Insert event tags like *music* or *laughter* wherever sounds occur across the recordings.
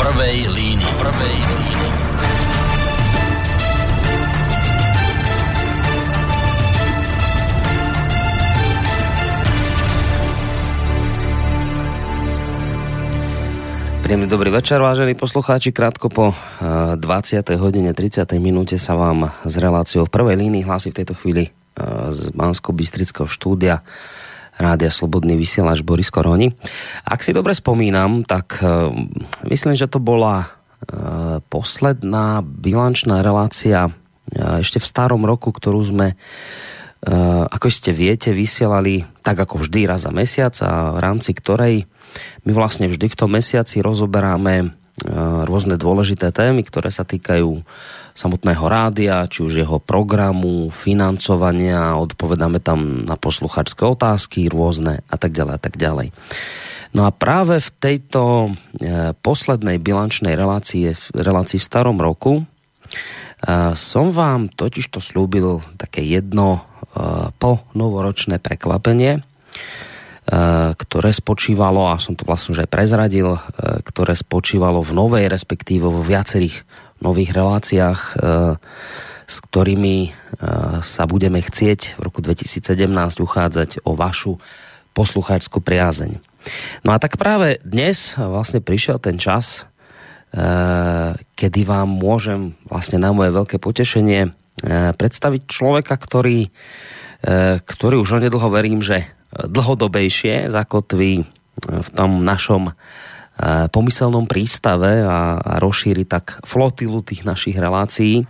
prvej línii. Prvej línii. Príjemný dobrý večer, vážení poslucháči. Krátko po 20. Eh, hodine 30. minúte sa vám z reláciou v prvej línii hlási v tejto chvíli eh, z Bansko-Bystrického štúdia Rádia Slobodný vysielač Boris Koroni. Ak si dobre spomínam, tak eh, myslím, že to bola posledná bilančná relácia ešte v starom roku, ktorú sme ako ste viete, vysielali tak ako vždy raz za mesiac a v rámci ktorej my vlastne vždy v tom mesiaci rozoberáme rôzne dôležité témy, ktoré sa týkajú samotného rádia, či už jeho programu, financovania, odpovedáme tam na posluchačské otázky rôzne a tak ďalej a tak ďalej. No a práve v tejto e, poslednej bilančnej relácii, relácii v starom roku e, som vám totiž to slúbil také jedno po novoročné prekvapenie, ktoré spočívalo, a som to vlastne už aj prezradil, ktoré spočívalo v novej, respektíve vo viacerých nových reláciách, eh, s ktorými sa budeme chcieť v roku 2017 uchádzať o vašu poslucháčskú priazeň. No a tak práve dnes vlastne prišiel ten čas, kedy vám môžem vlastne na moje veľké potešenie predstaviť človeka, ktorý, ktorý už onedlho verím, že dlhodobejšie zakotví v tom našom eh, pomyselnom prístave a, a rozšíri tak flotilu tých našich relácií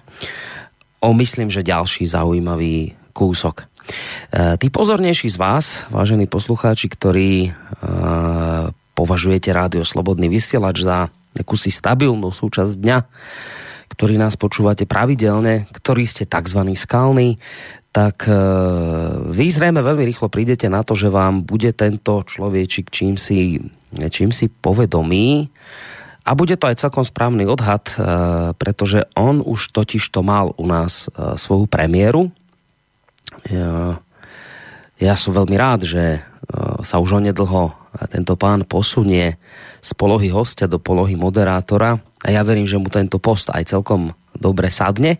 o myslím, že ďalší zaujímavý kúsok. Eh, tí pozornejší z vás, vážení poslucháči, ktorí eh, považujete rádio Slobodný vysielač za akúsi stabilnú súčasť dňa, ktorí nás počúvate pravidelne, ktorí ste tzv. skalní, tak vy zrejme veľmi rýchlo prídete na to, že vám bude tento človečik čím si, čím si povedomí a bude to aj celkom správny odhad, e, pretože on už totiž to mal u nás e, svoju premiéru. Ja som veľmi rád, že sa už onedlho tento pán posunie z polohy hostia do polohy moderátora a ja verím, že mu tento post aj celkom dobre sadne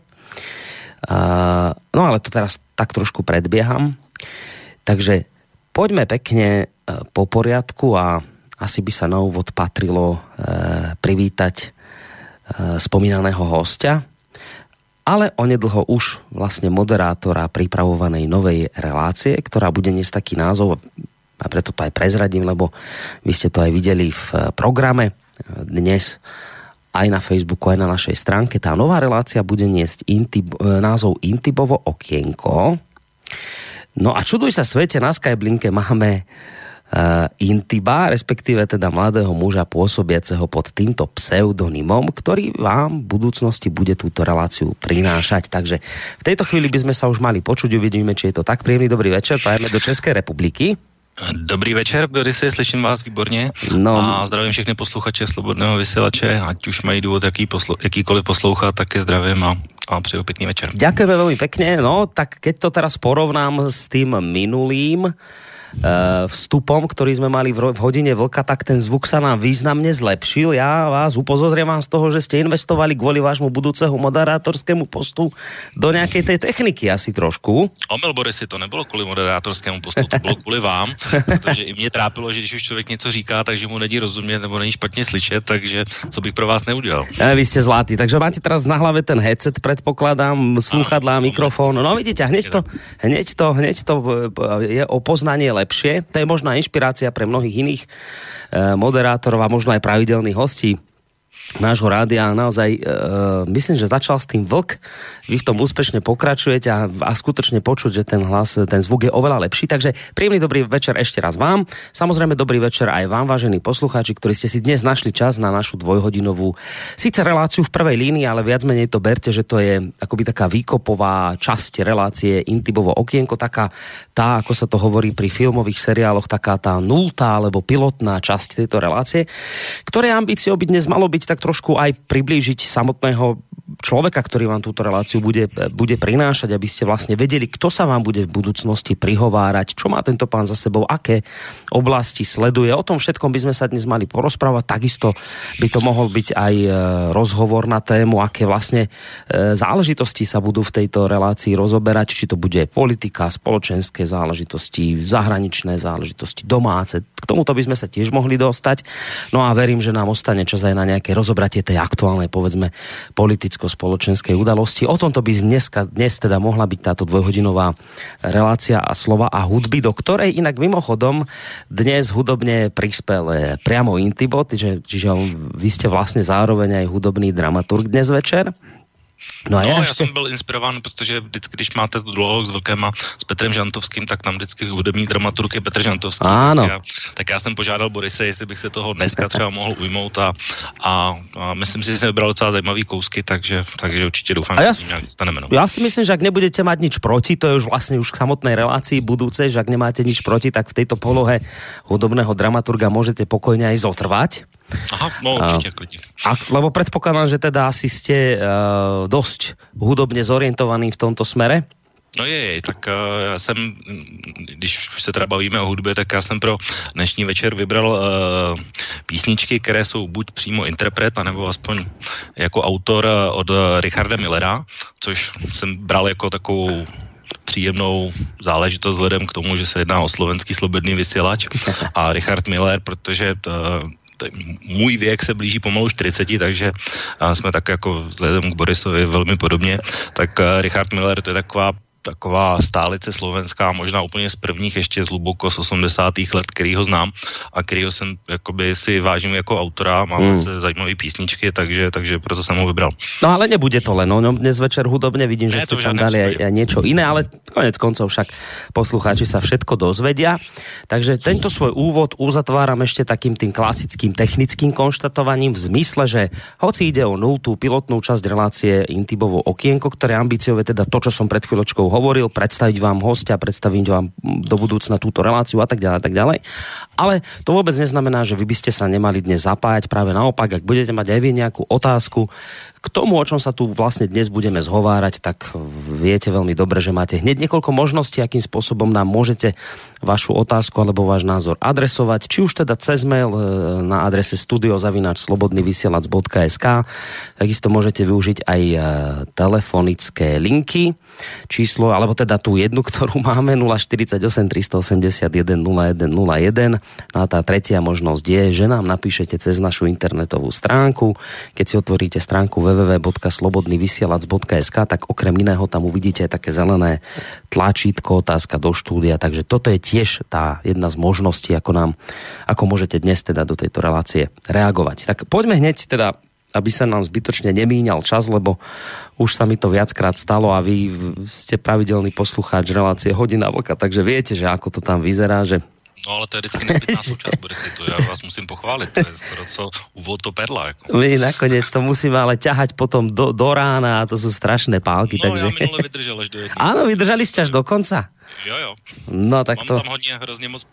no ale to teraz tak trošku predbieham. Takže poďme pekne po poriadku a asi by sa na úvod patrilo uh, privítať uh, spomínaného hostia, ale onedlho už vlastne moderátora pripravovanej novej relácie, ktorá bude dnes taký názov a preto to aj prezradím, lebo vy ste to aj videli v uh, programe dnes aj na Facebooku, aj na našej stránke. Tá nová relácia bude niesť Intib, e, názov Intibovo okienko. No a čuduj sa svete, na Skyblinke máme Intiba, respektíve teda mladého muža pôsobiaceho pod týmto pseudonymom, ktorý vám v budúcnosti bude túto reláciu prinášať. Takže v tejto chvíli by sme sa už mali počuť, uvidíme, či je to tak. Príjemný dobrý večer, pojďme do České republiky. Dobrý večer, Borisy, slyším vás výborně. No. A zdravím všechny posluchače Slobodného vysílače, ať už mají důvod jaký poslu, jakýkoliv poslouchat, tak je zdravím a, a přeju pěkný večer. Ďakujeme veľmi pekne. No, tak keď to teraz porovnám s tým minulým, Eh, vstupom, ktorý sme mali v hodine vlka, tak ten zvuk sa nám významne zlepšil. Ja vás upozorňujem z toho, že ste investovali kvôli vášmu budúceho moderátorskému postu do nejakej tej techniky asi trošku. Omel Borisy, to nebylo kvůli moderátorskému postu, to bylo kvůli vám, protože i mě trápilo, že když už člověk něco říká, takže mu není rozumět nebo není špatně slyšet, takže co bych pro vás neudělal. E, vy ste zlatý, takže máte teraz na hlave ten headset, predpokladám, slúchadlá, mikrofón. No vidíte, hneď to, hneď to, hneď to je o poznanie lepšie. To je možná inšpirácia pre mnohých iných eh, moderátorov a možno aj pravidelných hostí nášho rádia naozaj uh, myslím, že začal s tým vlk, vy v tom úspešne pokračujete a, a skutočne počuť, že ten hlas, ten zvuk je oveľa lepší, takže príjemný dobrý večer ešte raz vám, samozrejme dobrý večer aj vám, vážení poslucháči, ktorí ste si dnes našli čas na našu dvojhodinovú síce reláciu v prvej línii, ale viac menej to berte, že to je akoby taká výkopová časť relácie Intibovo okienko, taká tá, ako sa to hovorí pri filmových seriáloch, taká tá nultá alebo pilotná časť tejto relácie, ktoré ambíciou by dnes malo byť tak trošku aj priblížiť samotného človeka, ktorý vám túto reláciu bude, bude prinášať, aby ste vlastne vedeli, kto sa vám bude v budúcnosti prihovárať, čo má tento pán za sebou, aké oblasti sleduje. O tom všetkom by sme sa dnes mali porozprávať. Takisto by to mohol byť aj e, rozhovor na tému, aké vlastne e, záležitosti sa budú v tejto relácii rozoberať, či to bude politika, spoločenské záležitosti, zahraničné záležitosti, domáce. K tomuto by sme sa tiež mohli dostať. No a verím, že nám ostane čas aj na nejaké rozobratie tej aktuálnej, povedzme, politicko-spoločenskej udalosti. O tomto by dneska, dnes teda mohla byť táto dvojhodinová relácia a slova a hudby, do ktorej inak mimochodom dnes hudobne prispel eh, priamo Intibot, čiže, čiže vy ste vlastne zároveň aj hudobný dramaturg dnes večer. No, a no, já, já jsem byl inspirován, protože vždycky, když máte dialog s Vlkem a s Petrem Žantovským, tak tam vždycky hudební dramaturg je Petr Žantovský. Ano. Tak já, tak já jsem požádal Borise, jestli bych se toho dneska třeba mohl ujmout a, a, a myslím si, že jsem vybral docela zajímavý kousky, takže, takže určitě doufám, a já, že nějak dostaneme. No. Já si myslím, že ak nebudete mať nič proti, to je už vlastně už k samotnej relácii budúcej, že ak nemáte nič proti, tak v tejto polohe hudobného dramaturga můžete pokojně aj zotrvať. Aha, no určitě, a, lebo predpokladám, že teda asi ste uh, dosť hudobně zorientovaný v tomto smere. No je, je, tak uh, já jsem, když se teda bavíme o hudbě, tak já jsem pro dnešní večer vybral uh, písničky, které jsou buď přímo interpret, anebo aspoň jako autor uh, od Richarda Millera, což jsem bral jako takovou příjemnou záležitost vzhledem k tomu, že se jedná o slovenský slobodný vysílač *laughs* a Richard Miller, protože uh, můj věk se blíží pomalu 40, takže jsme tak jako vzhledem k Borisovi velmi podobně, tak Richard Miller to je taková taková stálice slovenská, možná úplně z prvních ještě z hluboko z 80. let, který ho znám a který ho jsem jakoby si vážím jako autora, má hmm. zajímavé písničky, takže, takže proto jsem ho vybral. No ale nebude to len, no, dnes večer hudobně vidím, že jste tam dali aj, aj niečo iné, ale konec koncov však poslucháči sa všetko dozvedia. Takže tento svoj úvod uzatváram ešte takým tým klasickým technickým konštatovaním v zmysle, že hoci ide o nultú pilotnú časť relácie Intibovo okienko, ktoré ambiciové teda to, čo som pred chvíľočkou hovoril, predstaviť vám hostia, predstaviť vám do budúcna túto reláciu a tak ďalej a tak ďalej. Ale to vôbec neznamená, že vy by ste sa nemali dnes zapájať, práve naopak, ak budete mať aj vy nejakú otázku, k tomu, o čom sa tu vlastne dnes budeme zhovárať, tak viete veľmi dobre, že máte hneď niekoľko možností, akým spôsobom nám môžete vašu otázku alebo váš názor adresovať, či už teda cez mail e, na adrese studiozavináčslobodnyvysielac.sk takisto môžete využiť aj e, telefonické linky, číslo, alebo teda tú jednu, *laughs* ktorú máme 048 381 0101 no a tá tretia možnosť je, že nám napíšete cez našu internetovú stránku, keď si otvoríte stránku www.slobodnyvysielac.sk, tak okrem iného tam uvidíte také zelené tlačítko, otázka do štúdia, takže toto je tiež tá jedna z možností, ako nám, ako môžete dnes teda do tejto relácie reagovať. Tak poďme hneď teda aby sa nám zbytočne nemíňal čas, lebo už sa mi to viackrát stalo a vy ste pravidelný poslucháč relácie Hodina Vlka, takže viete, že ako to tam vyzerá, že No ale to je vždycky nezbytná součást Brisitu. Já vás musím pochválit. To je skoro co úvod to perla. Jako. My nakonec to musíme ale ťahať potom do, do rána a to jsou strašné pálky. No takže... já minule vydržel až do jedné. Ano, vydrželi jste až do konca. Jo, jo. No, tak Mám to... tam hodně, hrozně moc,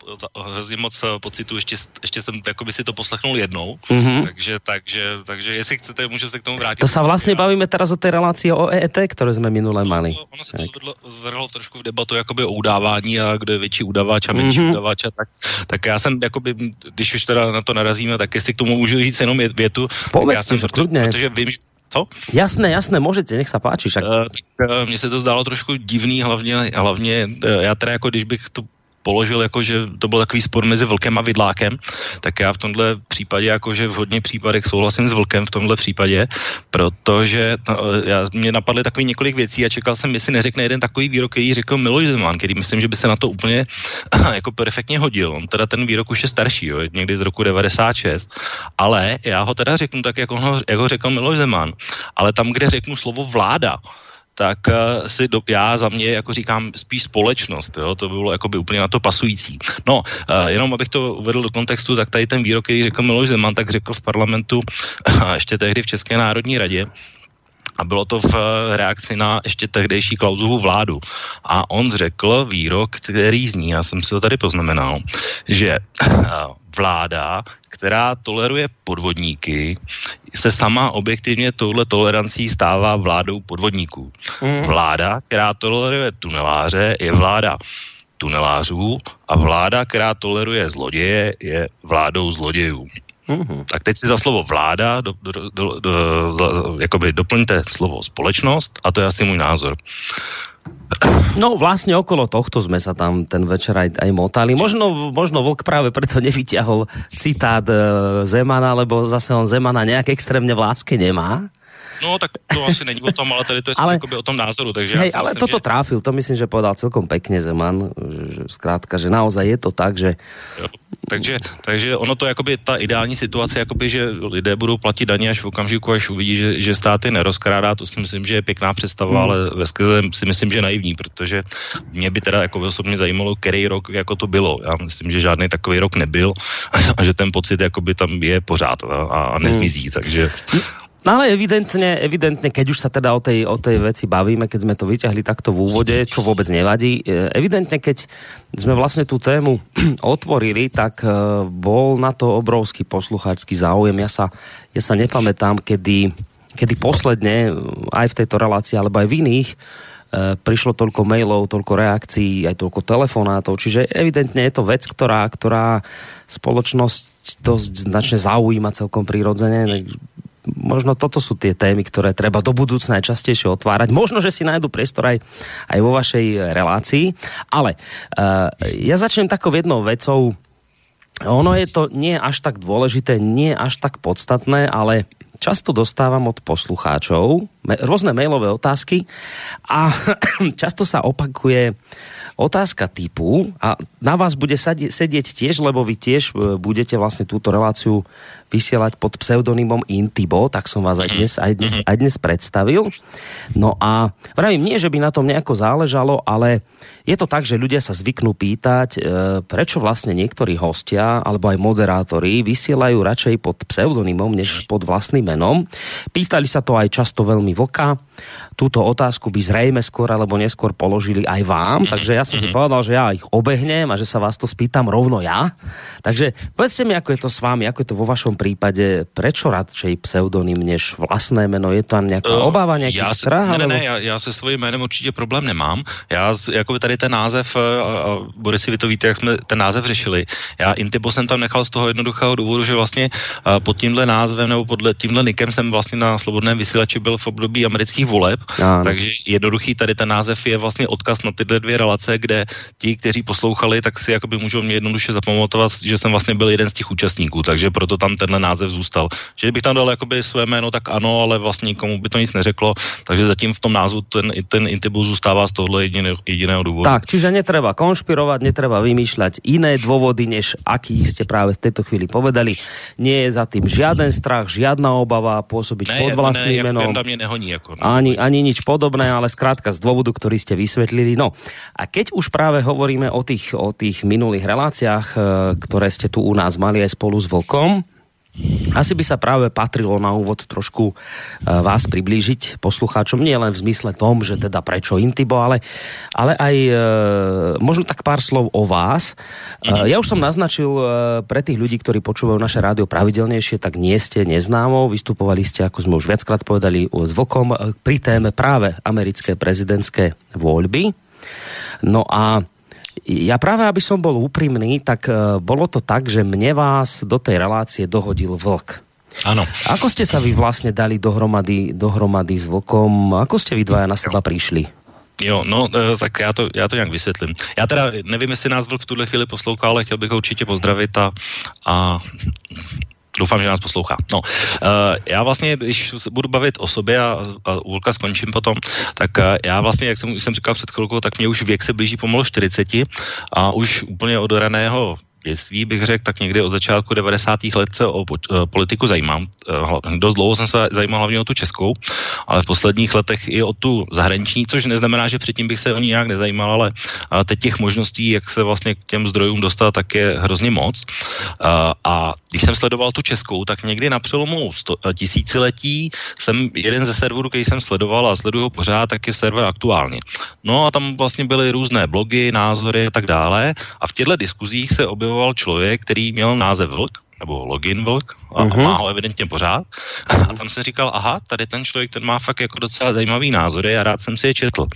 hrozně moc eh, pocitu, ještě, ještě jsem by si to poslechnul jednou, mm-hmm. takže, takže, takže jestli chcete, můžu se k tomu vrátit. To se vlastně bavíme teraz o té relaci o EET, které jsme minule mali. No, ono se to zvedlo, zvrhlo trošku v debatu jakoby o udávání a kdo je větší udavač a menší mm-hmm. udavač a tak, tak já jsem, jakoby, když už teda na to narazíme, tak jestli k tomu můžu říct jenom větu. Povedz, jsem, protože, protože vím, co? Jasné, jasné, můžete, nech se páči. Však. Uh, tak, uh, mně se to zdálo trošku divný, hlavně, hlavně uh, já teda jako když bych to položil, jako že to byl takový spor mezi vlkem a vidlákem, tak já v tomhle případě, jakože v hodně případech souhlasím s vlkem v tomhle případě, protože no, já, mě napadly takový několik věcí a čekal jsem, jestli neřekne jeden takový výrok, který řekl Miloš Zeman, který myslím, že by se na to úplně *clears throat* jako perfektně hodil. On teda ten výrok už je starší, jo, někdy z roku 96, ale já ho teda řeknu tak, jak, on ho, jak ho řekl Miloš Zeman, ale tam, kde řeknu slovo vláda, tak uh, si do, já za mě jako říkám spíš společnost, jo? to by bylo jakoby úplně na to pasující. No, uh, jenom abych to uvedl do kontextu, tak tady ten výrok, který řekl Miloš Zeman, tak řekl v parlamentu *laughs* ještě tehdy v České národní radě, a bylo to v eh, reakci na ještě tehdejší klauzuhu vládu. A on řekl výrok, který zní, já jsem si to tady poznamenal, že vláda, která toleruje podvodníky, se sama objektivně touhle tolerancí stává vládou podvodníků. Mm. Vláda, která toleruje tuneláře, je vláda tunelářů a vláda, která toleruje zloděje, je vládou zlodějů. Mm-hmm. Tak teď si za slovo vláda do, do, do, do, do, jakoby doplňte slovo společnost a to je asi můj názor. No vlastne okolo tohto sme sa tam ten večer aj, aj motali. Možno, možno Vlk práve preto nevyťahol citát e, Zemana, lebo zase on Zemana nejak extrémne v láske nemá. No tak to asi není o tom, ale tady to je ale, o tom názoru. Takže hej, ale myslím, toto že... tráfil, to myslím, že povedal celkom pekne Zeman, že, zkrátka, že naozaj je to tak, že... Jo, takže, takže ono to jakoby ta ideální situace, jakoby, že lidé budou platit daně až v okamžiku, až uvidí, že, že státy nerozkrádá, to si myslím, že je pěkná představa, hmm. ale ve skrze si myslím, že naivní, protože mě by teda jako osobně zajímalo, který rok jako to bylo. Já myslím, že žádný takový rok nebyl *laughs* a že ten pocit jakoby tam je pořád a, a nezmizí, hmm. takže... No ale evidentne, evidentne, keď už sa teda o tej, o tej veci bavíme, keď sme to vyťahli takto v úvode, čo vôbec nevadí, e, evidentne, keď sme vlastne tú tému *clears throat* otvorili, tak e, bol na to obrovský poslucháčský záujem. Ja sa, ja sa nepamätám, kedy, kedy posledne, aj v tejto relácii, alebo aj v iných, e, prišlo toľko mailov, toľko reakcií, aj toľko telefonátov, čiže evidentne je to vec, ktorá, ktorá spoločnosť dosť značne zaujíma celkom prirodzene možno toto sú tie témy, ktoré treba do budúcna aj častejšie otvárať. Možno, že si nájdu priestor aj, aj vo vašej relácii. Ale uh, ja začnem takou jednou vecou. Ono je to nie až tak dôležité, nie až tak podstatné, ale často dostávam od poslucháčov rôzne mailové otázky a *clears throat* často sa opakuje otázka typu a na vás bude sedieť tiež, lebo vy tiež e, budete vlastne túto reláciu vysielať pod pseudonymom Intibo, tak som vás aj dnes, aj dnes, mhm. aj dnes predstavil. No a vravím, nie, že by na tom nejako záležalo, ale je to tak, že ľudia sa zvyknú pýtať, e, prečo vlastne niektorí hostia alebo aj moderátori vysielajú radšej pod pseudonymom, než pod vlastným menom. Pýtali sa to aj často veľmi vlka, túto otázku by zrejme skôr alebo neskôr položili aj vám, mhm. takže ja som si mhm. povedal, že ja ich obehnem a že sa vás to spýtam rovno ja. Takže povedzte mi, ako je to s vámi, ako je to vo vašom prípade, prečo radšej pseudonym než vlastné meno? Je tam nějaká uh, obava, nějaký já strach? Ne, ne, ne, já, já se svým jménem určitě problém nemám. Já, jako tady ten název, a, a Borisi, vy to víte, jak jsme ten název řešili. Já Intibo jsem tam nechal z toho jednoduchého důvodu, že vlastně pod tímhle názvem nebo podle tímhle nikem jsem vlastně na slobodném vysílači byl v období amerických voleb ano. Takže jednoduchý tady ten název je vlastně odkaz na tyhle dvě relace, kde ti, kteří poslouchali, tak si jakoby můžou mě jednoduše zapamatovat, že jsem vlastně byl jeden z těch účastníků, takže proto tam tenhle název zůstal. Že bych tam dal jakoby své jméno, tak ano, ale vlastně nikomu by to nic neřeklo, takže zatím v tom názvu ten, ten Intibu zůstává z tohle jediného, jediného důvodu. Tak, čiže netreba konšpirovat, netreba vymýšľať iné dôvody, než aký ste práve v tejto chvíli povedali. Nie je za tým žiaden strach, žiadna obava pôsobiť ne, pod vlastným ne, menom. Ne, nehoní, ako, ani, ani nič podobné, ale zkrátka z dôvodu, ktorý ste vysvetlili. No a keď už práve hovoríme o tých, o tých minulých reláciách, e, ktoré ste tu u nás mali aj spolu s Vlkom, asi by sa práve patrilo na úvod trošku e, vás priblížiť poslucháčom, nie len v zmysle tom, že teda prečo Intibo, ale, ale aj e, možno tak pár slov o vás. E, ja už som naznačil pre tých ľudí, ktorí počúvajú naše rádio pravidelnejšie, tak nie ste neznámou, vystupovali ste, ako sme už viackrát povedali, s Vlkom pri téme práve americké prezidentské voľby. No a ja práve, aby som bol úprimný, tak uh, bolo to tak, že mne vás do tej relácie dohodil vlk. Áno. Ako ste sa vy vlastne dali dohromady, dohromady s vlkom? Ako ste vy dvaja na seba prišli? Jo, no, e, tak já to, já to nějak vysvětlím. Já teda nevím, jestli nás Vlk v tuhle chvíli poslouchá, ale chtěl bych ho určitě pozdravit a, a Doufám, že nás poslouchá. No, uh, já vlastně, když budu bavit o sobě a, a Ulka skončím potom, tak uh, já vlastně, jak jsem, jsem říkal před chvilkou, tak mě už věk se blíží pomalu 40 a už úplně od raného dětství, bych řekl, tak někdy od začátku 90. let se o politiku zajímám. Eh, dost dlouho jsem se zajímal hlavně o tu českou, ale v posledních letech i o tu zahraniční, což neznamená, že předtím bych se o ní nějak nezajímal, ale teď těch možností, jak se vlastně k těm zdrojům dostat, tak je hrozně moc. A když jsem sledoval tu českou, tak někdy na přelomu sto, eh, tisíciletí jsem jeden ze serverů, který jsem sledoval a sleduju ho pořád, tak je server aktuálně. No a tam vlastně byly různé blogy, názory a tak dále. A v těchto diskuzích se objevily objevoval člověk, který měl název Vlk, nebo login vlk a, uh-huh. má ho evidentně pořád. A tam jsem říkal, aha, tady ten člověk, ten má fakt jako docela zajímavý názory a rád jsem si je četl.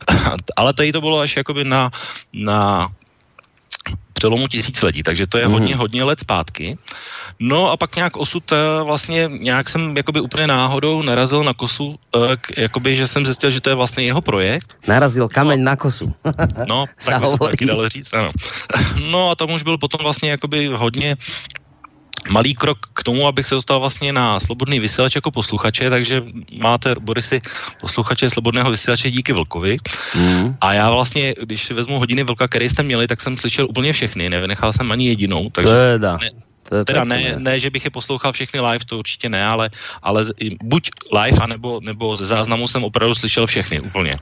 *laughs* Ale tady to bylo až jakoby na, na přelomu tisíciletí, takže to je hodně, hodně let zpátky. No a pak nějak osud eh, vlastně, nějak jsem jakoby úplně náhodou narazil na kosu, eh, k, jakoby, že jsem zjistil, že to je vlastně jeho projekt. Narazil kameň no, na kosu. *laughs* no, *laughs* tak se taky dalo říct, ano. *laughs* No a tam už byl potom vlastně jakoby hodně malý krok k tomu, abych se dostal vlastně na slobodný vysílač jako posluchače, takže máte, Borisy, posluchače slobodného vysílače díky Vlkovi. Mm. A já vlastně, když vezmu hodiny Vlka, které jste měli, tak jsem slyšel úplně všechny, nevynechal jsem ani jedinou. Takže Teda. Ne, to je teda ne, ne, že bych je poslouchal všechny live, to určitě ne, ale, ale buď live, anebo, nebo ze záznamu jsem opravdu slyšel všechny úplně.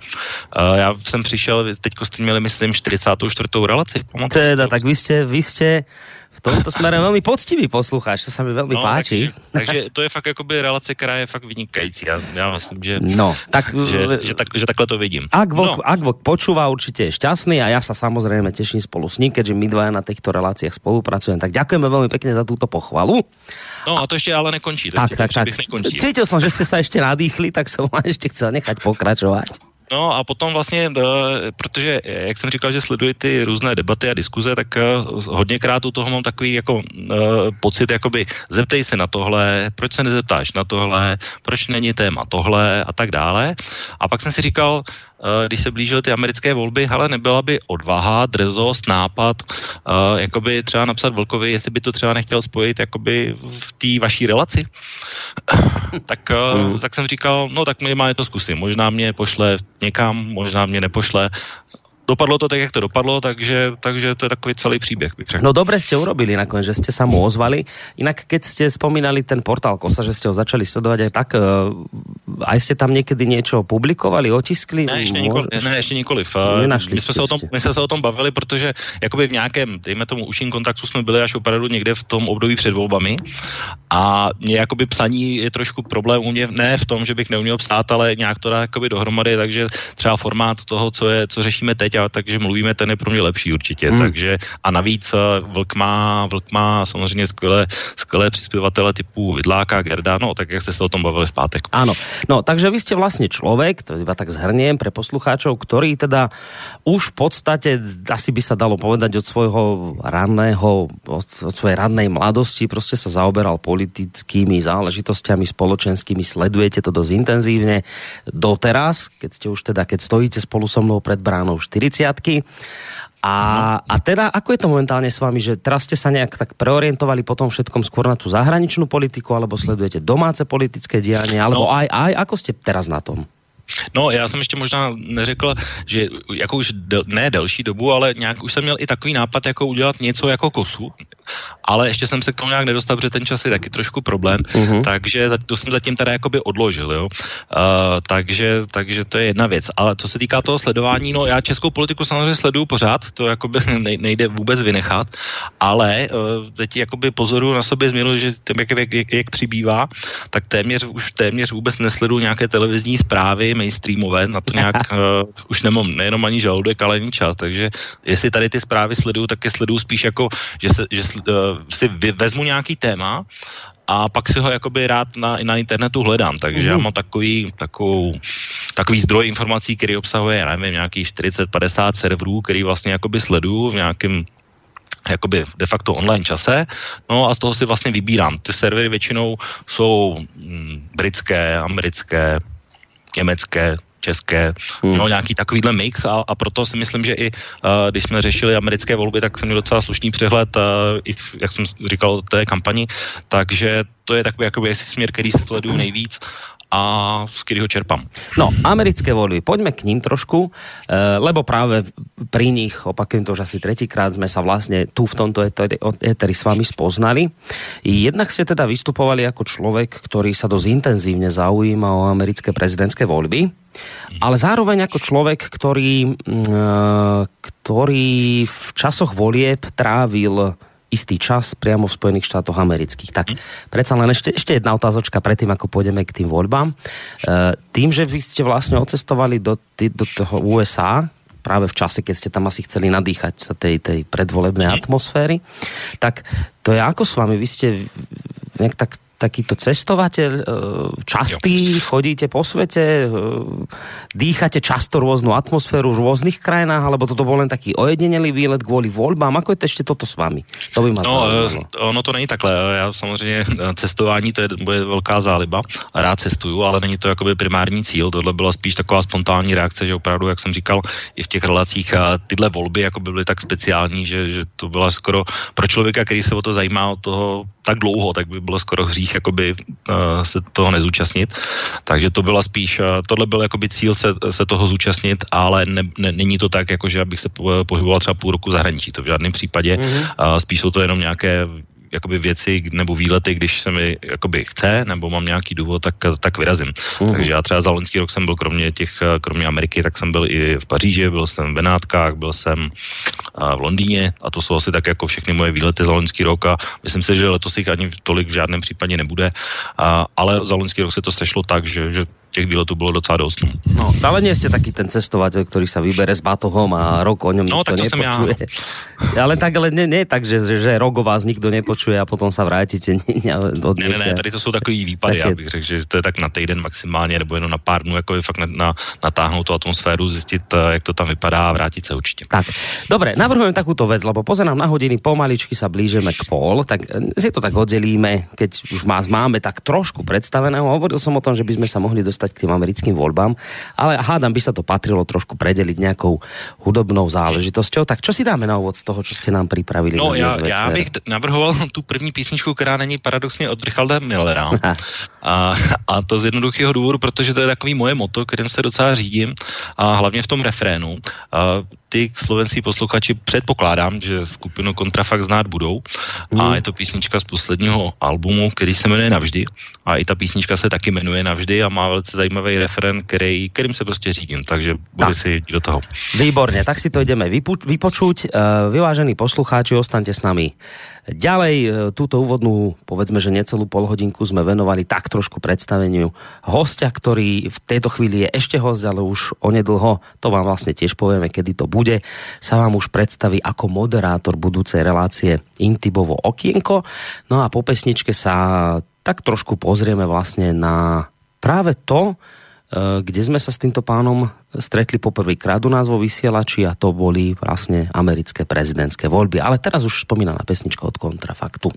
Uh, já jsem přišel, teďko jste měli, myslím, 44. relaci. Teda, tak vy jste, vy jste v tomto smere veľmi poctivý poslucháč, to sa mi veľmi no, páči. Takže, takže to je fakt jakoby relace, která je fakt vynikající. Já, já myslím, že, no, tak, *laughs* že, že, tak, že takhle to vidím. Ak vlk, no. ak vlk počúva, určite je šťastný a ja sa samozrejme teším spolu s ním, keďže my dvaja na týchto reláciách spolupracujeme. Tak ďakujeme veľmi pekne za túto pochvalu. No a to ešte ale nekončí. To tak, tak, tak. Cítil som, že ste sa ešte nadýchli, tak som *laughs* vám ešte chcel nechať pokračovať. No a potom vlastně, eh, protože, jak jsem říkal, že sleduji ty různé debaty a diskuze, tak eh, hodněkrát u toho mám takový jako pocit, jakoby zeptej se na tohle, proč se nezeptáš na tohle, proč není téma tohle a tak dále. A pak jsem si říkal, Eh, když se blížily ty americké volby, ale nebyla by odvaha, drzost, nápad, uh, jakoby třeba napsat Vlkovi, jestli by to třeba nechtěl spojit jakoby v té vaší relaci. *coughs* tak, uh, mm. tak jsem říkal, no tak minimálně to zkusím. Možná mě pošle někam, možná mě nepošle dopadlo to tak, jak to dopadlo, takže, takže to je takový celý příběh. Bych No dobre ste urobili nakonec, že ste sa mu ozvali. Inak keď ste spomínali ten portál Kosa, že ste ho začali sledovať aj tak, uh, aj ste tam niekedy niečo publikovali, otiskli? Ne, ještě, nikoli, ne, ještě nikoliv. Uh, my jsme, se o tom, my jsme se o tom bavili, protože jakoby v nějakém, dejme tomu, užším kontaktu jsme byli až opravdu někde v tom období před volbami a mě jakoby psaní je trošku problém u mě, ne v tom, že bych neuměl psát, ale nějak to dá jakoby dohromady, takže třeba formát toho, co, je, co řešíme teď a takže mluvíme, ten je pro mě lepší určitě. Hmm. Takže a navíc eh, Vlk má, Vlk má samozřejmě skvělé, skvělé přispěvatele typu Vidláka, Gerda, no tak jak jste se o tom bavili v pátek. Ano, no takže vy jste vlastně člověk, to iba tak zhrniem pre poslucháčov, který teda už v podstatě, asi by sa dalo povedať od svojho ranného, od, od svojej rannej mladosti, prostě sa zaoberal politickými záležitostiami, spoločenskými, sledujete to dosť intenzívne doteraz, keď ste už teda, keď stojíte spolu so mnou pred bránou 40 a, a teda, ako je to momentálne s vami, že teraz ste sa nejak tak preorientovali potom všetkom skôr na tú zahraničnú politiku, alebo sledujete domáce politické dianie, alebo no. aj, aj, ako ste teraz na tom? No, já jsem ještě možná neřekl, že jako už del, ne delší dobu, ale nějak už jsem měl i takový nápad, jako udělat něco jako kosu, ale ještě jsem se k tomu nějak nedostal, protože ten čas je taky trošku problém, uh-huh. takže to jsem zatím teda jakoby odložil, jo. Uh, takže, takže to je jedna věc. Ale co se týká toho sledování, no já českou politiku samozřejmě sleduju pořád, to jakoby *laughs* nejde vůbec vynechat, ale uh, teď jakoby pozoru na sobě změnu, že tím, jak, jak, jak, přibývá, tak téměř už téměř vůbec nesleduju nějaké televizní zprávy, mainstreamové, na to nějak uh, *laughs* už nemám nejenom ani žaludek, ale ani čas, takže jestli tady ty zprávy sleduju, tak je sleduju spíš jako, že, se, že si vezmu nějaký téma a pak si ho jakoby rád na, na internetu hledám, takže mm. já mhm. mám takový, takovou, takový zdroj informací, který obsahuje, nevím, nějakých 40-50 serverů, který vlastně jakoby sleduju v nějakém jakoby de facto online čase, no a z toho si vlastně vybírám. Ty servery většinou jsou mm, britské, americké, německé, české, hmm. no, nějaký takovýhle mix a, a proto si myslím, že i uh, když jsme řešili americké volby, tak jsem měl docela slušný přehled uh, i, v, jak jsem říkal, o té kampani, takže to je takový jakoby směr, který sleduju nejvíc a z kterého čerpám. No, americké voľby, poďme k ním trošku, e, lebo práve pri nich, opakujem to už asi tretíkrát, sme sa vlastne tu v tomto eteri s vami spoznali. Jednak ste teda vystupovali ako človek, ktorý sa dosť intenzívne zaujíma o americké prezidentské voľby, ale zároveň ako človek, ktorý, mm, ktorý v časoch volieb trávil istý čas priamo v Spojených štátoch amerických. Tak predsa len ešte, ešte jedna otázočka predtým, ako pôjdeme k tým voľbám. E, tým, že vy ste vlastne ocestovali do, do toho USA, práve v čase, keď ste tam asi chceli nadýchať sa tej, tej predvolebnej atmosféry. Tak to je ako s vami? Vy ste nejak tak takýto cestovateľ, e, častý, jo. chodíte po svete, e, dýchate často rôznu atmosféru v rôznych krajinách, alebo toto bol len taký ojedinelý výlet kvôli voľbám? Ako je to ešte toto s vami? To by ma no, zaujímalo. E, ono to není takhle. Já samozřejmě cestování, to je moje velká záliba. Rád cestuju, ale není to jakoby primární cíl. Tohle byla spíš taková spontánní reakce, že opravdu, jak jsem říkal, i v těch relacích tyhle volby jako by byly tak speciální, že, že to byla skoro pro člověka, který se o to zajímá, od toho tak dlouho, tak by bylo skoro hřích jakoby uh, se toho nezúčastnit. Takže to byla spíš, uh, tohle byl jakoby cíl se, se toho zúčastnit, ale ne, ne, není to tak, jako že abych se pohyboval třeba půl roku zahraničí, to v žádném případě. Mm-hmm. Uh, spíš jsou to jenom nějaké jakoby věci nebo výlety, když se mi jakoby chce, nebo mám nějaký důvod, tak, tak vyrazím. Uh-huh. Takže já třeba za loňský rok jsem byl kromě těch, kromě Ameriky, tak jsem byl i v Paříži, byl jsem v Benátkách, byl jsem v Londýně a to jsou asi tak jako všechny moje výlety za loňský rok a myslím si, že letos jich ani tolik v žádném případě nebude, a, ale za loňský rok se to sešlo tak, že, že těch výletů bylo docela dost. No, ale nie ste taký ten cestovateľ, ktorý sa vybere s batohom a rok o ňom no, nikto nepočuje. Ja. *laughs* Ale tak, ale nie, nie tak, že, že, že rok o vás nikto nepočuje a potom sa vrátite. *laughs* Ne, ne, ne, tady to jsou takový výpady, já bych řekl, že to je tak na týden maximálně, nebo jenom na pár dnů, jako je fakt na, na, natáhnout tu atmosféru, zjistit, eh, jak to tam vypadá a vrátit se určitě. Tak, dobre, navrhujem takúto vec, lebo pozerám na hodiny, pomaličky sa blížeme k pol, tak eh, si to tak oddelíme, keď už nás máme tak trošku predstaveného. Hovoril som o tom, že by sme sa mohli dostať dostať k tým americkým voľbám, ale hádam by sa to patrilo trošku predeliť nejakou hudobnou záležitosťou. Tak čo si dáme na úvod z toho, čo ste nám pripravili? No, já, já bych navrhoval tu první písničku, která není paradoxně od Richarda Millera. *laughs* A, a to z jednoduchého důvodu, protože to je takový moje moto, kterým se docela řídím a hlavně v tom refrénu. A ty slovenský posluchači předpokládám, že skupinu Kontrafakt znát budou mm. a je to písnička z posledního albumu, který se jmenuje Navždy a i ta písnička se taky jmenuje Navždy a má velice zajímavý referen, který, kterým se prostě řídím, takže budu si jít do toho. Výborně, tak si to vypo vypočuť. Uh, vyvážení poslucháči, ostaňte s nami Ďalej e, túto úvodnú, povedzme, že necelú polhodinku sme venovali tak trošku predstaveniu hostia, ktorý v tejto chvíli je ešte host, ale už onedlho, to vám vlastne tiež povieme, kedy to bude, sa vám už predstaví ako moderátor budúcej relácie Intibovo okienko. No a po pesničke sa tak trošku pozrieme vlastne na práve to, kde sme sa s týmto pánom stretli poprvýkrát u nás vo vysielači a to boli vlastne americké prezidentské voľby. Ale teraz už spomínaná pesnička od kontrafaktu.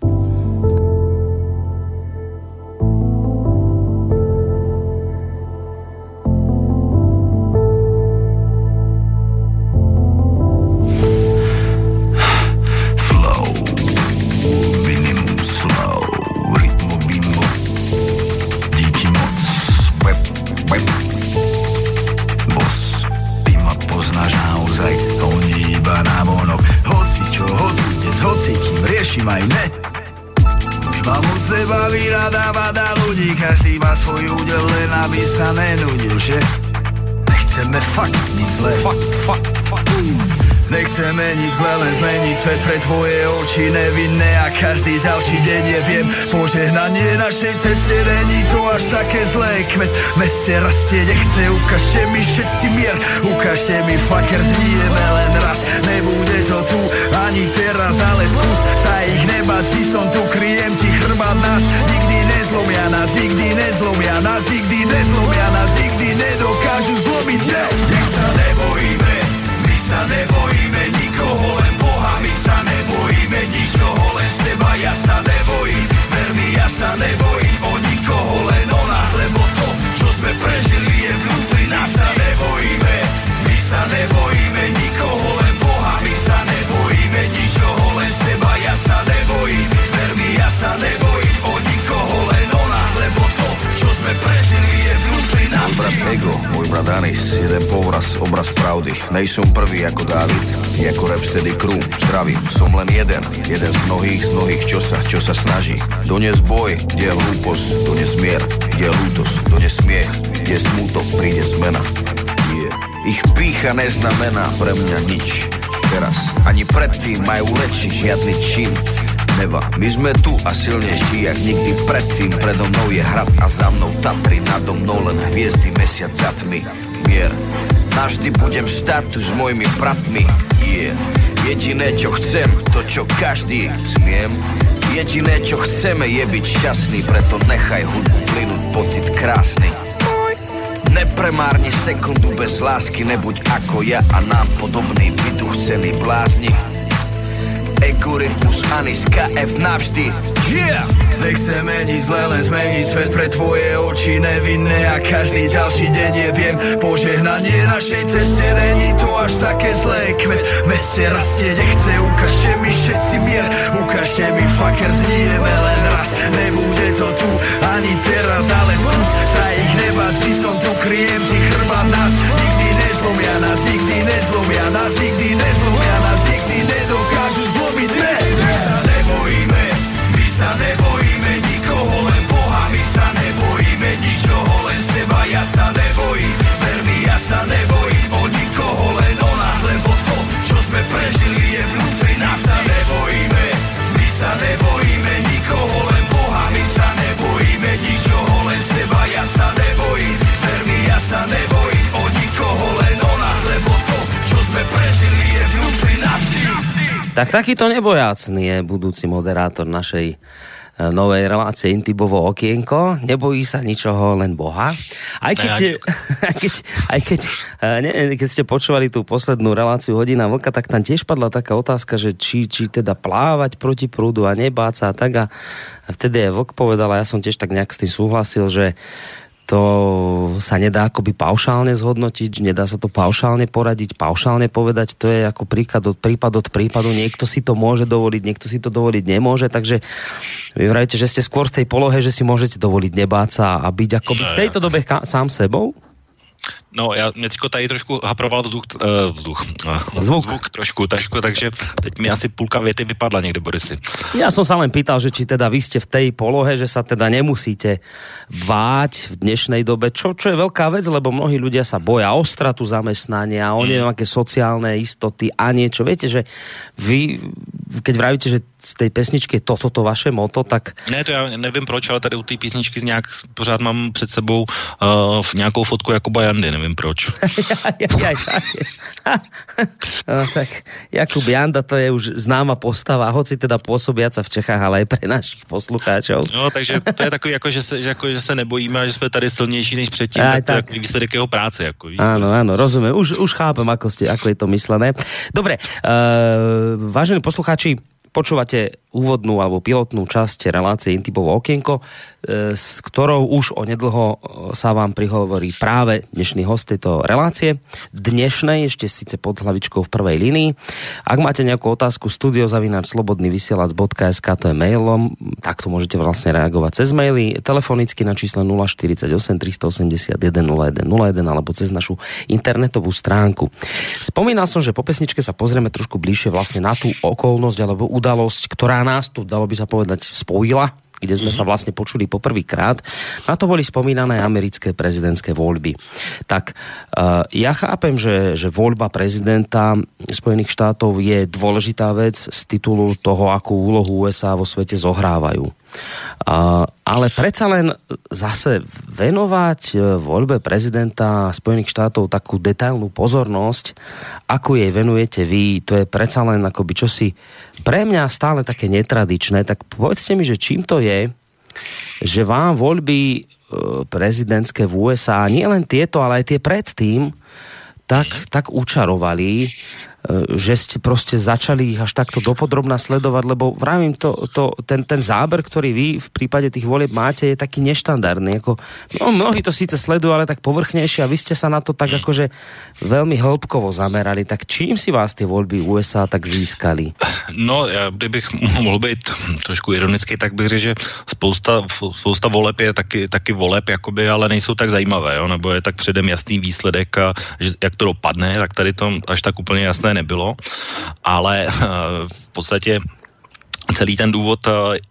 Fakt nic zlé. Fakt, fakt, fakt. Nechceme nic zle, len zmeniť svet pre tvoje oči. Nevinné a každý ďalší deň je viem. Požehnanie našej ceste není to až také zlé. Kvet meste rastie nechce, ukážte mi všetci mier. Ukážte mi faker zníjeme len raz. Nebude to tu ani teraz ale skús sa ich nebať. Či som tu kryjem ti chrbát nás. Nikdy nezlomia nás nikdy nezlomia nás nikdy nezlomia nás nikdy nedokážu Nejsem prvý ako Dávid jako Rapsteady Crew, zdravím, som len jeden Jeden z mnohých, z mnohých, čo sa, čo sa snaží. Dones boj, kde je hlúposť, dones mier Kde je lútosť, dones smiech Kde je smutok, príde zmena. Yeah. Ich pícha neznamená pre mňa nič. Teraz ani predtým majú leči žiadny čin. Neva, my sme tu a silnejší jak nikdy predtým. Predo mnou je hrad a za mnou Tatry Nado mnou len hviezdy, mesiac za tmy. Mier, Navždy budem stať tu s mojimi bratmi. Yeah Jediné, čo chcem, to čo každý smiem. Jediné, čo chceme je byť šťastný Preto nechaj hudbu plynúť pocit krásny. Nepremárni sekundu bez lásky Nebuď ako ja a nám podobný vyduchcený blázni. Ekuritmus Anis KF navždy. Yeah! Nechceme nič zle, len zmeniť svet pre tvoje oči nevinné. A každý ďalší deň je viem požehnanie našej ceste. Není to až také zlé kvet meste rastie. Nechce, ukážte mi všetci mier. Ukážte mi faker znieme len raz. Nebude to tu ani teraz ale skús sa ich nebáť. Vždy som tu kryjem ti chrbát nás. Nikdy nezlomia nás nikdy nezlomia nás nikdy nezlomia Tak takýto nebojácný je budúci moderátor našej e, novej relácie Intibovo okienko. Nebojí sa ničoho, len Boha. Aj keď, *laughs* aj keď, aj keď, e, ne, keď ste počúvali tú poslednú reláciu Hodina Vlka, tak tam tiež padla taká otázka, že či, či teda plávať proti prúdu a nebáť sa a tak. A vtedy je Vlk povedal, a ja som tiež tak nejak s tým súhlasil, že to sa nedá akoby paušálne zhodnotiť, nedá sa to paušálne poradiť, paušálne povedať, to je ako prípad od, prípad od prípadu, niekto si to môže dovoliť, niekto si to dovoliť nemôže, takže vy vrajte, že ste skôr v tej polohe, že si môžete dovoliť nebáť sa a byť akoby v tejto dobe sám sebou? No, já mě teďko tady trošku haproval vzduch, uh, vzduch, uh, zvuk. zvuk trošku, trošku, takže teď mi asi půlka věty vypadla někde, Borisy. Ja som sa len pýtal, že či teda vy ste v tej polohe, že sa teda nemusíte báť v dnešnej dobe, čo, čo je veľká vec, lebo mnohí ľudia sa boja o stratu zamestnania, o neviem aké sociálne istoty a niečo. Viete, že vy, keď vravíte, že z tej pesničky je toto to vaše moto, tak... Ne, to já nevím proč, ale tady u té písničky nějak pořád mám před sebou uh, nějakou fotku Jakuba Jandy, nevím proč. *laughs* ja, ja, ja, no, tak Jakub Janda to je už známa postava, hoci teda pôsobiaca v Čechách, ale aj pre našich poslucháčov. No, takže to je takový, jako, že, se, že, jako, že se nebojíme a že jsme tady silnější než předtím, Aj, tak, to je tak. takový výsledek jeho práce. Jako, víš, Áno, prostě. áno, rozumiem. Už, už chápem, ako, ste, ako je to myslené. Dobre, uh, vážení poslucháči, počúvate úvodnú alebo pilotnú časť relácie Intipovo okienko, e, s ktorou už onedlho e, sa vám prihovorí práve dnešný host tejto relácie. Dnešnej, ešte síce pod hlavičkou v prvej línii. Ak máte nejakú otázku, studiozavinač.slobodnyvysielac.sk to je mailom, takto môžete vlastne reagovať cez maily, telefonicky na čísle 048 381 01 01 alebo cez našu internetovú stránku. Spomínal som, že po pesničke sa pozrieme trošku bližšie vlastne na tú okolnosť alebo udalosť, ktorá nás tu, dalo by sa povedať, spojila kde sme sa vlastne počuli poprvýkrát. Na to boli spomínané americké prezidentské voľby. Tak uh, ja chápem, že, že voľba prezidenta Spojených štátov je dôležitá vec z titulu toho, akú úlohu USA vo svete zohrávajú. Ale predsa len zase venovať uh, voľbe prezidenta Spojených štátov takú detailnú pozornosť, ako jej venujete vy, to je predsa len akoby čosi pre mňa stále také netradičné, tak povedzte mi, že čím to je, že vám voľby uh, prezidentské v USA, nie len tieto, ale aj tie predtým, tak, tak učarovali, e, že ste proste začali ich až takto dopodrobná sledovať, lebo vravím, to, to, ten, ten záber, ktorý vy v prípade tých volieb máte, je taký neštandardný. Ako, no, mnohí to síce sledujú, ale tak povrchnejšie a vy ste sa na to tak akože veľmi hĺbkovo zamerali. Tak čím si vás tie voľby USA tak získali? No, já, kdybych mohl být trošku ironický, tak bych řekl, že spousta, spousta voleb je taky, taky voleb, jakoby, ale nejsou tak zajímavé, jo? nebo je tak předem jasný výsledek a že, jak to dopadne, tak tady to až tak úplně jasné nebylo, ale *laughs* v podstatě celý ten důvod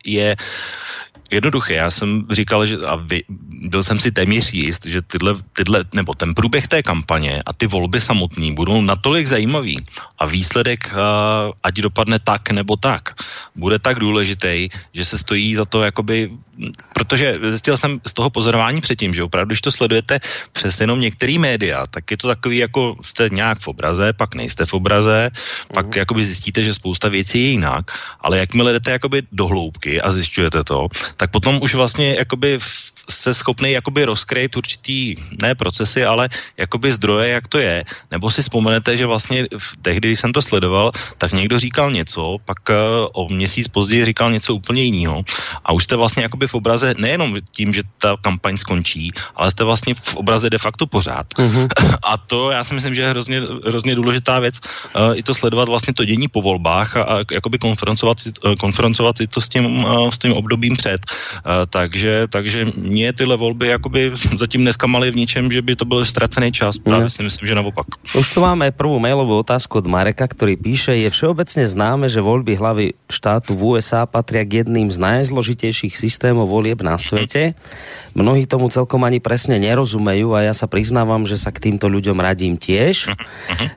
je jednoduché. Já jsem říkal, že a vy, byl jsem si téměř jist, že tyhle, tyhle, nebo ten průběh té kampaně a ty volby samotný budou natolik zajímavý a výsledek, uh, ať dopadne tak nebo tak, bude tak důležitý, že se stojí za to jakoby, protože zjistil jsem z toho pozorování předtím, že opravdu, když to sledujete přes jenom některý média, tak je to takový jako jste nějak v obraze, pak nejste v obraze, pak mm. jakoby zjistíte, že spousta věcí je jinak, ale jakmile jdete jakoby do hloubky a zjišťujete to, tak potom už vlastně jakoby se schopný jakoby rozkryt určitý, ne procesy, ale jakoby zdroje, jak to je. Nebo si vzpomenete, že vlastně v tehdy, když jsem to sledoval, tak někdo říkal něco, pak uh, o měsíc později říkal něco úplně jiného. A už jste vlastně jakoby v obraze nejenom tím, že ta kampaň skončí, ale jste vlastně v obraze de facto pořád. Mm-hmm. *laughs* A to já si myslím, že je hrozně, hrozně důležitá věc, uh, i to sledovat vlastně to dění po volbách a, a jakoby konfrontovat si, uh, konfrontovat si to s tím, s tím obdobím před. Takže, takže mě tyhle volby jakoby zatím neskamaly v ničem, že by to byl ztracený čas. Právě si myslím, že naopak. Už tu máme prvú mailovú otázku od Mareka, ktorý píše, je všeobecne známe, že voľby hlavy štátu v USA patria k jedným z najzložitejších systémov volieb na svete. Mnohí tomu celkom ani presne nerozumejú a ja sa priznávam, že sa k týmto ľuďom radím tiež.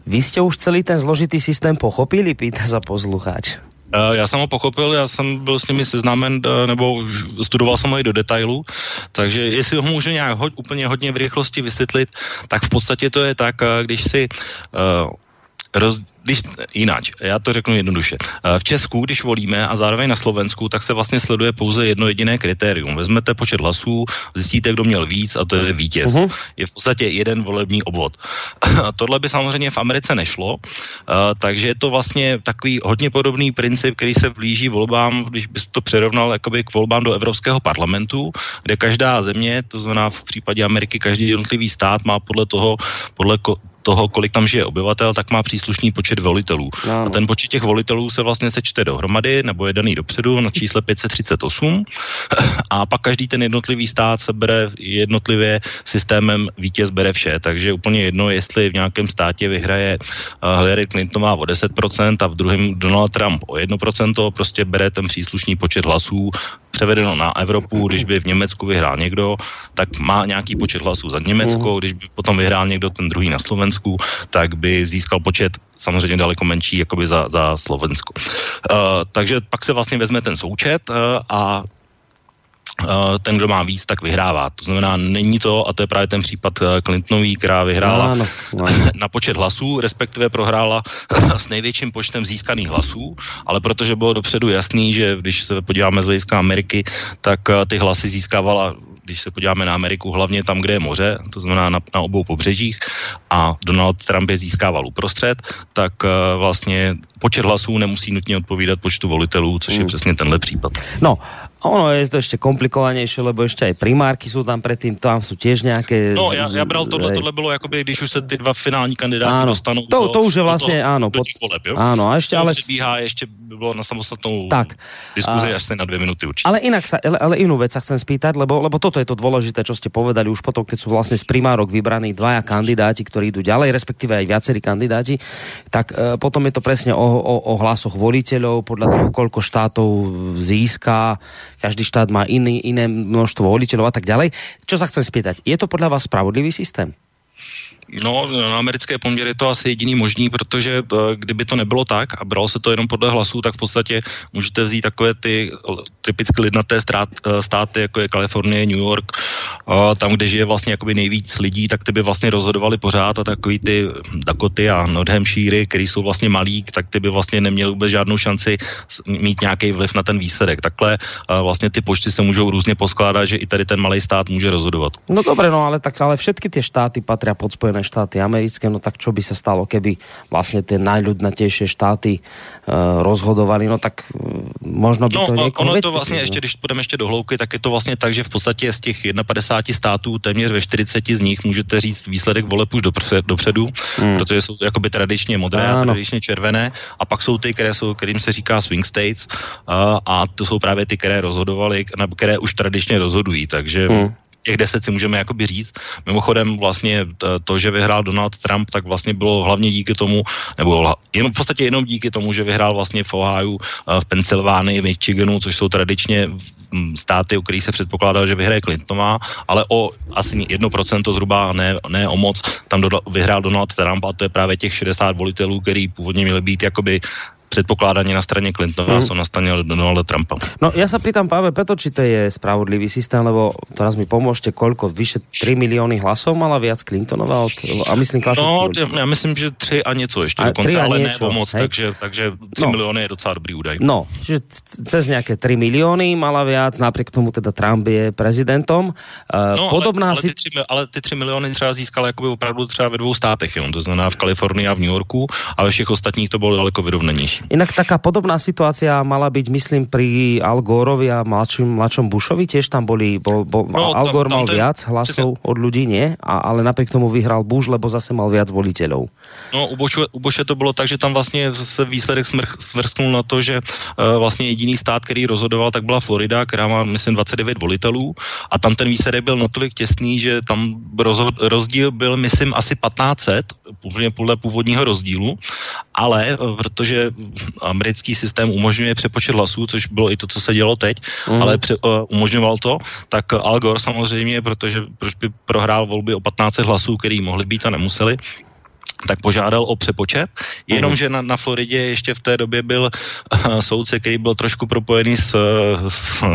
Vy ste už celý ten zložitý systém pochopili, pýta sa poslucháč. Eh, já jsem ho pochopil, já jsem byl s nimi seznámen, eh, nebo studoval jsem ho i do detailu, takže jestli ho můžu nějak ho, úplně hodně v rychlosti vysvětlit, tak v podstatě to je tak, eh, když si uh, roz, když, jináč, já to řeknu jednoduše. Eh, v Česku, když volíme a zároveň na Slovensku, tak se vlastně sleduje pouze jedno jediné kritérium. Vezmete počet hlasů, zjistíte, kdo měl víc a to je vítěz. Uh-huh. Je v podstatě jeden volební obvod. *laughs* Tohle by samozřejmě v Americe nešlo, uh, takže je to vlastně takový hodně podobný princip, který se blíží volbám, když bys to přerovnal jakoby k volbám do Evropského parlamentu, kde každá země, to znamená v případě Ameriky každý jednotlivý stát má podle toho, podle ko- toho, kolik tam žije obyvatel, tak má příslušný počet volitelů. A ten počet těch volitelů se vlastně sečte dohromady, nebo je daný dopředu na čísle 538 *clears throat* a pak každý ten jednotlivý stát se bere jednotlivě systémem vítěz bere vše, takže je úplně jedno, jestli v nějakém státě vyhraje eh, Hillary Clintonová o 10% a v druhém Donald Trump o 1%, prostě bere ten příslušný počet hlasů převedeno na Evropu, když by v Německu vyhrál někdo, tak má nějaký počet hlasů za Německo, mhm. když by potom vyhrál někdo ten druhý na Slovensku, tak by získal počet samozřejmě daleko menší jakoby za, za Slovensko. Uh, takže pak se vlastně vezme ten součet uh, a Eh, ten, kdo má víc, tak vyhrává. To znamená, není to, a to je právě ten případ Clintonový, která vyhrála no, no, no. *laughs* na počet hlasů, respektive prohrála *laughs* s největším počtem získaných hlasů, ale protože bylo dopředu jasný, že když se podíváme z hlediska Ameriky, tak ty hlasy získávala když se podíváme na Ameriku, hlavně tam, kde je moře, to znamená na, na obou pobřežích, a Donald Trump je získával uprostřed, tak uh, vlastně počet hlasů nemusí nutně odpovídat počtu volitelů, což je mm. přesně tenhle případ. No, ono je to ještě komplikovanější, lebo ještě aj primárky jsou tam předtím, tam jsou těž nějaké... No, já, já bral tohle, tohle bylo jakoby, když už se ty dva finální kandidáty áno, dostanou to, do, to už je vlastně, do, ano. Do těch voleb, jo? Áno, a ještě ale... Předbíhá, ještě bylo na samostatnou tak, diskuzi a, až se na dvě minuty určitě. Ale inak sa, ale, ale inú vec sa chcem spýtať, lebo, lebo toto je to dôležité, čo ste povedali už potom, keď sú vlastne z primárok vybraní dvaja kandidáti, ktorí idú ďalej, respektíve aj viacerí kandidáti, tak e, potom je to presne o, o, o hlasoch voliteľov, podľa toho, koľko štátov získá, každý štát má iný, iné množstvo voliteľov a tak ďalej. Čo sa chcem spýtať, je to podľa vás spravodlivý systém? No, na americké poměry je to asi jediný možný, protože eh, kdyby to nebylo tak a bralo se to jenom podle hlasů, tak v podstatě můžete vzít takové ty typicky lidnaté strát, eh, státy, jako je Kalifornie, New York, tam, kde žije vlastně jakoby nejvíc lidí, tak ty by vlastně rozhodovali pořád a takový ty Dakoty a North Hampshire, který jsou vlastně malí, tak ty by vlastně neměli vůbec žádnou šanci mít nějaký vliv na ten výsledek. Takhle eh, vlastně ty počty se můžou různě poskládat, že i tady ten malý stát může rozhodovat. No dobré, no ale tak ale všetky ty štáty patří pod Spojené Spojené štáty americké, no tak čo by sa stalo, keby vlastne tie najľudnatejšie štáty uh, rozhodovali, no tak uh, možno by to no, ono to vlastně, ještě, když půjdeme ještě do hloubky, tak je to vlastně tak, že v podstatě z těch 51 států téměř ve 40 z nich můžete říct výsledek voleb už dopředu, hmm. protože jsou jakoby tradičně modré ano. a tradičně červené a pak jsou ty, které jsou, kterým se říká swing states uh, a to jsou právě ty, které rozhodovaly, které už tradičně rozhodují, takže hmm těch deset si můžeme jakoby říct. Mimochodem vlastně to, že vyhrál Donald Trump, tak vlastně bylo hlavně díky tomu, nebo jenom, v podstatě jenom díky tomu, že vyhrál vlastně v Ohio, v Pensylvánii, v Michiganu, což jsou tradičně státy, o kterých se předpokládal, že vyhraje Clintonová, ale o asi 1% zhruba, ne, ne o moc, tam do, vyhrál Donald Trump a to je právě těch 60 volitelů, který původně měli být jakoby předpokládání na straně Clintona mm. jsou na straně Donalda Trumpa. No ja sa pýtam Páve Peto, či to je spravodlivý systém, lebo teraz mi pomôžte, koľko, vyše 3 milióny hlasov mala viac Clintonova od, a myslím klasický. No, já myslím, že 3 a něco ještě a dokonce, ale niečo, ne pomoc, takže, takže 3 no. milióny je docela dobrý údaj. No, čiže cez nejaké 3 milióny mala viac, napriek tomu teda Trump je prezidentom. Uh, no, podobná ale, ale, ty 3, ale ty 3 milióny třeba získal jakoby opravdu třeba ve dvou státech, jo? to znamená v Kalifornii a v New Yorku, a ve všech ostatních to bylo daleko vyrovnanější. Inak taká podobná situácia mala byť, myslím, pri Al Gorovi a mladším, mladšom Bushovi, tiež tam boli, bol, bol, no, Al Gore mal ten, viac hlasov od ľudí, nie? A, ale napriek tomu vyhral Bush, lebo zase mal viac voliteľov. No, u Bushe, u Bushe to bylo tak, že tam vlastně se výsledek svrsknul na to, že uh, vlastně jediný stát, který rozhodoval, tak byla Florida, která má, myslím, 29 volitelů a tam ten výsledek byl natolik těsný, že tam rozhod, rozdíl byl, myslím, asi 1500, úplně podle původního rozdílu, ale uh, protože americký systém umožňuje přepočet hlasů, což bylo i to, co se dělo teď, mm. ale pře, uh, umožňoval to, tak Al Gore samozřejmě, protože proč by prohrál volby o 15 hlasů, který mohly být a nemuseli, tak požádal o přepočet, jenomže na, na Floridě ještě v té době byl uh, soudce, který byl trošku propojený s, s uh,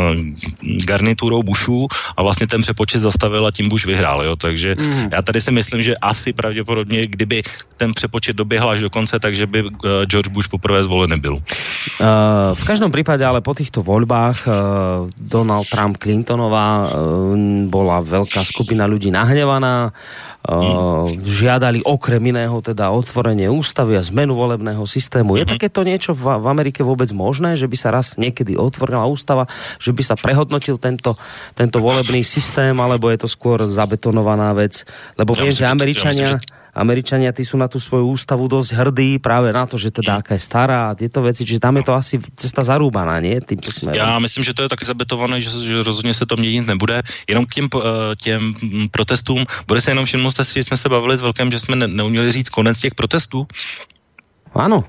garniturou Bushů a vlastně ten přepočet zastavil a tím Bush vyhrál, jo, takže mm. já tady si myslím, že asi pravděpodobně, kdyby ten přepočet doběhl až do konce, takže by uh, George Bush poprvé zvolen nebyl. Uh, v každém případě ale po těchto volbách uh, Donald Trump Clintonová uh, bola veľká skupina ľudí nahnevaná, Uh, žiadali okrem iného teda otvorenie ústavy a zmenu volebného systému. Je mm-hmm. takéto niečo v, v Amerike vôbec možné, že by sa raz niekedy otvorila ústava, že by sa prehodnotil tento, tento volebný systém, alebo je to skôr zabetonovaná vec? Lebo viem, že Američania... Ja Američania tí sú na tú svoju ústavu dosť hrdí práve na to, že teda aká je stará a tieto veci, čiže tam je to asi cesta zarúbaná, nie? Tým smerom. Já myslím, že to je taky zabetované, že, že rozhodně se to měnit nebude. Jenom k těm, eh, těm protestům, bude se jenom všimnout, že jsme se bavili s Velkem, že jsme ne, neuměli říct konec těch protestů. Ano.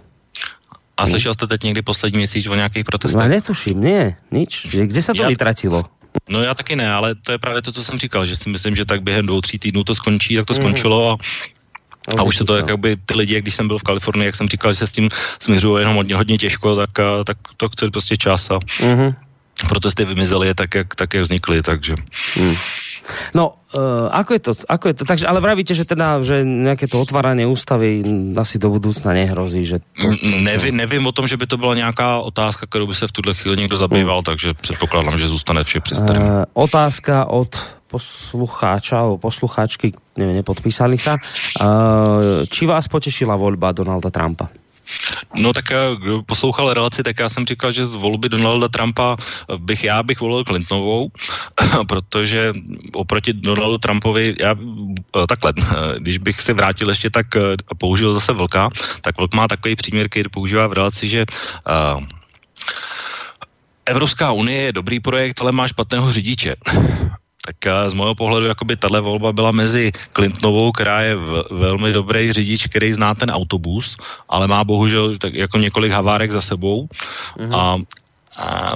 A slyšel jste teď někdy poslední měsíc o nějakých protestech? No, netuším, nie, nič. Kde se to já, vytratilo? No já taky ne, ale to je právě to, co jsem říkal, že si myslím, že tak během dvou, tří týdnů to skončí, tak to mm. skončilo a a už se to, jakoby ty lidi, když jsem byl v Kalifornii, jak jsem říkal, že se s tím směřují jenom hodně, hodně těžko, tak, tak to chce prostě čas a mm-hmm. protesty vymizely tak, jak, tak, jak vznikly, takže... Mm. No, uh, ako je to, ako je to, takže, ale vravíte, že teda, že nějaké to otvárání ústavy asi do budoucna nehrozí, že to, to, to... Nevím, nevím o tom, že by to byla nějaká otázka, kterou by se v tuhle chvíli někdo zabýval, mm. takže předpokládám, že zůstane vše při uh, Otázka od poslucháča alebo poslucháčky, neviem, nepodpísali sa. Či vás potešila voľba Donalda Trumpa? No tak kdo poslouchal relaci, tak já jsem říkal, že z volby Donalda Trumpa bych, já bych volil Clintonovou, *clears throat* protože oproti Donaldu Trumpovi, já takhle, když bych se vrátil ještě tak a použil zase Vlka, tak Vlk má takový příměr, který používá v relaci, že uh, Evropská unie je dobrý projekt, ale má špatného řidiče tak z mého pohledu jakoby tahle volba byla mezi Clintonovou, která je v, velmi dobrý řidič, který zná ten autobus, ale má bohužel tak jako několik havárek za sebou mm-hmm. a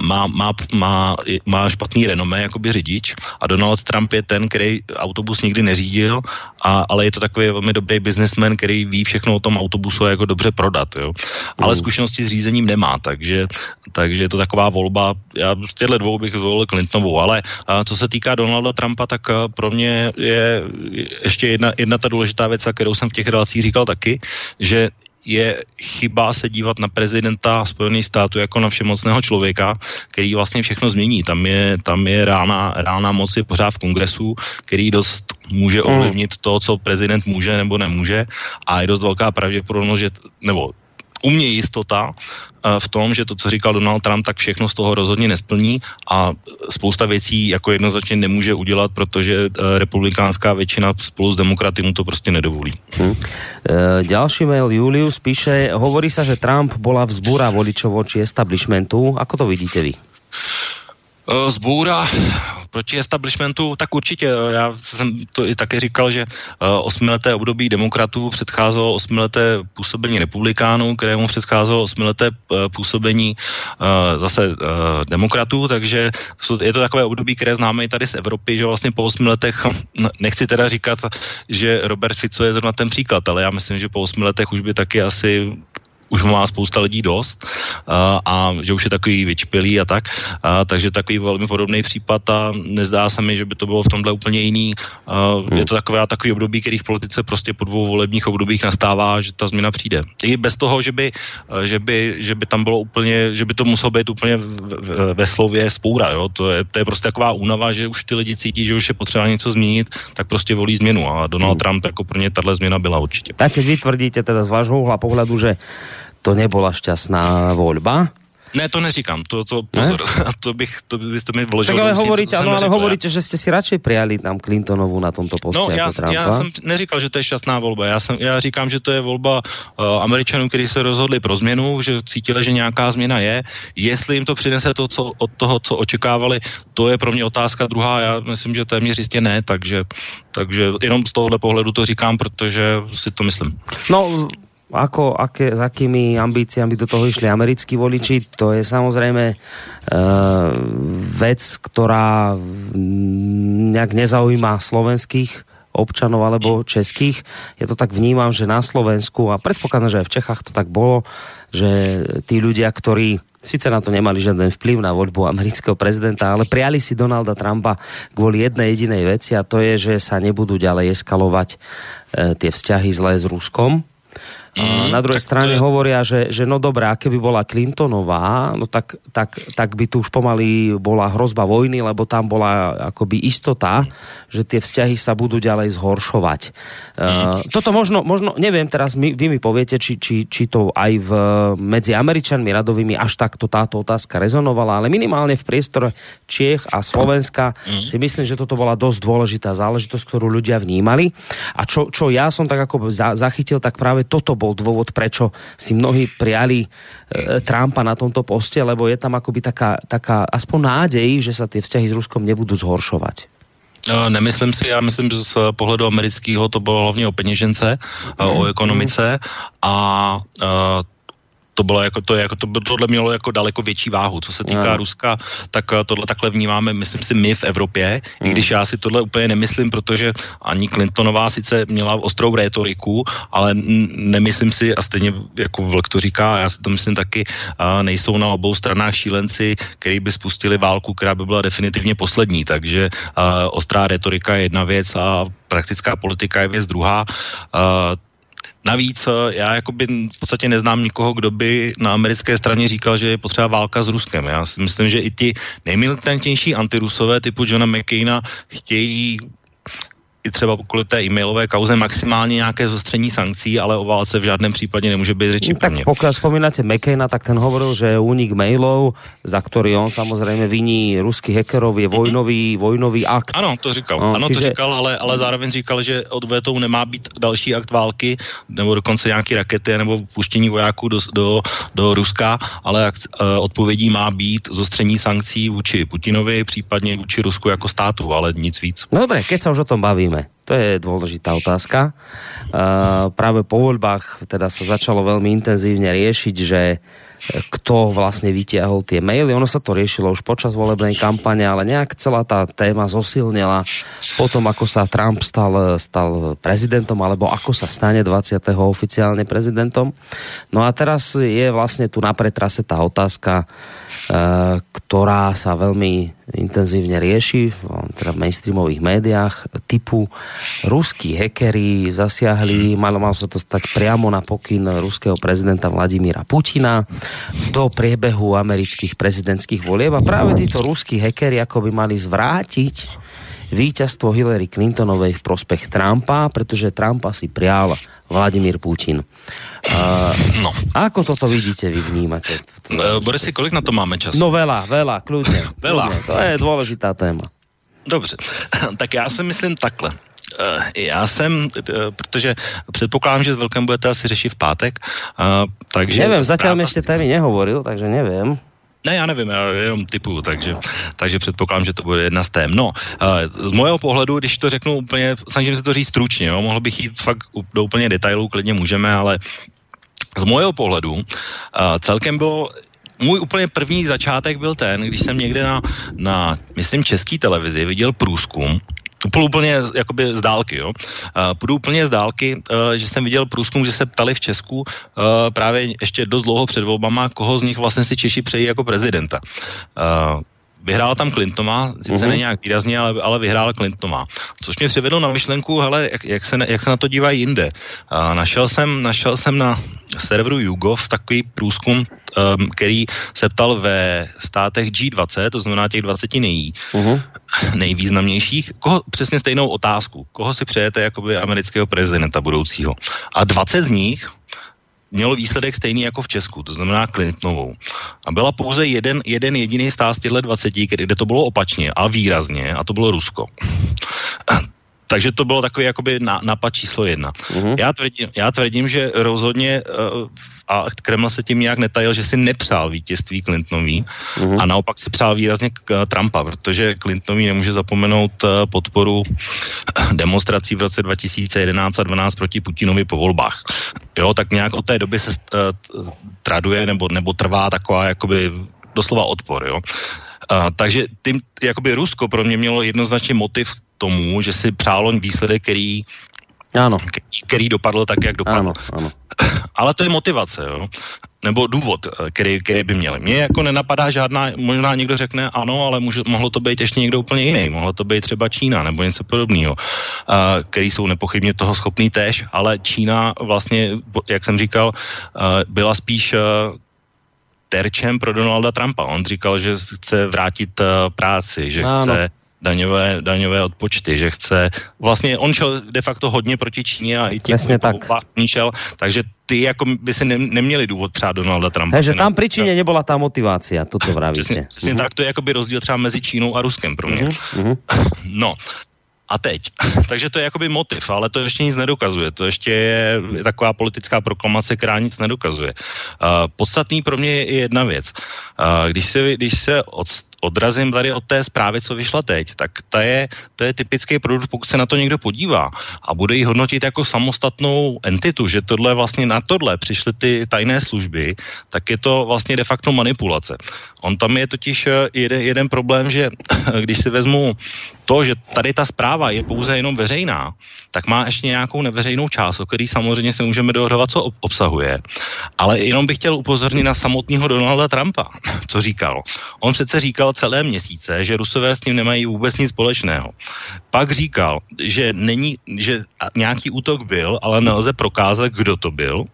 má, má, má, má špatný renomé jakoby řidič a Donald Trump je ten, který autobus nikdy neřídil, a, ale je to takový velmi dobrý businessman, který ví všechno o tom autobusu a jako dobře prodat, jo. Ale mm. zkušenosti s řízením nemá, takže, takže je to taková volba, já z těchto dvou bych zvolil Clintonovou, ale a co se týká Donalda Trumpa, tak pro mě je ještě jedna, jedna ta důležitá věc, kterou jsem v těch relacích říkal taky, že je chyba se dívat na prezidenta Spojených států jako na všemocného člověka, který vlastně všechno změní. Tam je, tam je rána, rána moci pořád v kongresu, který dost může hmm. ovlivnit to, co prezident může nebo nemůže a je dost velká pravděpodobnost, že, nebo u mě jistota eh, v tom, že to, co říkal Donald Trump, tak všechno z toho rozhodně nesplní a spousta věcí jako jednoznačně nemůže udělat, protože eh, republikánská většina spolu s demokraty mu to prostě nedovolí. Hmm. E, mail Julius píše, hovorí sa, že Trump bola vzbúra voličov voči establishmentu. Ako to vidíte vy? Zbůra proti establishmentu, tak určitě. Já jsem to i také říkal, že osmileté období demokratů předcházelo osmileté působení republikánů, kterému předcházelo osmileté působení zase demokratů, takže je to takové období, které známe i tady z Evropy, že vlastně po osmi letech, nechci teda říkat, že Robert Fico je zrovna ten příklad, ale já myslím, že po osmi letech už by taky asi už má spousta lidí dost a, a že už je takový vyčpělý a tak. A, takže takový velmi podobný případ a nezdá se mi, že by to bylo v tomhle úplně jiný. A, hmm. Je to takové takový období, který v politice prostě po dvou volebních obdobích nastává, že ta změna přijde. I bez toho, že by, že by, že by tam bylo úplně, že by to muselo být úplně ve, ve slově spoura. Jo? To, je, to je prostě taková únava, že už ty lidi cítí, že už je potřeba něco změnit, tak prostě volí změnu. A Donald hmm. Trump jako pro ně tahle změna byla určitě. Tak vy tvrdíte teda z vášho pohledu, že to nebola šťastná voľba. Ne, to neříkám, to, to pozor, ne? *laughs* to bych, to byste mi vložil. Tak ale hovoríte, ano, ale hovoríte, že jste si radšej prijali tam Clintonovu na tomto postě no, já, Trumpa. já jsem neříkal, že to je šťastná volba, já, jsem, já říkám, že to je volba uh, Američanů, kteří se rozhodli pro změnu, že cítili, že nějaká změna je, jestli jim to přinese to, co od toho, co očekávali, to je pro mě otázka druhá, já myslím, že téměř jistě ne, takže, takže jenom z tohohle pohledu to říkám, protože si to myslím. No, ako, aké, s akými ambíciami do toho išli americkí voliči, to je samozrejme uh, vec, ktorá nejak nezaujíma slovenských občanov alebo českých. Ja to tak vnímam, že na Slovensku a predpokladám, že aj v Čechách to tak bolo, že tí ľudia, ktorí Sice na to nemali žiaden vplyv na voľbu amerického prezidenta, ale prijali si Donalda Trumpa kvôli jednej jedinej veci a to je, že sa nebudú ďalej eskalovať e, tie vzťahy zlé s Ruskom Mm, na druhej strane je... hovoria, že, že no dobré, a keby bola Clintonová, no tak, tak, tak by tu už pomaly bola hrozba vojny, lebo tam bola akoby istota, že tie vzťahy sa budú ďalej zhoršovať. Mm. Uh, toto možno, možno, neviem, teraz my, vy mi poviete, či, či, či to aj v, medzi Američanmi radovými až takto táto otázka rezonovala, ale minimálne v priestore Čiech a Slovenska mm. si myslím, že toto bola dosť dôležitá záležitosť, ktorú ľudia vnímali. A čo, čo ja som tak ako za, zachytil, tak práve toto bol bol dôvod, prečo si mnohí prijali e, Trumpa na tomto poste, lebo je tam akoby taká, taká aspoň nádej, že sa tie vzťahy s Ruskom nebudú zhoršovať. E, nemyslím si, já myslím, že z pohledu amerického to bylo hlavně o peněžence, mm. o ekonomice a to bylo jako, to, jako, to, tohle mělo jako daleko větší váhu. Co se týká no. Ruska, tak eh, tohle takhle vnímáme, myslím si, my v Evropě, mm. i když já si tohle úplně nemyslím, protože ani Clintonová sice měla ostrou rétoriku, ale nemyslím si, a stejně jako Vlk to říká, já si to myslím taky, a nejsou na obou stranách šílenci, který by spustili válku, která by byla definitivně poslední, takže a, ostrá retorika je jedna věc a praktická politika je věc druhá. Navíc eh, já jakoby v podstatě neznám nikoho, kdo by na americké straně říkal, že je potřeba válka s Ruskem. Já si myslím, že i ti nejmilitantnější antirusové typu Johna McCaina chtějí i třeba kvůli té e-mailové kauze maximálně nějaké zostření sankcí, ale o válce v žádném případě nemůže být řeči Tak pokud vzpomínáte McCaina, tak ten hovoril, že únik mailov, za který on samozřejmě viní ruských hackerov, je vojnový, vojnový akt. Ano, to říkal. No, ano, čiže... to říkal, ale, ale zároveň říkal, že od VTO nemá být další akt války, nebo dokonce nějaké rakety, nebo puštění vojáků do, do, do Ruska, ale akt, uh, odpovědí má být zostření sankcí vůči Putinovi, případně vůči Rusku jako státu, ale nic víc. No dobré, keď se už o tom bavíme, to je dôležitá otázka. Uh, práve po voľbách teda sa začalo veľmi intenzívne riešiť, že kto vlastne vytiahol tie maily. Ono sa to riešilo už počas volebnej kampane, ale nejak celá tá téma zosilnila potom, ako sa Trump stal, stal prezidentom, alebo ako sa stane 20. oficiálne prezidentom. No a teraz je vlastne tu na pretrase tá otázka, Eh, ktorá sa veľmi intenzívne rieši teda v mainstreamových médiách typu ruskí hekery zasiahli, malo, malo sa to stať priamo na pokyn ruského prezidenta Vladimíra Putina do priebehu amerických prezidentských volieb a práve títo ruskí hekery ako by mali zvrátiť víťazstvo Hillary Clintonovej v prospech Trumpa, pretože Trumpa si prial Vladimír Putin. Uh, no. Ako toto vidíte, vy vnímate? Uh, Borisi, kolik na to máme času? No veľa, veľa, kľudne. veľa. Kľudne. To je dôležitá téma. Dobře, *laughs* tak já si myslím takhle. Já jsem, protože předpokládám, že s Velkem budete asi řešit v pátek, takže... Nevím, zatím ještě témy nehovoril, takže nevím. Ne, já nevím, já jenom typuju, takže, takže předpokládám, že to bude jedna z tém. No, z mojeho pohledu, když to řeknu úplně, snažím se to říct stručně, jo, mohl bych jít fakt do úplně detailů, klidně můžeme, ale z mojeho pohledu celkem bylo můj úplně první začátek byl ten, když jsem někde na, na myslím, české televizi viděl průzkum, Půjdu úplně jakoby z dálky, jo. Půjdu úplně z dálky, uh, že jsem viděl průzkum, že se ptali v Česku uh, právě ještě dost dlouho před volbama, koho z nich vlastně si Češi přejí jako prezidenta. Uh, vyhrál tam Clintona, sice uh-huh. ne nějak výrazně, ale, ale vyhrál Clintona. Což mě přivedlo na myšlenku, hele, jak, jak, se, jak se na to dívají jinde. Našel, jsem, našel jsem na serveru YouGov takový průzkum, um, který se ptal ve státech G20, to znamená těch 20 nej, uh-huh. nejvýznamnějších, koho, přesně stejnou otázku, koho si přejete jakoby amerického prezidenta budoucího. A 20 z nich mělo výsledek stejný jako v Česku, to znamená Clintonovou. A byla pouze jeden, jeden jediný stát z těchto 20, kde to bylo opačně a výrazně, a to bylo Rusko. *clears throat* Takže to bylo takový jakoby nápad číslo jedna. Uh-huh. Já, tvrdím, já tvrdím, že rozhodně uh, a Kreml se tím nějak netajil, že si nepřál vítězství Clintonový uh-huh. a naopak si přál výrazně k, uh, Trumpa, protože Clintonový nemůže zapomenout uh, podporu *clears throat* demonstrací v roce 2011 a 12 proti Putinovi po volbách. Jo, tak nějak od té doby se uh, traduje nebo, nebo trvá taková jakoby doslova odpor, jo. Uh, takže tím, jakoby Rusko pro mě mělo jednoznačně motiv tomu, že si přálo výsledek, který, ano. který dopadl tak, jak dopadl. Ano, ano. *clears throat* Ale to je motivace, jo? nebo důvod, eh, který, který by měli. Mně jako nenapadá žádná, možná někdo řekne ano, ale může, mohlo to být ještě někdo úplně jiný, mohlo to být třeba Čína nebo něco podobného, uh, který jsou nepochybně toho schopný též, ale Čína vlastně, jak jsem říkal, uh, byla spíš uh, terčem pro Donalda Trumpa. On říkal, že chce vrátit práci, že ano. chce daňové, daňové odpočty, že chce, vlastně on šel de facto hodně proti Číně a i těch tak. šel, takže ty jako by si ne, neměli důvod třeba Donalda Trumpa. He, že tam pri Číně nebyla ta motivace, toto vravíte. Přesně, přesně uh-huh. tak, to je jakoby rozdíl třeba mezi Čínou a Ruskem pro mě. Uh-huh. *laughs* No, a teď. *laughs* Takže to je jakoby motiv, ale to ještě nic nedokazuje. To ještě je taková politická proklamace, která nic nedokazuje. Uh, podstatný pro mě je jedna věc. Uh, když se, když se od, odrazím tady od té zprávy, co vyšla teď, tak ta je, to je typický produkt, pokud se na to někdo podívá a bude ji hodnotit jako samostatnou entitu, že tohle vlastně na tohle přišly ty tajné služby, tak je to vlastně de facto manipulace. On tam je totiž eh, jeden, jeden problém, že *clears throat* když si vezmu to, že tady ta zpráva je pouze jenom veřejná, tak má ještě nějakou neveřejnou část, o který samozřejmě se můžeme dohodovat, co obsahuje. Ale jenom bych chtěl upozornit na samotného Donalda Trumpa, co říkal. On přece říkal celé měsíce, že Rusové s ním nemají vůbec nic společného. Pak říkal, že není, že nějaký útok byl, ale nelze prokázat, kdo to byl.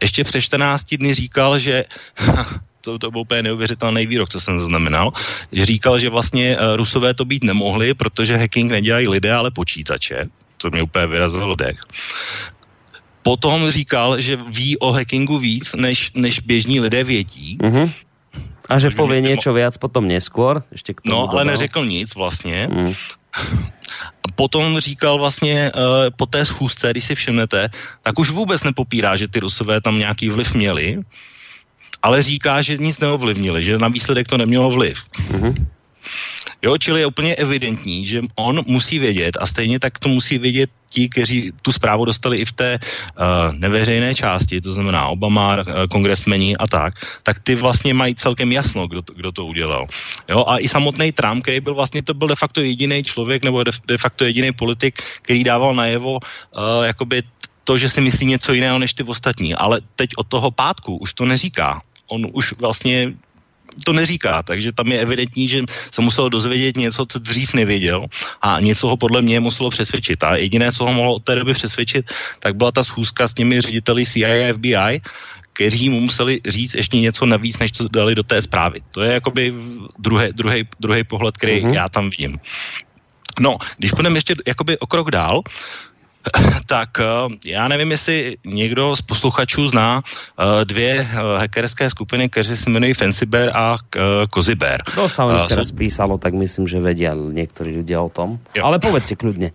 Ještě přes 14 dny říkal, že *laughs* to, to byl úplně neuvěřitelný výrok, co jsem zaznamenal, říkal, že vlastně uh, Rusové to být nemohli, protože hacking nedělají lidé, ale počítače. To mě úplně vyrazilo dech. Potom říkal, že ví o hackingu víc, než, než běžní lidé vědí. Uh-huh. A že povie něco mo- viac potom neskôr? Ještě k tomu no, ale neřekl nic vlastně. Mm. *laughs* A potom říkal vlastně uh, po té schůzce, když si všimnete, tak už vůbec nepopírá, že ty Rusové tam nějaký vliv měli, ale říká, že nic neovlivnili, že na výsledek to nemělo vliv. Mm-hmm. Jo, čili je úplně evidentní, že on musí vědět a stejně tak to musí vědět ti, kteří tu zprávu dostali i v té uh, neveřejné části, to znamená Obama, uh, kongresmeni a tak, tak ty vlastně mají celkem jasno, kdo to, kdo to udělal. Jo, a i samotný Trump, který byl vlastně, to byl de facto jediný člověk nebo de, de facto jediný politik, který dával najevo uh, jakoby to, že si myslí něco jiného než ty ostatní. Ale teď od toho pátku už to neříká. On už vlastně to neříká, takže tam je evidentní, že se musel dozvědět něco, co dřív nevěděl a něco ho podle mě muselo přesvědčit. A jediné, co ho mohlo od té doby přesvědčit, tak byla ta schůzka s těmi řediteli CIA a FBI, kteří mu museli říct ještě něco navíc, než co dali do té zprávy. To je jakoby druhý pohled, který uh-huh. já tam vidím. No, když půjdeme ještě jakoby o krok dál, *laughs* tak eh, já nevím, jestli někdo z posluchačů zná eh, dvě eh, hackerské skupiny, které se jmenují Fancybear a Kozibear. To sa o nich teraz písalo, tak myslím, že vedia někteří lidé o tom. Jo. Ale povedz si kludně.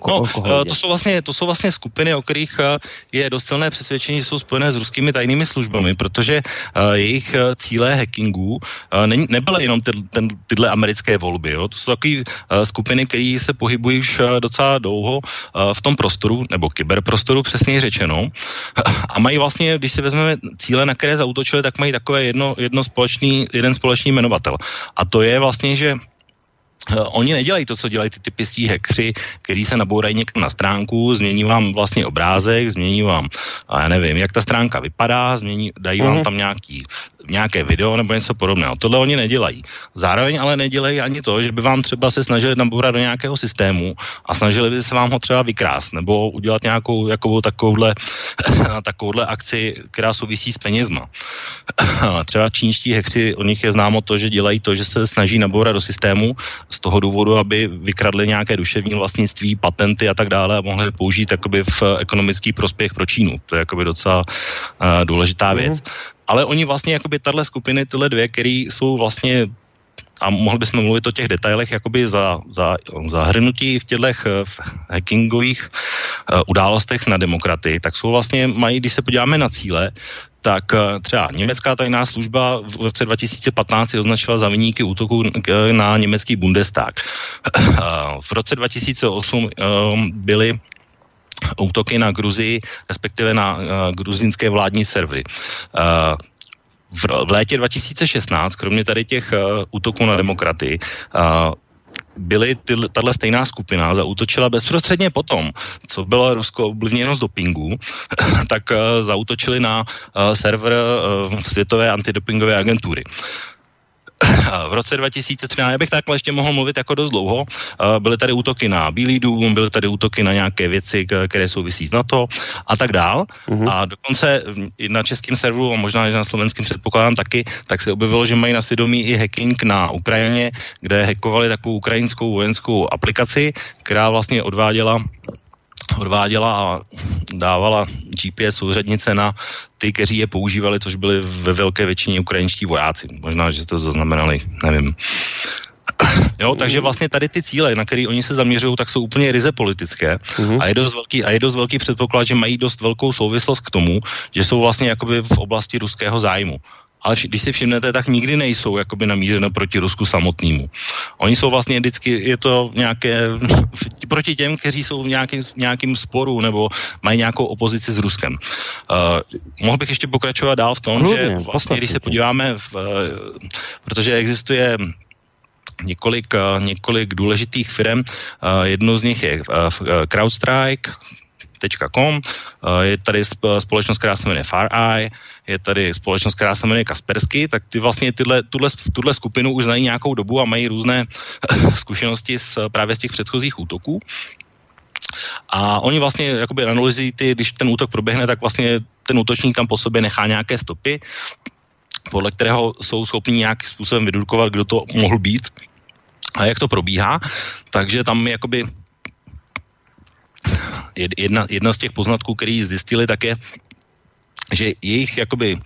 O, no, eh, to jsou, vlastně, to jsou vlastně skupiny, o kterých eh, je dost silné přesvědčení, že jsou spojené s ruskými tajnými službami, protože uh, jejich cíle hackingů ne, nebyly jenom ty, ten, tyhle americké volby. Jo? To jsou takové skupiny, které se pohybují už docela dlouho uh, v tom prostoru, nebo kyberprostoru přesněji řečeno. A mají vlastně, když si vezmeme cíle, na které zautočili, tak mají takové jedno, jedno společný, jeden společný jmenovatel. A to je vlastně, že oni nedělají to, co dělají ty typičtí hackři, který se nabourají někam na stránku, změní vám vlastně obrázek, změní vám, a já nevím, jak ta stránka vypadá, změní, dají mm-hmm. vám tam nějaký, nějaké video nebo něco podobného. Tohle oni nedělají. Zároveň ale nedělají ani to, že by vám třeba se snažili nabourat do nějakého systému a snažili by se vám ho třeba vykrást nebo udělat nějakou jakovou takovouhle, *laughs* takovouhle akci, která souvisí s penězma. *clears throat* třeba čínští hackři, o nich je známo to, že dělají to, že se snaží nabourat do systému z toho důvodu, aby vykradli nějaké duševní vlastnictví, patenty a tak dále a mohli použít jakoby v ekonomický prospěch pro Čínu. To je jakoby docela uh, důležitá věc. Mm. Ale oni vlastně jakoby tahle skupiny, tyhle dvě, které jsou vlastně a mohli bychom mluvit o těch detailech jakoby za, za, zahrnutí v těchto hackingových uh, událostech na demokraty, tak jsou vlastně, mají, když se podíváme na cíle, tak třeba německá tajná služba v roce 2015 označila za vyníky útoku na německý Bundestag. V roce 2008 byly útoky na Gruzii, respektive na gruzínské vládní servery v, v létě 2016, kromě tady těch uh, útoků na demokraty, uh, byly tahle stejná skupina zautočila bezprostředně potom, co bylo Rusko ovlivněno z dopingu, *clears throat* tak uh, zautočili na uh, server uh, Světové antidopingové agentury *coughs* v roce 2013, já bych takhle ještě mohl mluvit jako dost dlouho, byly tady útoky na Bílý dům, byly tady útoky na nějaké věci, které souvisí s NATO a tak dál. Uh-huh. A dokonce i na českém serveru a možná i na slovenském předpokládám taky, tak se objevilo, že mají na svědomí i hacking na Ukrajině, kde hackovali takovou ukrajinskou vojenskou aplikaci, která vlastně odváděla odváděla a dávala GPS souřadnice na ty, kteří je používali, což byli ve velké většině ukrajinští vojáci. Možná, že to zaznamenali, nevím. Jo, takže vlastně tady ty cíle, na které oni se zaměřují, tak jsou úplně ryze politické uh-huh. a, je dost velký, a je dost velký předpoklad, že mají dost velkou souvislost k tomu, že jsou vlastně jakoby v oblasti ruského zájmu ale když si všimnete, tak nikdy nejsou jakoby namířeno proti Rusku samotnému. Oni jsou vlastně vždycky, je to nějaké, *laughs* proti těm, kteří jsou v nějakým, nějakým sporu nebo mají nějakou opozici s Ruskem. Uh, mohl bych ještě pokračovat dál v tom, Kludně, že vlastně, když se podíváme, v, uh, protože existuje několik, uh, několik důležitých firm. Uh, jednou z nich je uh, CrowdStrike, Com, je tady společnost, která se jmenuje FarEye, je tady společnost, která se jmenuje Kaspersky, tak ty vlastně tyhle, tuhle, tuhle skupinu už znají nějakou dobu a mají různé *laughs* zkušenosti z, právě z těch předchozích útoků. A oni vlastně jakoby analyzují ty, když ten útok proběhne, tak vlastně ten útočník tam po sobě nechá nějaké stopy, podle kterého jsou schopni nějakým způsobem vydurkovat, kdo to mohl být a jak to probíhá. Takže tam jakoby jedna, jedna z těch poznatků, který zjistili, tak je, že jejich jakoby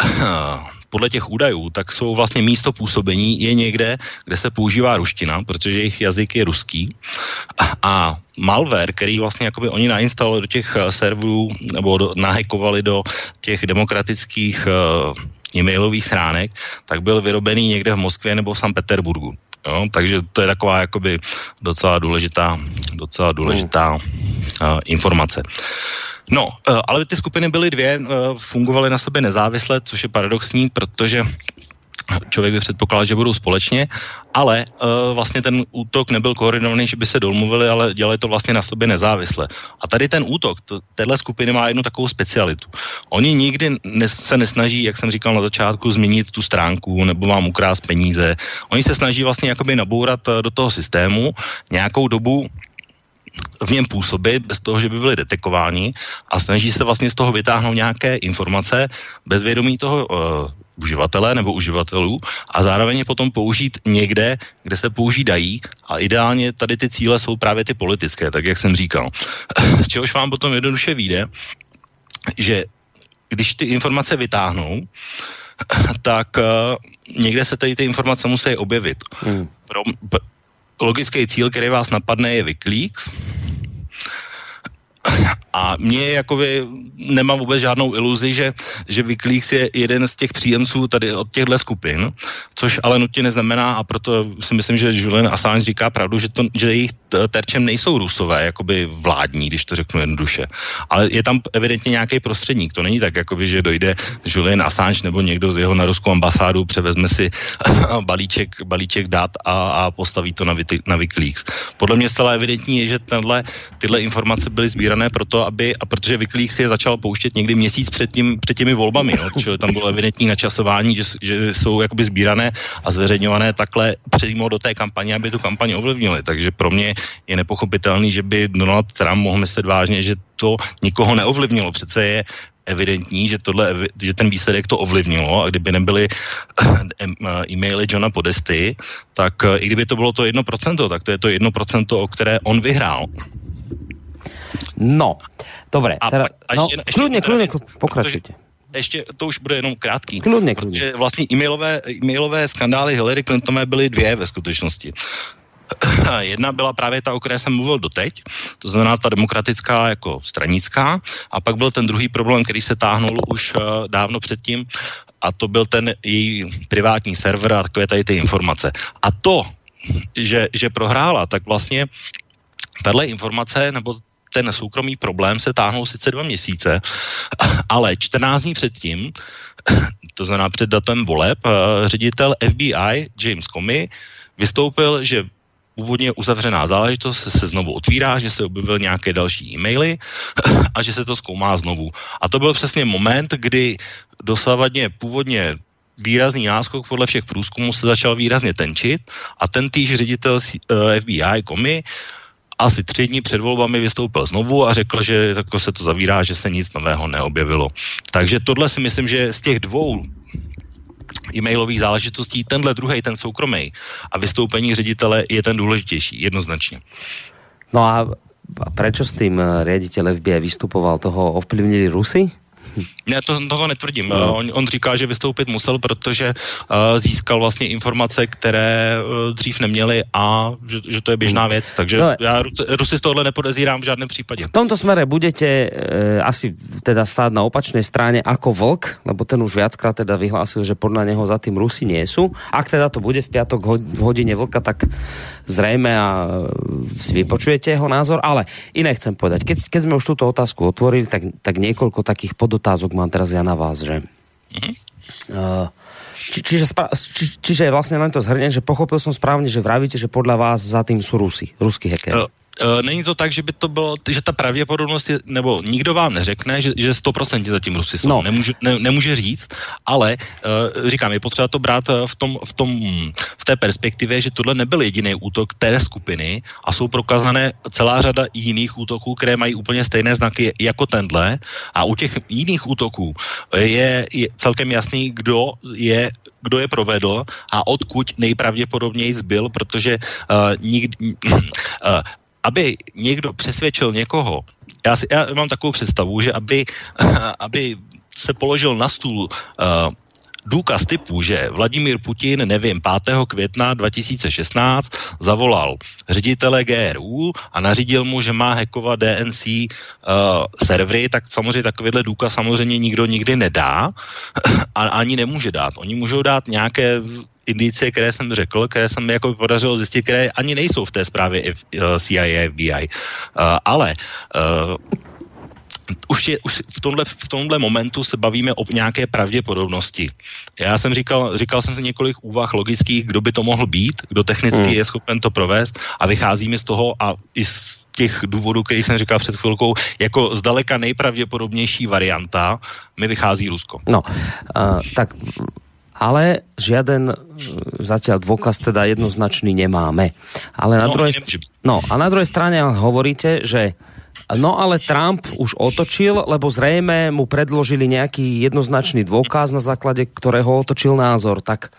*clears throat* podle těch údajů, tak jsou vlastně místo působení je někde, kde se používá ruština, protože jejich jazyk je ruský. A malware, který vlastně jakoby oni nainstalovali do těch eh, serverů nebo do, nahekovali do těch demokratických uh, e-mailových schránek, tak byl vyrobený někde v Moskvě nebo v St. Peterburgu. Jo, takže to je taková jakoby docela důležitá, docela důležitá uh, informace. No, uh, ale ty skupiny byly dvě, uh, fungovaly na sobě nezávisle, což je paradoxní, protože člověk by předpokládal, že budou společně, ale uh, vlastně ten útok nebyl koordinovaný, že by se domluvili, ale dělali to vlastně na sobě nezávisle. A tady ten útok, to, téhle skupiny má jednu takovou specialitu. Oni nikdy ne, se nesnaží, jak jsem říkal na začátku, změnit tu stránku nebo vám ukrást peníze. Oni se snaží vlastně jakoby nabourat do toho systému nějakou dobu v něm působit bez toho, že by byli detekováni a snaží se vlastně z toho vytáhnout nějaké informace bez vědomí toho uh, uživatele nebo uživatelů a zároveň je potom použít někde, kde se použít dají a ideálně tady ty cíle jsou právě ty politické, tak jak jsem říkal. Z *laughs* čehož vám potom jednoduše vyjde, že když ty informace vytáhnou, *laughs* tak uh, někde se tady ty informace musí objevit. Hmm. Pro, logický cíl, který vás napadne, je Wikileaks. A mě jakoby nemám vůbec žádnou iluzi, že, že Wikileaks je jeden z těch příjemců tady od těchto skupin, což ale nutně neznamená a proto si myslím, že Julian Assange říká pravdu, že, to, že jejich terčem nejsou rusové, jakoby vládní, když to řeknu jednoduše. Ale je tam evidentně nějaký prostředník. To není tak, jakoby, že dojde Julian Assange nebo někdo z jeho na ruskou ambasádu, převezme si *laughs* balíček, balíček dat a, a postaví to na, na Wikileaks. Podle mě zcela evidentní je, že tenhle, tyhle informace byly sbírané proto, aby, a protože Wikileaks je začal pouštět někdy měsíc před, tím, před těmi volbami, jo, čili tam bylo evidentní načasování, že, že jsou jakoby sbírané a zveřejňované takhle přímo do té kampaně, aby tu kampaň ovlivnili. Takže pro mě je nepochopitelný, že by Donald Trump mohl myslet vážně, že to nikoho neovlivnilo. Přece je evidentní, že, tohle, že ten výsledek to ovlivnilo a kdyby nebyly e-maily Johna Podesty, tak eh, i kdyby to bylo to 1%, tak to je to 1%, o které on vyhrál. No, dobré. A, teda, a ještě, no, ještě, kludně, kludně, pokračujte. Ještě to už bude jenom krátký. Kludně, kludně. Protože vlastně e-mailové, e-mailové skandály Hillary Clintonové byly dvě ve skutečnosti. *clears throat* Jedna byla právě ta, o které jsem mluvil doteď, to znamená ta demokratická jako stranická, a pak byl ten druhý problém, který se táhnul už uh, dávno předtím, a to byl ten její privátní server a takové tady ty informace. A to, že, že prohrála, tak vlastně tahle informace nebo ten soukromý problém se táhnul sice dva měsíce, ale 14 dní předtím, to znamená před datem voleb, eh, ředitel FBI James Comey vystoupil, že původně uzavřená záležitost se znovu otvírá, že se objevil nějaké další e-maily a že se to zkoumá znovu. A to byl přesně moment, kdy dosavadně původně výrazný náskok podle všech průzkumů se začal výrazně tenčit a ten týž ředitel eh, FBI Comey asi tři dny před volbami vystoupil znovu a řekl, že jako se to zavírá, že se nic nového neobjevilo. Takže tohle si myslím, že z těch dvou e-mailových záležitostí, tenhle druhý, ten soukromý a vystoupení ředitele je ten důležitější, jednoznačně. No a prečo s tým riaditeľ FBI vystupoval? Toho ovplyvnili Rusy? Ne, to, toho netvrdím. No. On, on říká, že vystoupit musel, protože uh, získal vlastně informace, které uh, dřív neměli a že, že to je běžná věc. Takže no, já Rusy, Rusy z tohohle nepodezírám v žádném případě. V tomto smere budete uh, asi teda stát na opačnej strane ako Vlk, lebo ten už viackrát teda vyhlásil, že podľa neho za tým Rusy nie sú. Ak teda to bude v piatok v hodine Vlka, tak zrejme a si vypočujete jeho názor, ale iné chcem povedať. Keď, keď sme už túto otázku otvorili, tak, tak niekoľko takých podotázok mám teraz ja na vás, že... Mm-hmm. Uh, či, čiže, či, čiže vlastne len to zhrnem, že pochopil som správne, že vravíte, že podľa vás za tým sú Rusy, ruský hacker. Uh, není to tak, že by to bylo, že ta pravděpodobnost je, nebo nikdo vám neřekne, že, že 100% zatím Rusy jsou. No. Nemůže, ne, nemůže říct, ale uh, říkám, je potřeba to brát v, tom, v, tom, v té perspektivě, že tohle nebyl jediný útok té skupiny a jsou prokázané celá řada jiných útoků, které mají úplně stejné znaky jako tenhle a u těch jiných útoků je, je celkem jasný, kdo je kdo je provedl a odkud nejpravděpodobněji zbyl, protože uh, nikdy, uh, *clears throat* aby někdo přesvědčil někoho, já, si, já mám takovou představu, že aby, *laughs* aby se položil na stůl uh, důkaz typu, že Vladimír Putin, nevím, 5. května 2016 zavolal ředitele GRU a nařídil mu, že má hackovat DNC uh, servery, tak samozřejmě takovýhle důkaz samozřejmě nikdo nikdy nedá a ani nemůže dát. Oni můžou dát nějaké indicie, které jsem řekl, které jsem jako podařilo zjistit, které ani nejsou v té zprávě CIA, FBI. Uh, ale uh, už, je, už v, tomhle, v tomhle momentu se bavíme o nějaké pravděpodobnosti. Já jsem říkal, říkal jsem si několik úvah logických, kdo by to mohl být, kdo technicky hmm. je schopen to provést a vycházíme z toho a i z těch důvodů, který jsem říkal před chvilkou, jako zdaleka nejpravděpodobnější varianta mi vychází Rusko. No, uh, tak ale žiaden zatiaľ dôkaz teda jednoznačný nemáme. Ale na no, druhej, no, a na druhej strane hovoríte, že No ale Trump už otočil, lebo zrejme mu predložili nejaký jednoznačný dôkaz, na základe ktorého otočil názor. Tak,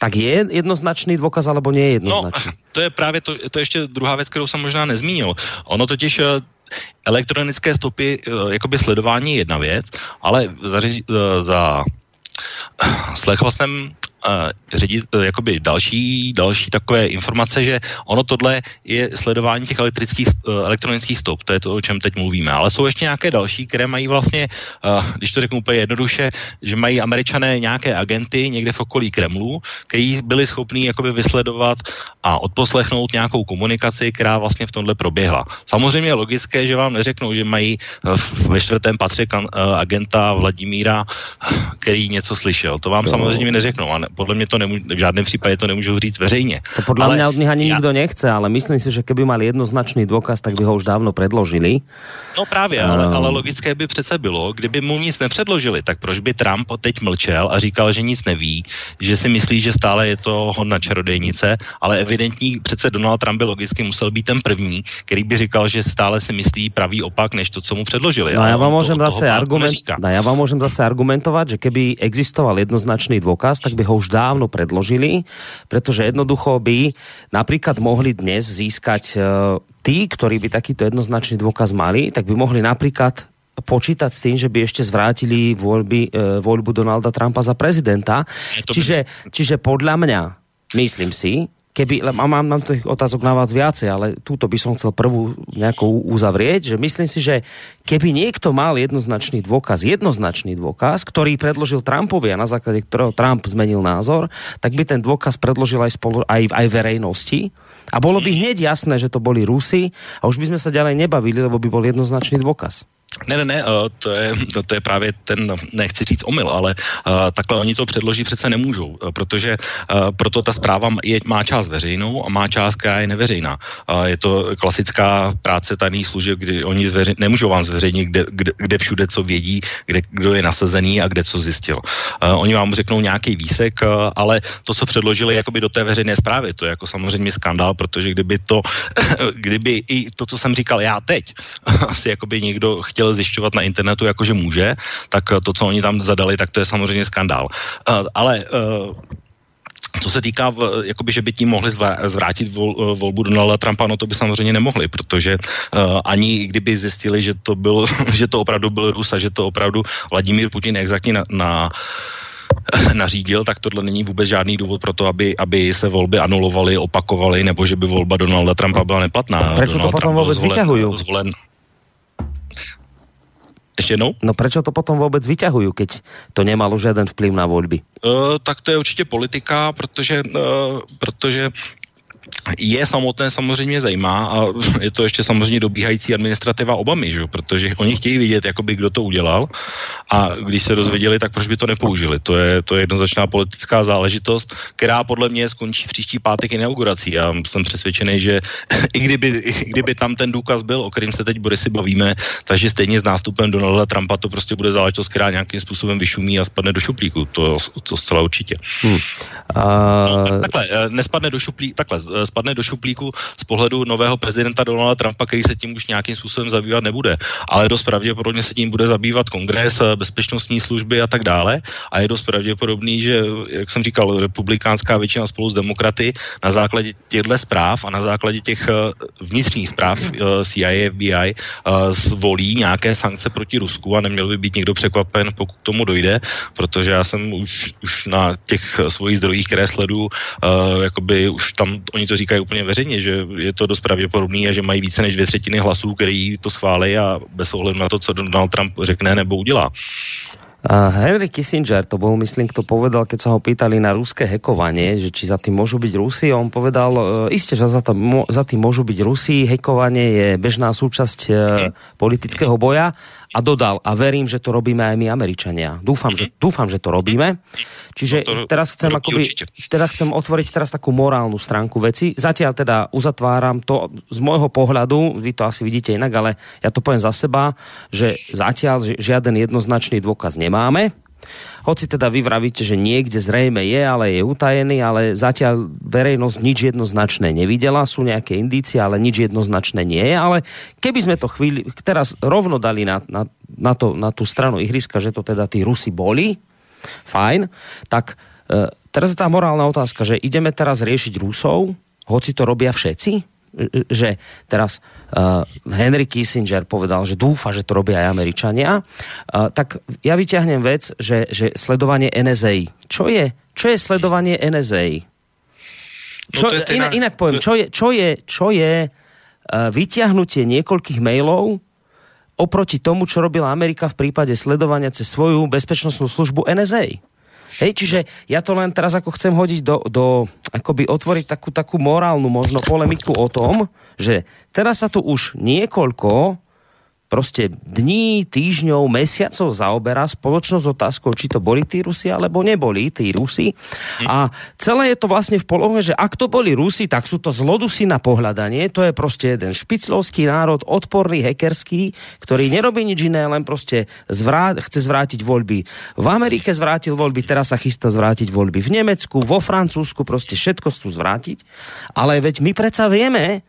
tak je jednoznačný dôkaz, alebo nie je jednoznačný? No, *laughs* to je právě to, to je ještě druhá věc, kterou jsem možná nezmínil. Ono totiž eh, elektronické stopy, eh, jakoby sledování je jedna věc, ale za, za slechl jsem uh, ředit, uh, jakoby další, další takové informace, že ono tohle je sledování těch elektrických, uh, elektronických stop, to je to, o čem teď mluvíme. Ale jsou ještě nějaké další, které mají vlastně, uh, když to řeknu úplně jednoduše, že mají američané nějaké agenty někde v okolí Kremlu, kteří byli schopní jakoby vysledovat a odposlechnout nějakou komunikaci, která vlastně v tomhle proběhla. Samozřejmě je logické, že vám neřeknou, že mají ve čtvrtém patře kan, agenta Vladimíra, který něco slyšel. To vám to... samozřejmě neřeknou a podle mě to nemůžu, v žádném případě to nemůžu říct veřejně. To podle ale mě od nich ani já... nikdo nechce, ale myslím si, že kdyby mali jednoznačný důkaz, tak by ho už dávno předložili. No právě, ale, ale logické by přece bylo, kdyby mu nic nepředložili, tak proč by Trump teď mlčel a říkal, že nic neví, že si myslí, že stále je to hodna čarodejnice, ale evidentní přece Donald Trump by logicky musel být ten první, který by říkal, že stále si myslí pravý opak, než to, co mu předložili. No já vám můžem zase argument, no, já vám můžem zase argumentovat, že keby existoval jednoznačný dôkaz, tak by ho už dávno predložili, pretože jednoducho by napríklad mohli dnes získať uh, tí, ktorí by takýto jednoznačný dôkaz mali, tak by mohli napríklad počítať s tým, že by ešte zvrátili voľby, e, voľbu Donalda Trumpa za prezidenta. Čiže, čiže podľa mňa, myslím si, keby, mám, mám tých otázok na vás viacej, ale túto by som chcel prvú nejakou uzavrieť, že myslím si, že keby niekto mal jednoznačný dôkaz, jednoznačný dôkaz, ktorý predložil Trumpovi a na základe ktorého Trump zmenil názor, tak by ten dôkaz predložil aj, spolu, aj, aj verejnosti a bolo by hneď jasné, že to boli Rusy a už by sme sa ďalej nebavili, lebo by bol jednoznačný dôkaz. Ne, ne, ne, eh, to je, to je právě ten, nechci říct omyl, ale uh, takhle oni to předložit přece nemůžou, eh, protože proto ta zpráva je, má část veřejnou a má část, která je neveřejná. Je to klasická práce tajných služeb, kdy oni zveři, nemůžou vám zveřejnit, kde, kde, kde všude co vědí, kde, kdo je nasazený a kde co zjistil. Oni vám řeknou nějaký výsek, ale to, co předložili jakoby do té veřejné zprávy, to je jako samozřejmě skandál, protože kdyby to, *coughs* kdyby i to, co jsem říkal já teď, *coughs* asi jakoby někdo chtěl zjišťovat na internetu, jakože může, tak to, co oni tam zadali, tak to je samozřejmě skandál. Uh, ale uh, co se týká, jakoby, že by tím mohli zvrátit vol, volbu Donalda Trumpa, no to by samozřejmě nemohli, protože uh, ani kdyby zjistili, že to, byl, *laughs* že to opravdu byl Rus a že to opravdu Vladimír Putin exaktně na, na *laughs* nařídil, tak tohle není vůbec žádný důvod pro to, aby, aby se volby anulovaly, opakovaly, nebo že by volba Donalda Trumpa byla neplatná. Proč to potom vůbec vyťahují? Zvolen, ještě jednou? No proč to potom vůbec vyťahují, keď to nemalo žádný vplyv na volby? Uh, tak to je určitě politika, protože, uh, protože je samotné samozřejmě zajímá a je to ještě samozřejmě dobíhající administrativa Obamy, že? protože oni chtějí vidět, jakoby, kdo to udělal a když se dozvěděli, tak proč by to nepoužili. To je, to je jednoznačná politická záležitost, která podle mě skončí příští pátek inaugurací. Já jsem přesvědčený, že *laughs* i kdyby, i kdyby tam ten důkaz byl, o kterým se teď Borisy bavíme, takže stejně s nástupem Donalda Trumpa to prostě bude záležitost, která nějakým způsobem vyšumí a spadne do šuplíku. To, to zcela určitě. Hmm. No, tak, takhle, eh, nespadne do šuplíku, takhle, spadne do šuplíku z pohledu nového prezidenta Donalda Trumpa, který se tím už nějakým způsobem zabývat nebude. Ale dost pravděpodobně se tím bude zabývat kongres, eh, bezpečnostní služby a tak dále. A je dost pravděpodobný, že, jak jsem říkal, republikánská většina spolu s demokraty na základě těchto zpráv a na základě těch eh, vnitřních zpráv eh, CIA, FBI zvolí nějaké sankce proti Rusku a neměl by být někdo překvapen, pokud tomu dojde, protože já jsem už, už na těch svojich zdrojích, které sledu, jakoby už tam oni to říkají úplně veřejně, že je to dost pravděpodobný a že mají více než dvě třetiny hlasů, který to schválí a bez ohledu na to, co Donald Trump řekne nebo udělá. Uh, Henry Kissinger, to bol, myslím, kto povedal, keď sa ho pýtali na ruské hekovanie, že či za tým môžu byť Rusi, on povedal, uh, isté, že za, tým, za tým môžu byť Rusi, hekovanie je bežná súčasť uh, politického boja a dodal, a verím, že to robíme aj my Američania. Dúfam, že, dúfam, že to robíme. Čiže no to, teraz chcem akoby, teda chcem otvoriť teraz takú morálnu stránku veci. Zatiaľ teda uzatváram to z môjho pohľadu, vy to asi vidíte inak, ale ja to poviem za seba, že zatiaľ žiaden jednoznačný dôkaz nemáme. Hoci teda vy vravíte, že niekde zrejme je, ale je utajený, ale zatiaľ verejnosť nič jednoznačné nevidela, sú nejaké indície, ale nič jednoznačné nie je, ale keby sme to chvíli, teraz rovno dali na, na, na, to, na tú stranu ihriska, že to teda tí Rusi boli, fajn, tak e, teraz je tá morálna otázka, že ideme teraz riešiť Rusov, hoci to robia všetci? Že teraz uh, Henry Kissinger povedal, že dúfa, že to robia aj Američania, uh, tak ja vyťahnem vec, že, že sledovanie NSA, čo je čo je sledovanie NSA? No Čo, to je stejná- inak, inak poviem, čo je, čo je, čo je uh, vyťahnutie niekoľkých mailov oproti tomu, čo robila Amerika v prípade sledovania cez svoju bezpečnostnú službu NSA. Hej, čiže ja to len teraz ako chcem hodiť do, do akoby otvoriť takú, takú morálnu možno polemiku o tom, že teraz sa tu už niekoľko proste dní, týždňov, mesiacov zaoberá spoločnosť otázkou, či to boli tí Rusi, alebo neboli tí Rusi. A celé je to vlastne v polohe, že ak to boli Rusi, tak sú to zlodusy na pohľadanie. To je proste jeden špiclovský národ, odporný, hekerský, ktorý nerobí nič iné, len proste zvrá- chce zvrátiť voľby. V Amerike zvrátil voľby, teraz sa chystá zvrátiť voľby. V Nemecku, vo Francúzsku, proste všetko chcú zvrátiť. Ale veď my predsa vieme,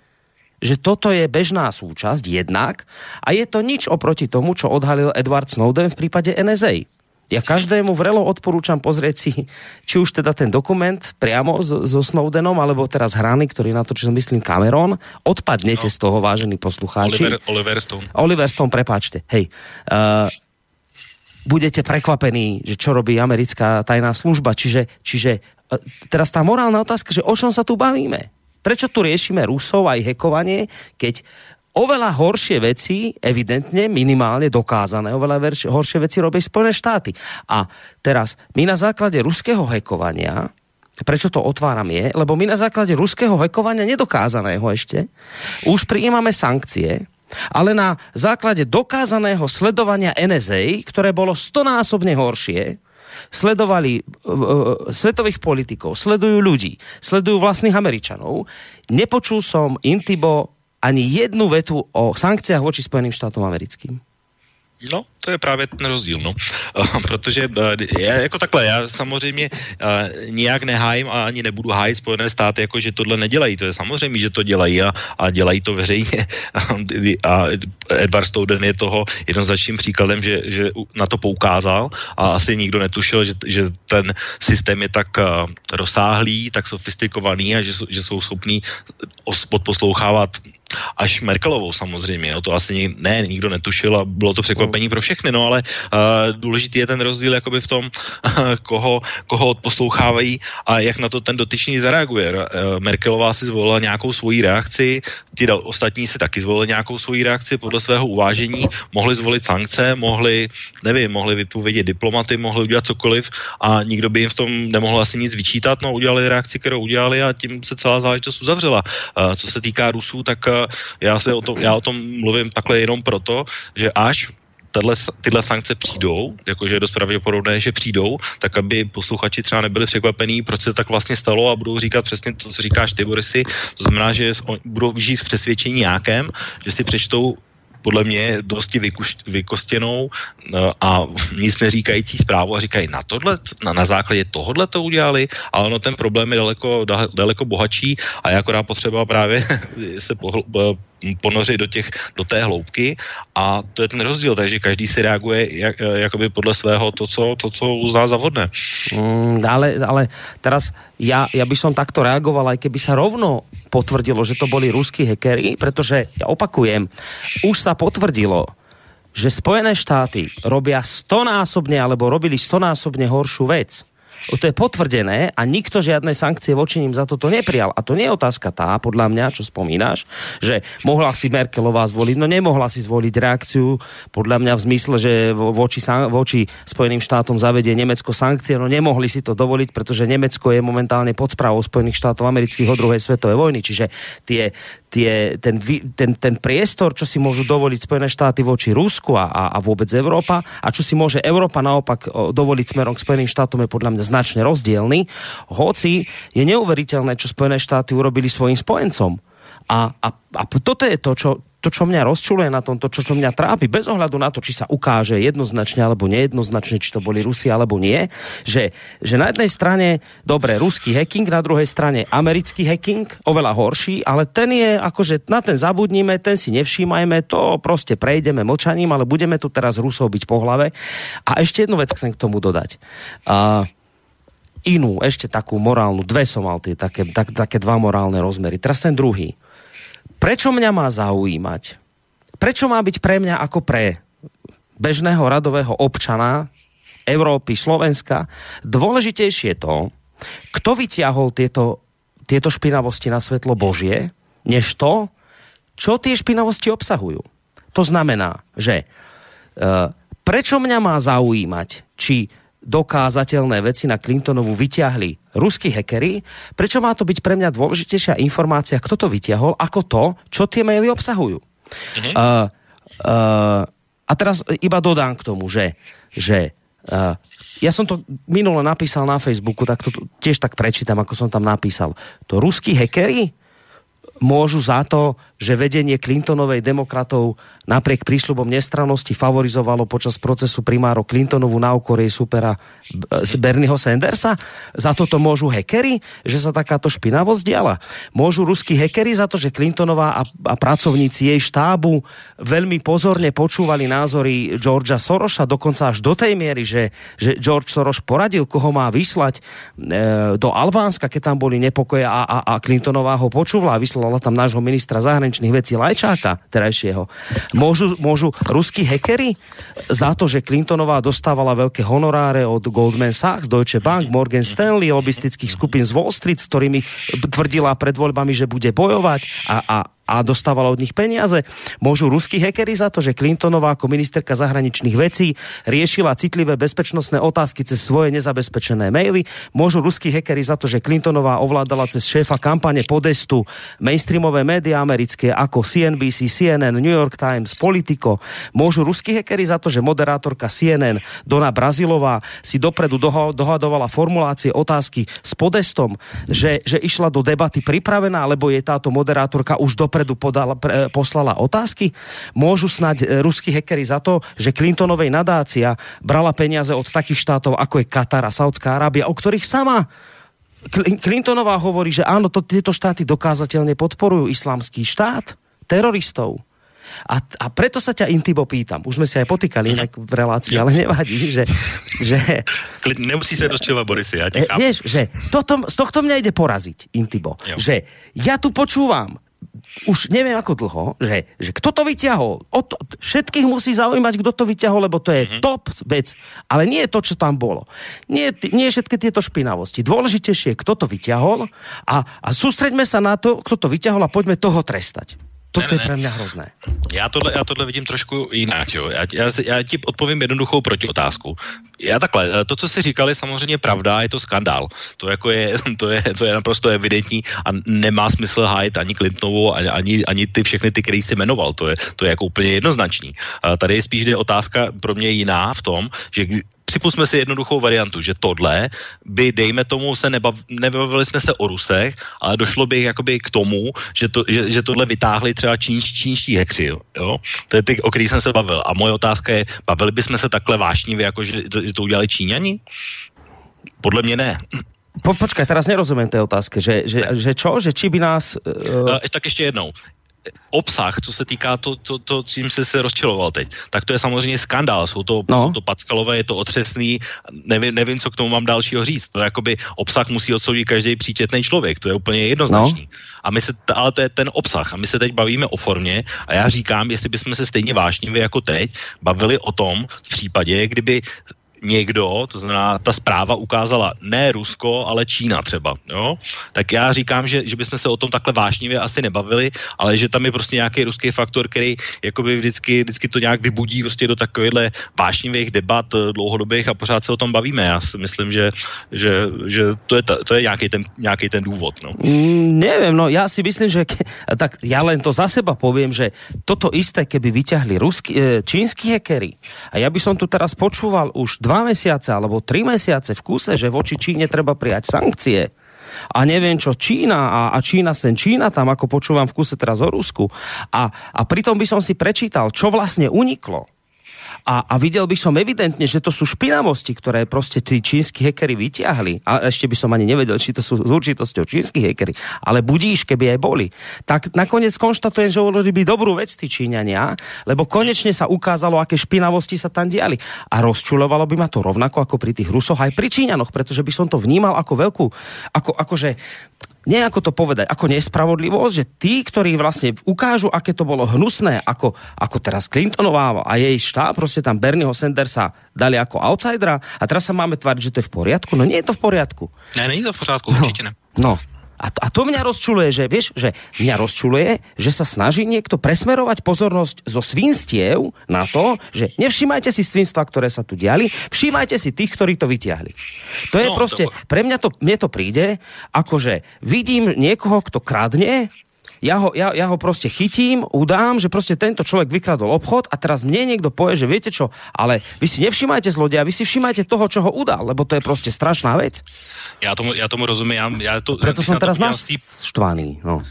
že toto je bežná súčasť jednak a je to nič oproti tomu, čo odhalil Edward Snowden v prípade NSA. Ja každému vrelo odporúčam pozrieť si, či už teda ten dokument priamo so, Snowdenom, alebo teraz hraný, ktorý na to, čo myslím, Cameron. Odpadnete no. z toho, vážení poslucháči. Oliver, Oliver Stone. Oliver Stone, prepáčte. Hej. Uh, budete prekvapení, že čo robí americká tajná služba. Čiže, čiže uh, teraz tá morálna otázka, že o čom sa tu bavíme? Prečo tu riešime Rusov aj hekovanie, keď oveľa horšie veci, evidentne, minimálne dokázané, oveľa horšie veci robí Spojené štáty. A teraz, my na základe ruského hekovania, prečo to otváram je, lebo my na základe ruského hekovania, nedokázaného ešte, už prijímame sankcie, ale na základe dokázaného sledovania NSA, ktoré bolo stonásobne horšie, sledovali uh, svetových politikov, sledujú ľudí, sledujú vlastných Američanov. Nepočul som Intibo ani jednu vetu o sankciách voči Spojeným štátom americkým. No, to je právě ten rozdíl, no. *laughs* Protože eh, já jako takhle, já samozřejmě eh, nijak nehájím a ani nebudu hájit Spojené státy, jako že tohle nedělají. To je samozřejmě, že to dělají a, a dělají to veřejně. *laughs* A Edward Snowden je toho jednoznačným příkladem, že, že na to poukázal a asi nikdo netušil, že, že ten systém je tak eh, rozsáhlý, tak sofistikovaný a že, že jsou schopní os- podposlouchávat až Merkelovou samozřejmě, no to asi ne, nikdo netušil a bylo to překvapení pro všechny, no ale uh, důležitý je ten rozdíl jakoby v tom, *laughs* koho, koho odposlouchávají a jak na to ten dotyčný zareaguje. Uh, Merkelová si zvolila nějakou svoji reakci, ty dal- ostatní si taky zvolili nějakou svoji reakci podle svého uvážení, mohli zvolit sankce, mohli, nevím, mohli vypovědět diplomaty, mohli udělat cokoliv a nikdo by jim v tom nemohl asi nic vyčítat, no udělali reakci, kterou udělali a tím se celá záležitost uzavřela. Uh, co se týká Rusů, tak uh, já, se o tom, já o tom mluvím takhle jenom proto, že až tato, tyhle sankce přijdou, jakože je dost pravděpodobné, že přijdou, tak aby posluchači třeba nebyli překvapení, proč se tak vlastně stalo a budou říkat přesně to, co říkáš ty, Borisy. To znamená, že budou žít v přesvědčení nějakém, že si přečtou podle mě dosti vykuš, vykostěnou no, a nic neříkající zprávu a říkají na tohle, na, na základě tohohle to udělali, ale ono ten problém je daleko, da- daleko bohatší a je akorát potřeba právě *laughs* se pohl, ponořit do, těch, do té hloubky a to je ten rozdíl, takže každý si reaguje jak, jakoby podle svého to, co, to, co uzná za vhodné. Mm, ale, ale teraz ja, ja by som takto reagoval, aj keby sa rovno potvrdilo, že to boli ruskí hekery, pretože, ja opakujem, už sa potvrdilo, že Spojené štáty robia stonásobne, alebo robili stonásobne horšiu vec. To je potvrdené a nikto žiadne sankcie voči ním za toto neprijal. A to nie je otázka tá, podľa mňa, čo spomínaš, že mohla si Merkelová zvoliť, no nemohla si zvoliť reakciu, podľa mňa v zmysle, že vo- voči, voči Spojeným štátom zavedie Nemecko sankcie, no nemohli si to dovoliť, pretože Nemecko je momentálne pod správou Spojených štátov amerických od druhej svetovej vojny, čiže tie, tie, ten, ten, ten priestor, čo si môžu dovoliť Spojené štáty voči Rusku a, a, vôbec Európa a čo si môže Európa naopak dovoliť smerom k Spojeným štátom je podľa mňa značne rozdielny. Hoci je neuveriteľné, čo Spojené štáty urobili svojim spojencom. A, a, a toto je to, čo, to, čo mňa rozčuluje na tom, to, čo, čo mňa trápi, bez ohľadu na to, či sa ukáže jednoznačne alebo nejednoznačne, či to boli Rusi alebo nie, že, že na jednej strane, dobre, ruský hacking, na druhej strane americký hacking, oveľa horší, ale ten je, akože na ten zabudníme, ten si nevšímajme, to proste prejdeme mlčaním, ale budeme tu teraz Rusov byť po hlave. A ešte jednu vec chcem k tomu dodať. Uh, inú, ešte takú morálnu, dve som mal tie, také, tak, také dva morálne rozmery. Teraz ten druhý. Prečo mňa má zaujímať? Prečo má byť pre mňa ako pre bežného radového občana Európy, Slovenska. Dôležitejšie to, kto vyťahol tieto, tieto špinavosti na svetlo Božie, než to, čo tie špinavosti obsahujú. To znamená, že uh, prečo mňa má zaujímať, či dokázateľné veci na Clintonovu vyťahli ruskí hekery, prečo má to byť pre mňa dôležitejšia informácia, kto to vyťahol, ako to, čo tie maily obsahujú. Uh-huh. Uh, uh, a teraz iba dodám k tomu, že, že uh, ja som to minule napísal na Facebooku, tak to tiež tak prečítam, ako som tam napísal. To ruskí hekery môžu za to, že vedenie Clintonovej demokratov napriek prísľubom nestrannosti favorizovalo počas procesu primáro Clintonovu jej supera Bernieho Sandersa? Za toto môžu hekery, že sa takáto špinavosť diala? Môžu ruskí hekery za to, že Clintonová a, a pracovníci jej štábu veľmi pozorne počúvali názory Georgia Sorosa, dokonca až do tej miery, že, že George Soros poradil, koho má vyslať e, do Albánska, keď tam boli nepokoje a, a, a Clintonová ho počúvala a vyslala tam nášho ministra zahraničných vecí Lajčáka terajšieho. Môžu, môžu ruskí hekery za to, že Clintonová dostávala veľké honoráre od Goldman Sachs, Deutsche Bank, Morgan Stanley, lobistických skupín z Wall Street, s ktorými tvrdila pred voľbami, že bude bojovať a, a, a dostávala od nich peniaze. Môžu ruskí hekery za to, že Clintonová ako ministerka zahraničných vecí riešila citlivé bezpečnostné otázky cez svoje nezabezpečené maily. Môžu ruskí hekery za to, že Clintonová ovládala cez šéfa kampane podestu mainstreamové médiá americké ako CNBC, CNN, New York Times, Politico. Môžu ruskí hekery za to, že moderátorka CNN Dona Brazilová si dopredu dohadovala formulácie otázky s podestom, že, že išla do debaty pripravená, lebo je táto moderátorka už dopredu dopredu podala, pre, poslala otázky? Môžu snať e, ruskí hekery za to, že Clintonovej nadácia brala peniaze od takých štátov, ako je Katar a Saudská Arábia, o ktorých sama Clintonová hovorí, že áno, to, tieto štáty dokázateľne podporujú islamský štát, teroristov. A, a preto sa ťa Intibo pýtam. Už sme si aj potýkali inak v relácii, ale nevadí, že... že Nemusí sa rozčovať, Boris, ja e, Vieš, že toto, z tohto mňa ide poraziť, Intibo. Jo. Že ja tu počúvam už neviem ako dlho, že, že kto to vyťahol. O to, všetkých musí zaujímať, kto to vyťahol, lebo to je mm-hmm. top vec. Ale nie je to, čo tam bolo. Nie, nie je všetky tieto špinavosti. Dôležitejšie je, kto to vyťahol a, a sústreďme sa na to, kto to vyťahol a poďme toho trestať. To je pro mě hrozné. Já tohle, já tohle vidím trošku jinak. Jo. Já, já, já ti odpovím jednoduchou protiotázku. Já takhle, eh, to, co si říkali, samozřejmě pravda, je to skandál. To, jako je, *laughs* to, je, to je naprosto evidentní a nemá smysl hájit ani Clintonovou, ani, ani, ani ty všechny ty, který jsi jmenoval. To je, to je jako úplně jednoznačný. A tady je spíš jde otázka pro mě jiná v tom, že připustme si jednoduchou variantu, že tohle by, dejme tomu, se nebav, nebavili jsme se o Rusech, ale došlo by jakoby k tomu, že, to, že, že tohle vytáhli třeba čínš, čínští hekři, jo? To je ty, o kterých jsem se bavil. A moje otázka je, bavili bychom se takhle vášnivě, jako že to, že to udělali Číňani? Podle mě ne. Po, počkaj, teraz nerozumím té otázky, že, že, že čo? Že či by nás... Uh... Tak ještě jednou obsah, co se týká to, to, to čím se se rozčiloval teď, tak to je samozřejmě skandál. Jsou to, no. jsou to packalové, je to otřesný, nevím, nevím, co k tomu mám dalšího říct. To jakoby obsah musí odsoudit každý příčetný člověk, to je úplně jednoznačný. No. A my se, ale to je ten obsah. A my se teď bavíme o formě a já říkám, jestli bychom se stejně vášnivě jako teď bavili o tom v případě, kdyby někdo, to znamená, ta zpráva ukázala ne Rusko, ale Čína třeba, jo? Tak já říkám, že, že bychom se o tom takhle vášnivě asi nebavili, ale že tam je prostě nějaký ruský faktor, který jakoby vždycky, vždycky to nějak vybudí prostě do takovýchhle vášnivých debat eh, dlouhodobých a pořád se o tom bavíme. Já si myslím, že, že, že to je, ta, to je nějaký ten, nějaký ten důvod. No. Mm, nevím, no já si myslím, že ke, tak já len to za seba povím, že toto isté, keby vyťahli ruský, eh, čínsky hekery a ja by som tu teraz počúval už dva mesiace alebo tri mesiace v kuse, že voči Číne treba prijať sankcie a neviem čo Čína a, a Čína sen Čína tam, ako počúvam v kuse teraz o Rusku. A, a pritom by som si prečítal, čo vlastne uniklo a, a videl by som evidentne, že to sú špinavosti, ktoré prostě tí čínsky hekery vyťahli. A ešte by som ani nevedel, či to sú s určitosťou čínsky hekery. Ale budíš, keby aj boli. Tak nakoniec konštatujem, že urobili dobrú vec tí Číňania, lebo konečne sa ukázalo, aké špinavosti sa tam diali. A rozčulovalo by ma to rovnako ako pri tých Rusoch aj pri Číňanoch, pretože by som to vnímal ako veľkú, ako, akože nejako to povedať, ako nespravodlivosť, že tí, ktorí vlastne ukážu, aké to bolo hnusné, ako, ako teraz Clintonová a jej štáb, prostě tam Bernieho Sandersa dali ako outsidera a teraz sa máme tváriť, že to je v poriadku. No nie je to v poriadku. Ne, není to v pořádku, no, určitě ne. No, a to, a to mňa rozčuluje, že vieš, že mňa rozčuluje, že sa snaží niekto presmerovať pozornosť zo svinstiev na to, že nevšímajte si svinstva, ktoré sa tu diali, všímajte si tých, ktorí to vytiahli. To je no, prostě, to... pre mňa to, mne to príde, akože vidím niekoho, kto kradne, ja ho, ja, ja ho prostě chytím, udám, že prostě tento člověk vykradol obchod a teraz mne někdo povie, že viete čo, ale vy si nevšímajte zloděja, vy si všímajte toho, čo ho udal, lebo to je prostě strašná věc. Já tomu, já tomu rozumím, já, já to... Preto jsem teraz naštvaný, no.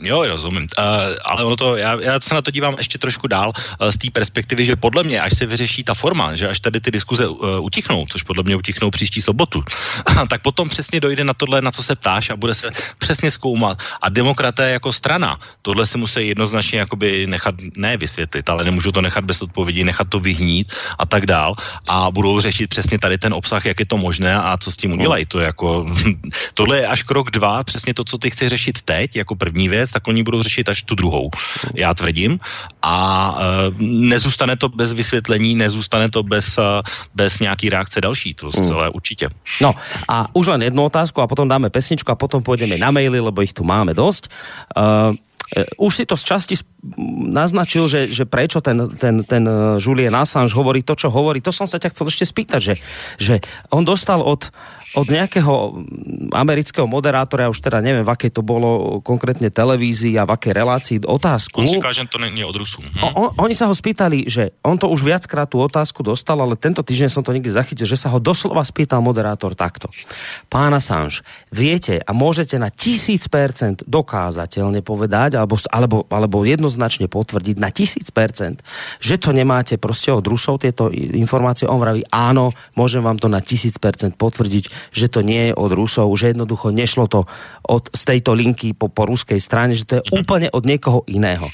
Jo, rozumím. Uh, ale ono to, já, já se na to dívám ještě trošku dál uh, z té perspektivy, že podle mě, až se vyřeší ta forma, že až tady ty diskuze uh, utichnou, což podle mě utichnou příští sobotu, *laughs* tak potom přesně dojde na tohle, na co se ptáš a bude se přesně zkoumat. A demokraté jako strana, tohle si musí jednoznačně jakoby nechat, ne vysvětlit, ale nemůžu to nechat bez odpovědi, nechat to vyhnít a tak dál. A budou řešit přesně tady ten obsah, jak je to možné a co s tím udělají. To jako, *laughs* tohle je až krok dva, přesně to, co ty chceš řešit teď, jako první věc, věc, tak oni budou řešit až tu druhou, já tvrdím. A e, nezůstane to bez vysvětlení, nezůstane to bez, e, bez nějaký reakce další, to mm. celé určitě. No a už len jednu otázku a potom dáme pesničku a potom půjdeme na maily, lebo ich tu máme dosť. Uh, už si to z časti naznačil, že, že prečo ten, ten, ten Julian Assange hovorí to, čo hovorí. To som sa ťa chcel ešte spýtať, že, že on dostal od, od nejakého amerického moderátora, ja už teda neviem, v akej to bolo konkrétne televízii a v akej relácii otázku. On říká, že to není od Rusu. Hm. O, on, oni sa ho spýtali, že on to už viackrát tú otázku dostal, ale tento týždeň som to niekde zachytil, že sa ho doslova spýtal moderátor takto. Pán Assange, viete a môžete na tisíc percent dokázateľne povedať, alebo, alebo, alebo jednoznačne potvrdiť na tisíc percent, že to nemáte prostě od Rusov tieto informácie. On vraví, áno, môžem vám to na tisíc percent potvrdiť, že to nie je od Rusov, že jednoducho nešlo to od, z tejto linky po, po ruskej strane, že to je úplne od niekoho iného.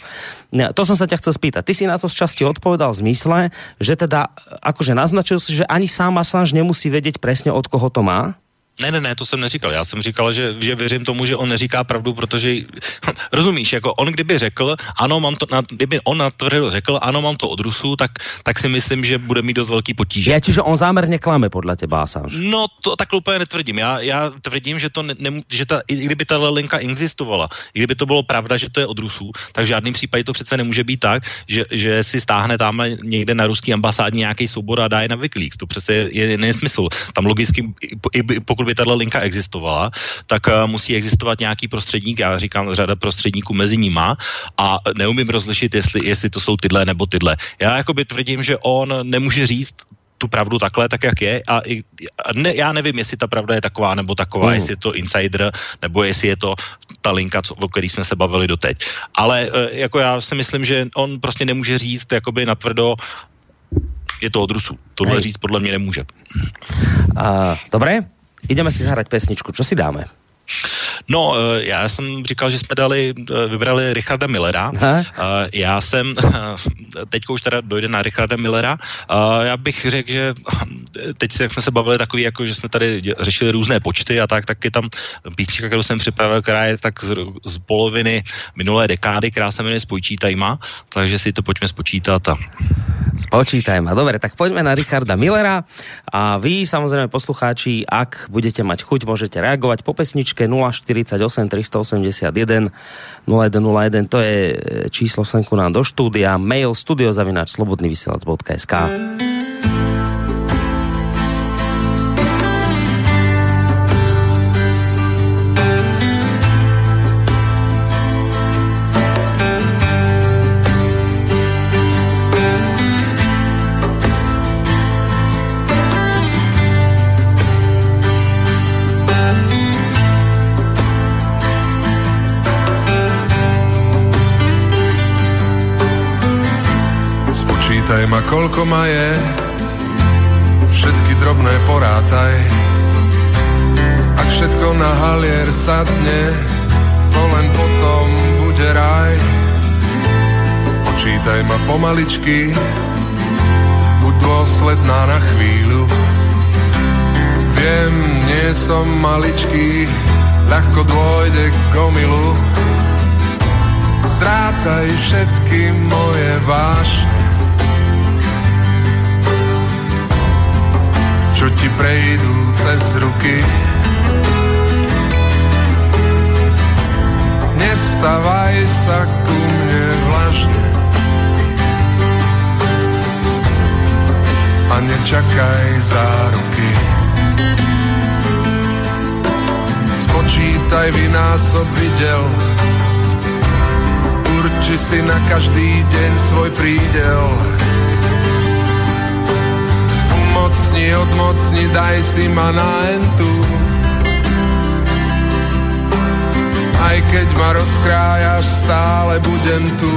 To som sa ťa chcel spýtať. Ty si na to z časti odpovedal v zmysle, že teda akože naznačil si, že ani sám Assange nemusí vedieť presne od koho to má, ne, ne, ne, to jsem neříkal. Já jsem říkal, že, že věřím tomu, že on neříká pravdu, protože *laughs* rozumíš, jako on kdyby řekl, ano, mám to, na, kdyby on natvrdil řekl, ano, mám to od Rusů, tak, tak si myslím, že bude mít dost velký potíže. Já, čiže on zámerně klame podle teba, Assange. No, to tak úplně netvrdím. Já, já tvrdím, že to ne, ne, že ta, i kdyby ta linka existovala, i kdyby to bylo pravda, že to je od Rusů, tak v žádném případě to přece nemůže být tak, že, že si stáhne tam někde na ruský ambasádě nějaký soubor a dá je na Wikileaks. To přece je, je nesmysl. Tam logicky, i, i, pokud by tahle linka existovala, tak uh, musí existovat nějaký prostředník, já říkám řada prostředníků mezi nima a neumím rozlišit, jestli, jestli to jsou tyhle nebo tyhle. Já jakoby tvrdím, že on nemůže říct tu pravdu takhle, tak jak je a, i, a ne, já nevím, jestli ta pravda je taková nebo taková, mm. jestli je to insider, nebo jestli je to ta linka, co, o který jsme se bavili doteď. Ale e, jako já si myslím, že on prostě nemůže říct jakoby natvrdo, je to od Rusu. Tohle Hej. říct podle mě nemůže. Uh, dobré, ideme si zahrať pesničku. Čo si dáme? No, eh, já jsem říkal, že jsme dali, eh, vybrali Richarda Millera. Ha? Eh, já jsem, teď už teda dojde na Richarda Millera, já bych řekl, že teď jak jsme se bavili takový, jako že jsme tady řešili různé počty a tak, tak je tam písnička, kterou jsem připravil, která je tak z, z poloviny minulé dekády, která se jmenuje Spočítajma, takže si to pojďme spočítat. A... Spočítajma. Dobre, tak pojďme na Richarda Millera a vy samozrejme poslucháči, ak budete mať chuť, môžete reagovať po pesničke 048 381 0101, to je číslo senku nám do štúdia, mail studiozavináč slobodnyvysielac.sk. ma koľko ma je, všetky drobné porátaj. Ak všetko na halier sadne, to len potom bude raj. Počítaj ma pomaličky, buď dôsledná na chvíľu. Viem, nie som maličký, ľahko dôjde k omilu. Zrátaj všetky moje vášne, ruky. Nestavaj sa ku mne vlažne a nečakaj záruky. Spočítaj vynásob videl, urči si na každý deň svoj prídel. Umocni, odmocni, daj si ma na entu. Aj keď ma rozkrájaš, stále budem tu.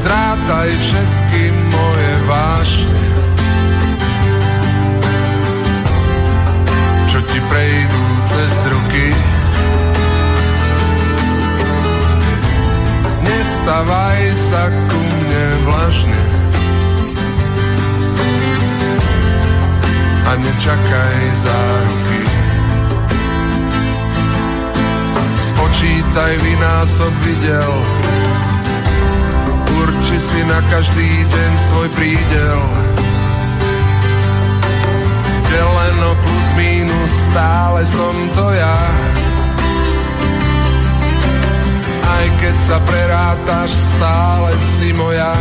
Zrátaj všetky moje vášne, čo ti prejdú cez ruky. Nestavaj sa ku vlažne a nečakaj záruky. Spočítaj vynásob videl, urči si na každý deň svoj prídel. Deleno plus mínus, stále som to ja. Aj keď sa prerátaš, stále si moja.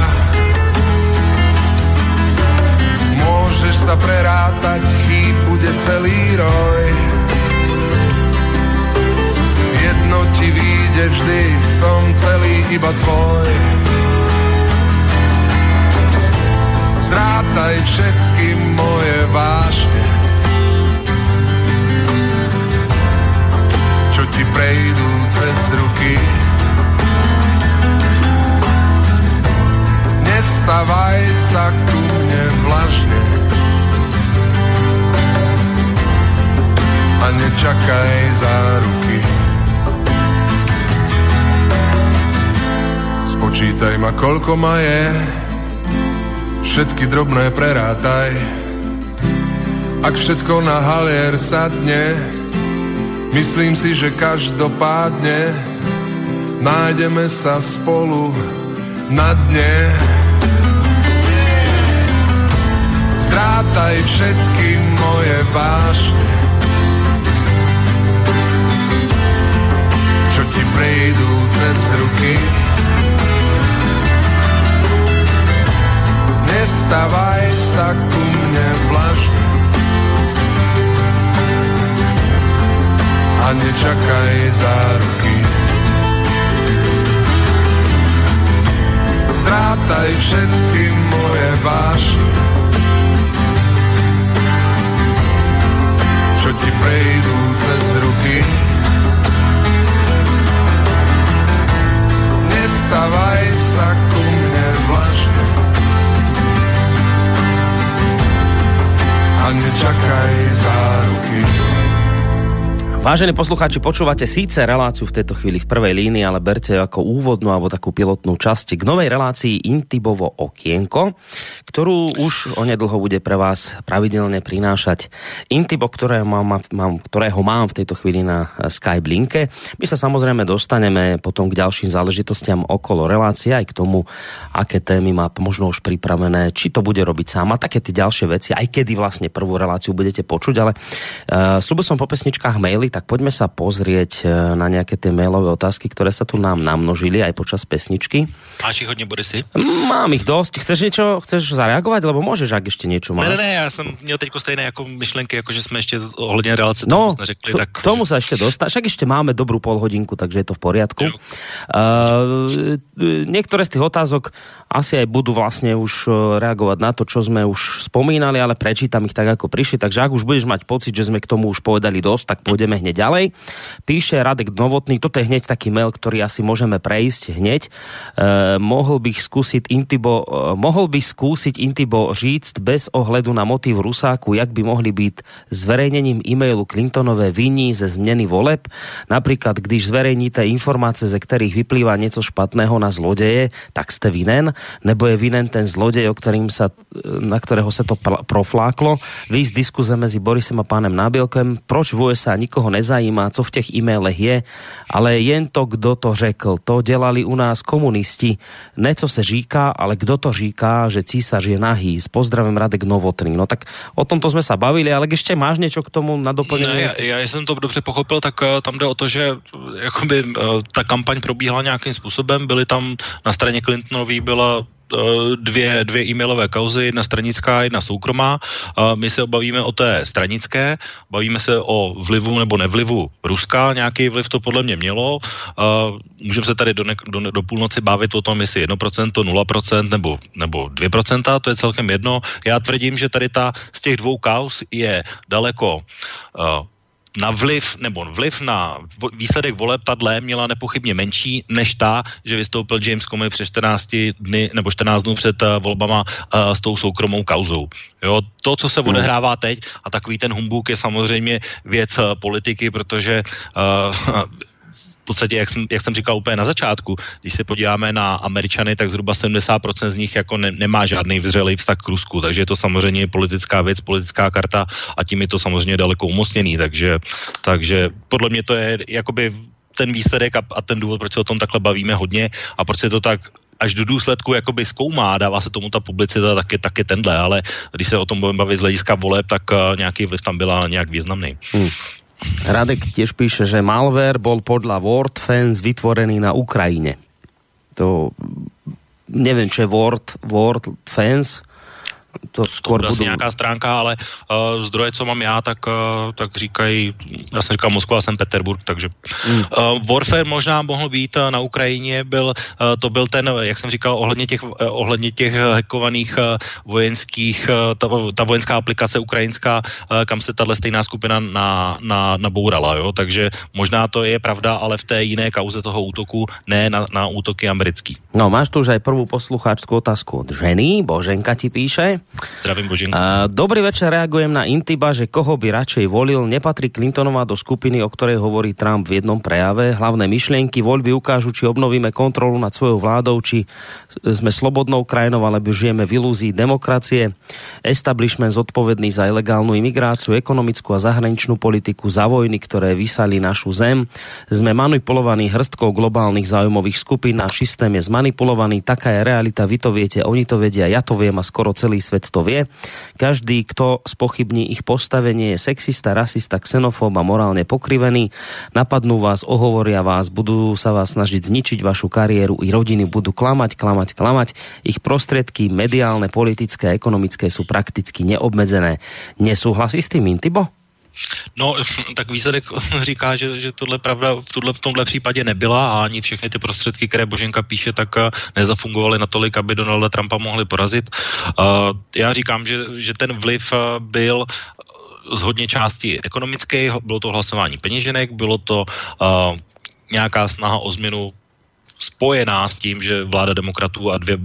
Môžeš sa prerátať, chýb bude celý roj. Jedno ti vyjde vždy, som celý iba tvoj. Zrátaj všetky moje vášne, čo ti prejdú cez ruky. Nestavaj sa ku mne vlažne a nečakaj záruky. Spočítaj ma, koľko ma je, všetky drobné prerátaj. Ak všetko na halier sadne, myslím si, že každopádne nájdeme sa spolu na dne. Zrátaj všetky moje vášne, čo ti prejdú cez ruky. Nestavaj sa ku mne vlažne a nečakaj záruky. Zrátaj všetky moje vášne, ti prejdú cez ruky. Nestavaj sa ku mne vlažne a nečakaj záruky. Vážení poslucháči, počúvate síce reláciu v tejto chvíli v prvej línii, ale berte ju ako úvodnú alebo takú pilotnú časť k novej relácii Intibovo okienko, ktorú už onedlho bude pre vás pravidelne prinášať Intibo, ktorého mám, mám, ktorého mám v tejto chvíli na Skype linke. My sa samozrejme dostaneme potom k ďalším záležitostiam okolo relácie, aj k tomu, aké témy má možno už pripravené, či to bude robiť sám a také tie ďalšie veci, aj kedy vlastne prvú reláciu budete počuť, ale uh, slúbil som po pesničkách maily, tak poďme sa pozrieť e, na nejaké tie mailové otázky, ktoré sa tu nám namnožili aj počas pesničky. Máš ich hodně, Borisy? Mám ich dosť. Chceš niečo, chceš zareagovať, lebo môžeš, ak ešte niečo máš. Ne, ne, já jsem měl teď stejné jako myšlenky, jako že jsme ještě ohledně relace No, neřekli, k tak... tomu sa ešte dostá. Však ešte máme dobrú polhodinku, takže je to v poriadku. Jo. Uh, niektoré z tých otázok asi aj budú vlastne už e, reagovať na to, čo sme už spomínali, ale prečítam ich tak, ako prišli. Takže ak už budeš mať pocit, že sme k tomu už povedali dosť, tak pôjdeme hneď ďalej. Píše Radek Novotný, toto je hneď taký mail, ktorý asi môžeme prejsť hneď. E, mohol bych skúsiť Intibo, e, mohol by skúsiť Intibo říct bez ohledu na motiv Rusáku, jak by mohli byť zverejnením e-mailu Clintonové viní ze změny voleb. Napríklad, když zverejníte informácie, ze ktorých vyplýva něco špatného na zlodeje, tak ste vinen, nebo je vinen ten zlodej, o ktorým sa, na ktorého sa to profláklo. Výjsť diskuze mezi Borisem a pánem Nábilkem, proč v USA nikoho nezajímá, co v těch e-mailech je, ale jen to, kdo to řekl. To dělali u nás komunisti. Ne co se říká, ale kdo to říká, že císař je nahý. S pozdravem Radek Novotný. No tak o tomto jsme se bavili, ale ještě máš něco k tomu na doplnění? Ne, já, já jsem to dobře pochopil, tak uh, tam jde o to, že jakoby, uh, ta kampaň probíhala nějakým způsobem, byly tam na straně Clintonový byla Eh, dvě, dvě e-mailové kauzy, jedna stranická, jedna soukromá. My se obavíme o té stranické, bavíme se o vlivu nebo nevlivu Ruska, nějaký vliv to podle mě mělo. Můžeme se tady do, ne, do, do půlnoci bavit o tom, jestli 1%, 0% nebo, nebo 2%, to je celkem jedno. Já tvrdím, že tady ta z těch dvou kauz je daleko uh, na vliv, nebo vliv na výsledek voleb tadle měla nepochybně menší než ta, že vystoupil James Comey před 14 dny nebo 14 dnů před uh, volbama uh, s tou soukromou kauzou. Jo, to, co se odehrává teď a takový ten humbuk je samozřejmě věc uh, politiky, protože uh, podstatě, jak jsem, jak jsem říkal úplně na začátku, když se podíváme na Američany, tak zhruba 70% z nich jako ne, nemá žádný vzřelý vztah k Rusku, takže je to samozřejmě politická věc, politická karta a tím je to samozřejmě daleko umocněný, takže, takže podle mě to je jakoby ten výsledek a, a ten důvod, proč se o tom takhle bavíme hodně a proč se to tak až do důsledku jakoby zkoumá, dává se tomu ta publicita, tak je, tak je tenhle, ale když se o tom budeme bavit z hlediska voleb, tak uh, nějaký vliv tam byla nějak významný. Hmm. Radek tiež píše, že malware bol podľa WordFans vytvorený na Ukrajine. To neviem, čo je Word, WordFans, to skoro to bude nějaká stránka, ale uh, zdroje, co mám já, tak, uh, tak říkají, já jsem říkal Moskva a St. Peterburg, takže hmm. uh, Warfare možná mohl být uh, na Ukrajině, byl, uh, to byl ten, jak jsem říkal, ohledně těch, uh, ohledně těch hackovaných uh, vojenských, uh, ta, ta vojenská aplikace ukrajinská, uh, kam se tahle stejná skupina na, na, nabourala, jo? takže možná to je pravda, ale v té jiné kauze toho útoku, ne na, na útoky americký. No, máš tu už aj prvú poslucháčskú otázku od ženy, Boženka ti píše. Zdravím Boženku. Dobrý večer, reagujem na Intiba, že koho by radšej volil. Nepatrí Clintonová do skupiny, o ktorej hovorí Trump v jednom prejave. Hlavné myšlienky voľby ukážu, či obnovíme kontrolu nad svojou vládou, či sme slobodnou krajinou, alebo žijeme v ilúzii demokracie. Establishment zodpovedný za ilegálnu imigráciu, ekonomickú a zahraničnú politiku, za vojny, ktoré vysali našu zem. Sme manipulovaní hrstkou globálnych záujmových skupín, náš systém je zmanipulovaný, taká je realita, vy to viete, oni to vedia, ja to viem a skoro celý svet to vie. Každý, kto spochybní ich postavenie, je sexista, rasista, xenofób a morálne pokrivený. Napadnú vás, ohovoria vás, budú sa vás snažiť zničiť vašu kariéru, i rodiny budú klamať, klamať, klamať. Ich prostriedky mediálne, politické a ekonomické sú prakticky neobmedzené. Nesúhlasí s tým Intibo? No, *laughs* tak výsledek *laughs* říká, že, že tohle pravda v, tuhle, v tomhle případě nebyla a ani všechny ty prostředky, které Boženka píše, tak eh, nezafungovaly natolik, aby Donalda Trumpa mohli porazit. Uh, já říkám, že, že ten vliv eh, byl z hodně části ekonomické, bylo to hlasování peněženek, bylo to nějaká snaha o změnu spojená s tím, že vláda demokratů a dvě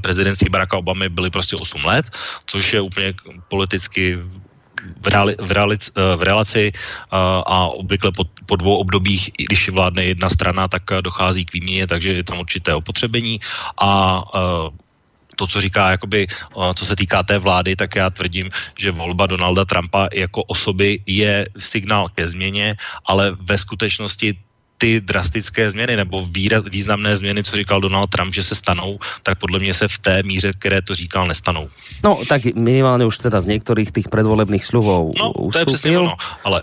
prezidentství Baracka Obamy byly prostě 8 let, což je úplně politicky v, reali, v, reali, eh, v relaci eh, a obvykle po, po dvou obdobích, i když vládne jedna strana, tak eh, dochází k výměně, takže je tam určité opotřebení. A to, co říká, jakoby, co se týká té vlády, tak já tvrdím, že volba Donalda Trumpa jako osoby je signál ke změně, ale ve skutečnosti ty drastické změny nebo významné změny, co říkal Donald Trump, že se stanou, tak podle mě se v té míře, které to říkal, nestanou. No, tak minimálně už teda z některých těch predvolebných sluvov No, to je přesně ono, ale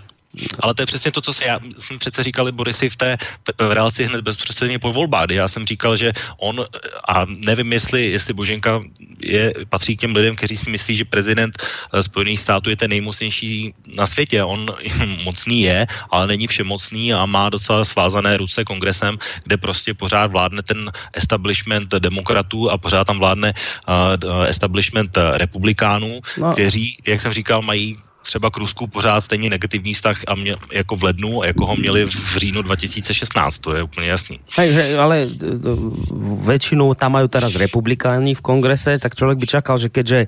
ale to je přesně to, co se já, jsme přece říkali Borisy v té v relaci hned bezprostředně po volbách, já jsem říkal, že on, a nevím, jestli, jestli Boženka je, patří k těm lidem, kteří si myslí, že prezident eh, Spojených států je ten nejmocnější na světě. On *laughs* mocný je, ale není všemocný a má docela svázané ruce kongresem, kde prostě pořád vládne ten establishment demokratů a pořád tam vládne uh, establishment republikánů, no. kteří, jak jsem říkal, mají třeba k Rusku pořád stejně negativní vztah a mě, jako v lednu, jako ho měli v říjnu 2016, to je úplně jasný. Hej, hej, ale většinou tam mají teraz republikáni v kongrese, tak člověk by čakal, že keďže,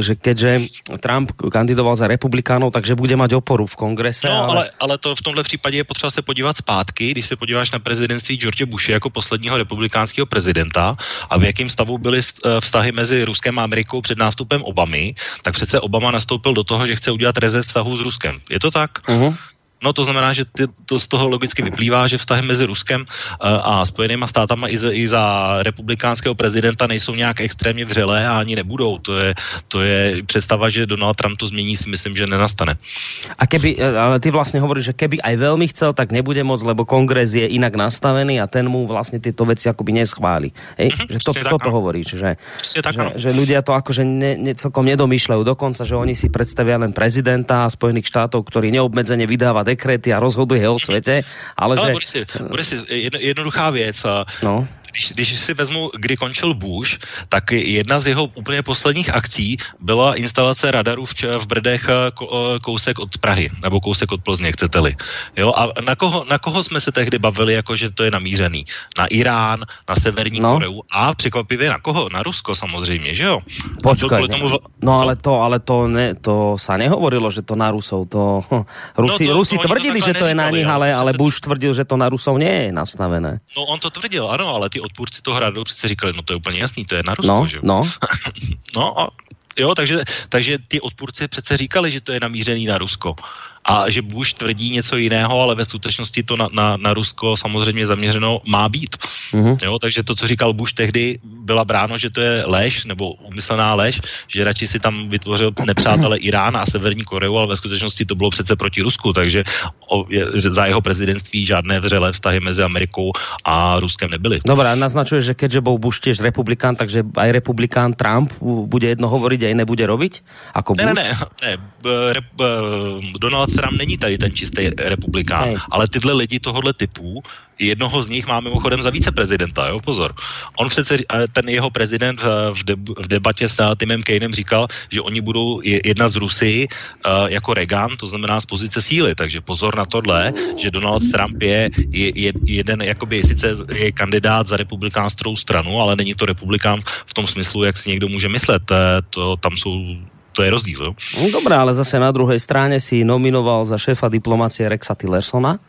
že keďže Trump kandidoval za republikánov, takže bude mať oporu v kongrese. No, ale... ale, ale to v tomhle případě je potřeba se podívat zpátky, když se podíváš na prezidentství George Bushe jako posledního republikánského prezidenta a v jakém stavu byly vztahy mezi Ruskem a Amerikou před nástupem Obamy, tak přece Obama nastoupil do toho, že chce udělat rezet vztahu s Ruskem. Je to tak? Uh-huh. No to znamená, že ty, to z toho logicky vyplývá, že vztahy mezi Ruskem uh, a Spojenýma státama i, z, i za republikánského prezidenta nejsou nějak extrémně vřelé a ani nebudou. To je, to je představa, že Donald Trump to změní, si myslím, že nenastane. A keby, eh, ale ty vlastně hovoríš, že keby aj velmi chcel, tak nebude moc, lebo kongres je inak nastavený a ten mu vlastně tyto věci akoby neschválí. Hej? Mm-hmm, že to, tak, toto no. hovoríš, že, tak, že, no. že ľudia to akože ne, ne, celkom nedomýšľajú. Dokonca, že oni si predstavia len prezidenta Spojených štátov, ktorý neobmedzene vydáva dekrety a rozhoduje o světě, ale, ale že... Bude si, bude si jednoduchá věc. No když, když si vezmu, kdy končil Bush, tak jedna z jeho úplně posledních akcí byla instalace radarů v, v Brdech eh, eh, kousek od Prahy, nebo kousek od Plzně, chcete-li. Jo, a na koho, na koho jsme se tehdy bavili, jako že to je namířený? Na Irán, na Severní no. Koreu a překvapivě na koho? Na Rusko samozřejmě, že jo? Počkej, tomu... no ale to, ale to, ne, to sa nehovorilo, že to na Rusov, to... Hm, Rusi, no to, Rusi to tvrdili, že to je na nich, ale, ale Bush tvrdil, že to na Rusov nie je nastavené. No on to tvrdil, ano, ale ty odpůrci toho hradu přece říkali, no to je úplně jasný, to je na Rusko, no, že? No, *laughs* no a jo, takže, takže ty odpůrci přece říkali, že to je namířený na Rusko a že Bush tvrdí něco jiného, ale ve skutečnosti to na, na, na Rusko samozřejmě zaměřeno má být. Mm-hmm. Jo, takže to, co říkal Bush tehdy, byla bráno, že to je lež, nebo umyslná lež, že radši si tam vytvořil nepřátele Irán a Severní Koreu, ale ve skutečnosti to bylo přece proti Rusku, takže o, je, za jeho prezidentství žádné vřelé vztahy mezi Amerikou a Ruskem nebyly. Dobrá, naznačuje, že keďže bol Bush tiež republikán, takže aj republikán Trump bude jedno hovoriť a nebude robiť? Ako Bush? Ne, ne, ne. ne. Donald Trump není tady ten čistý republikán, Hej. ale tyhle lidi tohohle typu, jednoho z nich má mimochodem za viceprezidenta, jo, pozor. On přece, ten jeho prezident v, deb, v debatě s Timem Kaneem říkal, že oni budou jedna z Rusy uh, jako Reagan, to znamená z pozice síly, takže pozor na tohle, že Donald Trump je, je, je jeden, jakoby sice je kandidát za republikánskou stranu, ale není to republikán v tom smyslu, jak si někdo může myslet. To, tam jsou to je rozdíl. Jo? No, dobré, ale zase na druhej strane si nominoval za šéfa diplomacie Rexa Tillersona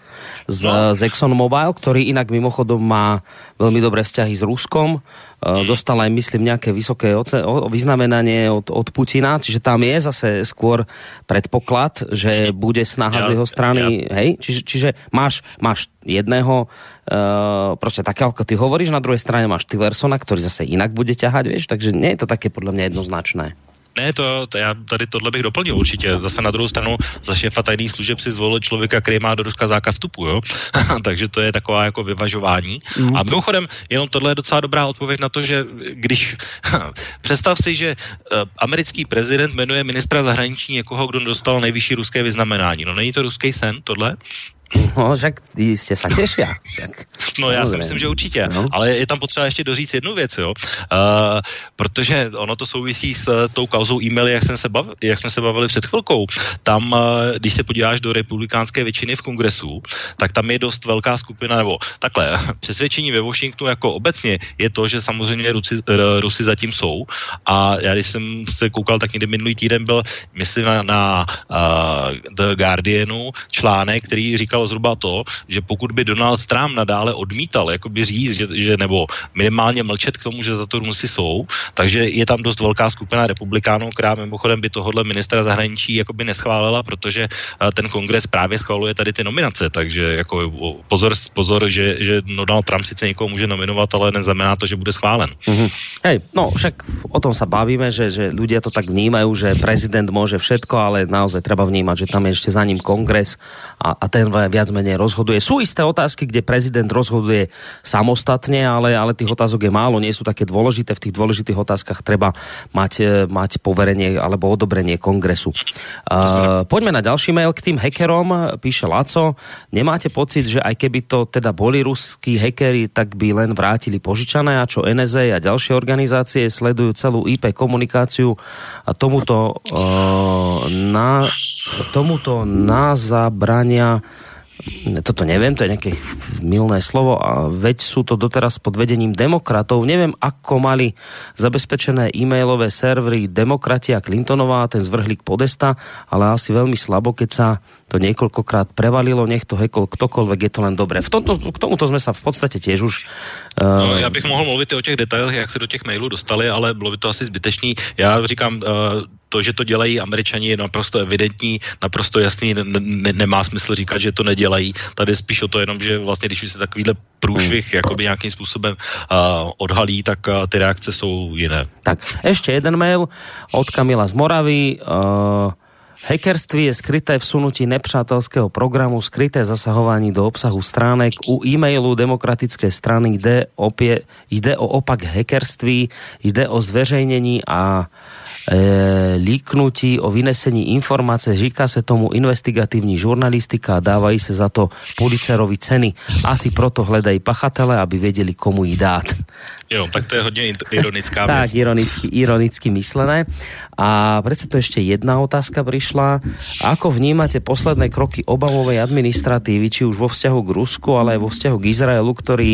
z, no. z ExxonMobil, ktorý inak mimochodom má veľmi dobré vzťahy s Ruskom. Mm. Dostal aj, myslím, nejaké vysoké oce, o, vyznamenanie od, od Putina, čiže tam je zase skôr predpoklad, že bude snaha ja, z jeho strany, ja. hej? Čiže, čiže máš, máš jedného, uh, prostě takého, ako ty hovoríš, na druhej strane máš Tillersona, ktorý zase inak bude ťahať, vieš, takže nie je to také podľa mňa jednoznačné. Ne, to, to já tady tohle bych doplnil určitě. Zase na druhou stranu za šéfa tajných služeb si zvolil člověka, který má do Ruska zákaz vstupu, jo? *laughs* Takže to je taková jako vyvažování. Mm. A mimochodem, jenom tohle je docela dobrá odpověď na to, že když *laughs* představ si, že uh, americký prezident jmenuje ministra zahraničí někoho, kdo dostal nejvyšší ruské vyznamenání. No není to ruský sen, tohle? No, však jistě se. Však. No já si myslím, že určitě. No. Ale je tam potřeba ještě doříct jednu věc, jo. Uh, protože ono to souvisí s uh, tou kauzou e-maily, jak, jsem se bavil, jak jsme se bavili před chvilkou. Tam, uh, když se podíváš do republikánské většiny v kongresu, tak tam je dost velká skupina, nebo takhle, *laughs* přesvědčení ve Washingtonu jako obecně je to, že samozřejmě Rusi, Rusy zatím jsou. A já když jsem se koukal, tak někdy minulý týden byl, myslím, na, na uh, The Guardianu článek, který říkal říkal zhruba to, že pokud by Donald Trump nadále odmítal jakoby říct, že, že nebo minimálně mlčet k tomu, že za to Rusy jsou, takže je tam dost velká skupina republikánů, která mimochodem by tohohle ministra zahraničí jakoby neschválila, protože eh, ten kongres právě schvaluje tady ty nominace, takže jako pozor, pozor že, že Donald Trump sice někoho může nominovat, ale neznamená to, že bude schválen. Mm-hmm. Hej, no však o tom sa bavíme, že, že ľudia to tak vnímajú, že prezident môže všetko, ale naozaj treba vnímať, že tam je ešte za ním kongres a, a ten viac menej rozhoduje. Sú isté otázky, kde prezident rozhoduje samostatne, ale, ale tých otázok je málo, nie sú také dôležité. V tých dôležitých otázkach treba mať, e, mať poverenie alebo odobrenie kongresu. Uh, poďme na ďalší mail k tým hackerom. Píše Laco, nemáte pocit, že aj keby to teda boli ruskí hackery, tak by len vrátili požičané a čo NSA a ďalšie organizácie sledujú celú IP komunikáciu a tomuto, uh, na, tomuto na zabrania toto neviem, to je nejaké milné slovo, a veď sú to doteraz pod vedením demokratov. Neviem, ako mali zabezpečené e-mailové servery demokratia Clintonová, ten zvrhlík podesta, ale asi veľmi slabo, keď sa to niekoľkokrát prevalilo, nech to hekol ktokoľvek, je to len dobré. V tomto, k tomuto jsme sa v podstatě tiež už... Uh... No, já bych mohl mluvit o těch detailech, jak se do těch mailů dostali, ale bylo by to asi zbytečný. Já říkám, uh, to, že to dělají američani, je naprosto evidentní, naprosto jasný, ne, ne, nemá smysl říkat, že to nedělají. Tady spíš o to jenom, že vlastně, když se takovýhle průšvih hmm. jakoby nějakým způsobem uh, odhalí, tak uh, ty reakce jsou jiné. Tak, ještě jeden mail od Kamila z Moravy. Uh, Hackerství je skryté vsunutí nepřátelského programu, skryté zasahování do obsahu stránek. U e-mailu demokratické strany jde, opě, jde o opak hackerství, jde o zveřejnění a líknutí, o vynesení informace, říká se tomu investigativní žurnalistika a dávají se za to policerovi ceny. Asi proto hledají pachatele, aby věděli, komu jí dát. Jo, tak to je hodně ironická věc. tak, ironicky, ironicky myslené. A predsa tu ešte jedna otázka prišla. Ako vnímate posledné kroky Obamovej administratívy, či už vo vzťahu k Rusku, ale aj vo vzťahu k Izraelu, ktorý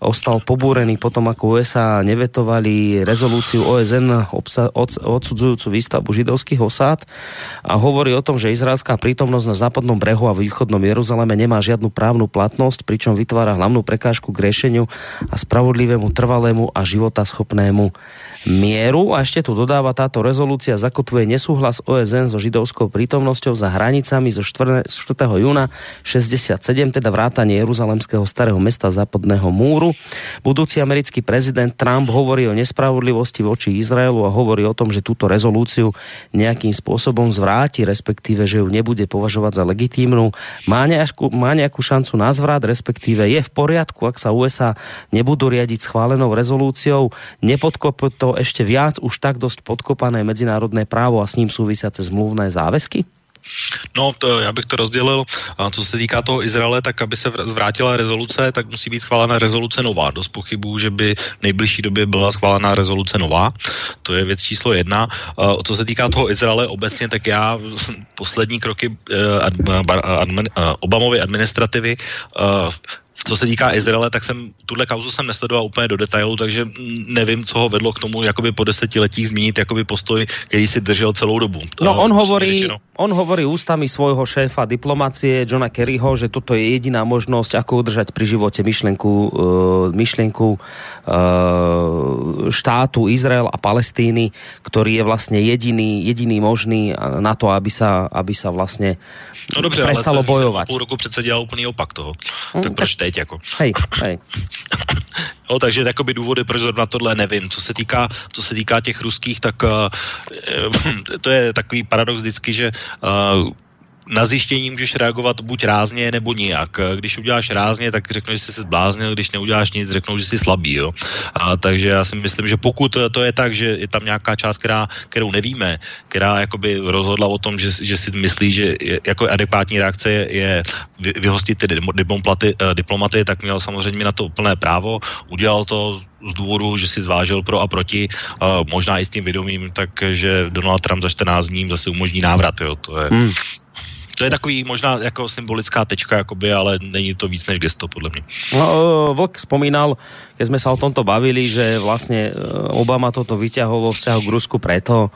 ostal pobúrený potom, ako USA nevetovali rezolúciu OSN odsudzujúcu výstavbu židovských osád a hovorí o tom, že izraelská prítomnosť na západnom brehu a východnom Jeruzaleme nemá žiadnu právnu platnosť, pričom vytvára hlavnú prekážku k riešeniu a spravodlivému, trvalému a životaschopnému mieru a ešte tu dodáva táto rezolúcia zakotvuje nesúhlas OSN so židovskou prítomnosťou za hranicami zo 4. 4. júna 67, teda vrátanie Jeruzalemského starého mesta západného múru. Budúci americký prezident Trump hovorí o nespravodlivosti voči Izraelu a hovorí o tom, že túto rezolúciu nejakým spôsobom zvráti, respektíve, že ju nebude považovať za legitímnu. Má nejakú, má nejakú šancu na zvrat, respektíve je v poriadku, ak sa USA nebudú riadiť schválenou rezolúciou, nepodkopú to ešte viac už tak dost podkopané medzinárodné právo a s ním súvisiace zmluvné záväzky? No, to, já bych to rozdělil. A co se týká toho Izraele, tak aby se zvrátila rezoluce, tak musí být schválena rezoluce nová. Dost pochybuju, že by v nejbližší době byla schválená rezoluce nová. To je věc číslo jedna. A co se týká toho Izraele obecně, tak já *laughs* poslední kroky eh, Obamovy administrativy eh, co se týká Izraele, tak jsem tuhle kauzu jsem nesledoval úplně do detailu, takže nevím, co ho vedlo k tomu jakoby po desetiletích zmínit jakoby postoj, který si držel celou dobu. No on hovorí, on hovorí ústami svojho šéfa diplomacie Johna Kerryho, že toto je jediná možnosť, ako udržať pri živote myšlenku, uh, myšlenku uh, štátu Izrael a Palestíny, ktorý je vlastne jediný, jediný možný na to, aby sa, aby sa vlastne no dobře, prestalo ale bojovať. půl roku přece dělal úplný opak toho. Hmm, tak proč teď jako. Hej, hej. No, takže jakoby důvody, proč zrovna tohle nevím. Co se týká, co se týká těch ruských, tak uh, to je takový paradox vždycky, že uh, na zjištění můžeš reagovat buď rázně nebo nijak. Když uděláš rázně, tak řeknou, že jsi se zbláznil, když neuděláš nic, řeknou, že jsi slabý. Jo? A, takže já si myslím, že pokud to je tak, že je tam nějaká část, která, kterou nevíme, která jakoby rozhodla o tom, že, že si myslí, že je, jako adekvátní reakce je, je vyhostit ty diplomaty, eh, diplomaty, tak měl samozřejmě na to plné právo. Udělal to z důvodu, že si zvážil pro a proti, uh, možná i s tím vědomím, takže Donald Trump za 14 dní zase umožní návrat. Jo. To je, hmm to je takový možná jako symbolická tečka, jakoby, ale není to víc než gesto, podle mě. No, Vlk spomínal, keď jsme se o tomto bavili, že vlastně e, Obama toto vyťahol vo vzťahu k Rusku preto,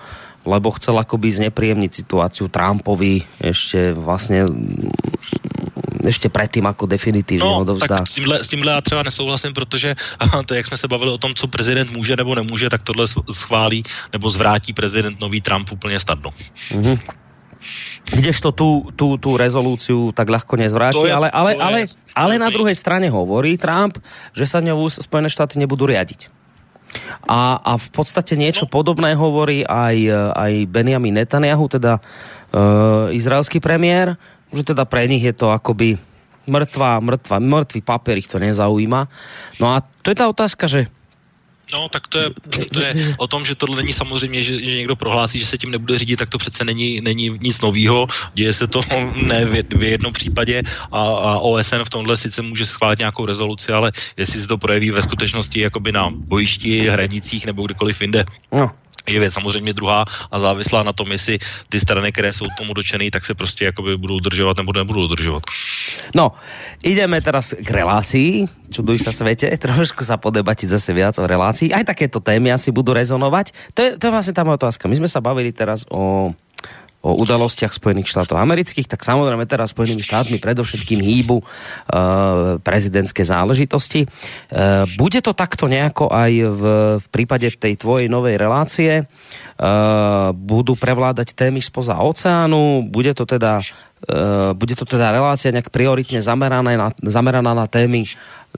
lebo chcel akoby znepríjemniť situáciu Trumpovi ešte vlastne ještě předtím, jako definitivně no, odovzdá. Tak s tímhle, s tímhle já třeba nesouhlasím, protože to, jak jsme se bavili o tom, co prezident může nebo nemůže, tak tohle schválí nebo zvrátí prezident nový Trump úplně snadno. Mm-hmm. Kdežto tú, tú, tú rezolúciu tak ľahko nezvráti, ale, ale, ale, ale na druhej strane hovorí Trump, že sa ňou Spojené štáty nebudú riadiť. A, a v podstate niečo podobné hovorí aj, aj Benjamin Netanyahu, teda uh, izraelský premiér, že teda pre nich je to akoby mŕtvá, mŕtvá, mŕtvý papier, ich to nezaujíma. No a to je tá otázka, že No, tak to je, to je o tom, že tohle není samozřejmě, že, že někdo prohlásí, že se tím nebude řídit, tak to přece není, není nic novýho. Děje se to ne v, v jednom případě a, a OSN v tomhle sice může schválit nějakou rezoluci, ale jestli se to projeví ve skutečnosti jakoby na bojišti, hranicích nebo kdekoliv jinde, no je věc samozřejmě druhá a závislá na tom, jestli ty strany, které jsou tomu dočený, tak se prostě jakoby budou držovat nebo nebudou držovat. No, ideme teraz k relácii, čuduj sa svete, *laughs* trošku sa podebatiť zase viac o relácii. Aj takéto témy asi budú rezonovať. To je, to je vlastne tá moja otázka. My sme sa bavili teraz o o udalostiach Spojených štátov amerických, tak samozrejme teraz Spojenými štátmi predovšetkým hýbu uh, prezidentské záležitosti. Uh, bude to takto nejako aj v, v prípade tej tvojej novej relácie? Uh, budú prevládať témy spoza oceánu? Bude to teda, bude to teda relácia nejak prioritne zameraná na, zameraná na témy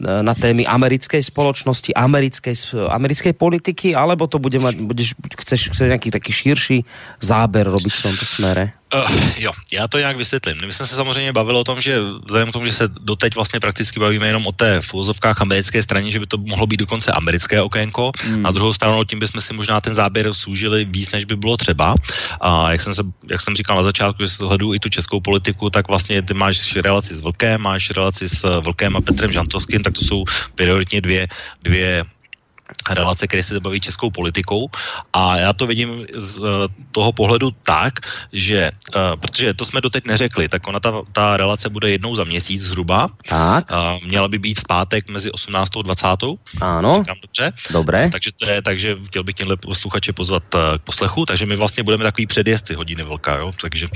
na témy americkej spoločnosti, americkej, americkej politiky, alebo to bude mať, budeš, chceš, chceš nejaký taký širší záber robiť v tomto smere? Uh, jo, já to nějak vysvětlím. My jsme se samozřejmě bavili o tom, že vzhledem k tomu, že se doteď vlastně prakticky bavíme jenom o té v úzovkách americké straně, že by to mohlo být dokonce americké okénko. Hmm. Na druhou stranu tím bychom si možná ten záběr súžili víc, než by bylo třeba. A jak jsem, se, jak jsem říkal na začátku, že sleduju i tu českou politiku, tak vlastně ty máš relaci s Vlkem, máš relaci s Vlkem a Petrem Žantovským, tak to jsou prioritně dvě, dvě relace, které se baví českou politikou a já to vidím z uh, toho pohledu tak, že, uh, protože to jsme doteď neřekli, tak ona ta, ta relace bude jednou za měsíc zhruba. Tak. Uh, měla by být v pátek mezi 18. a 20. Ano. Říkám dobře? Dobré. Takže, to je, takže chtěl bych těmhle posluchače pozvat k poslechu, takže my vlastně budeme takový předjezd hodiny vlka, jo? Takže,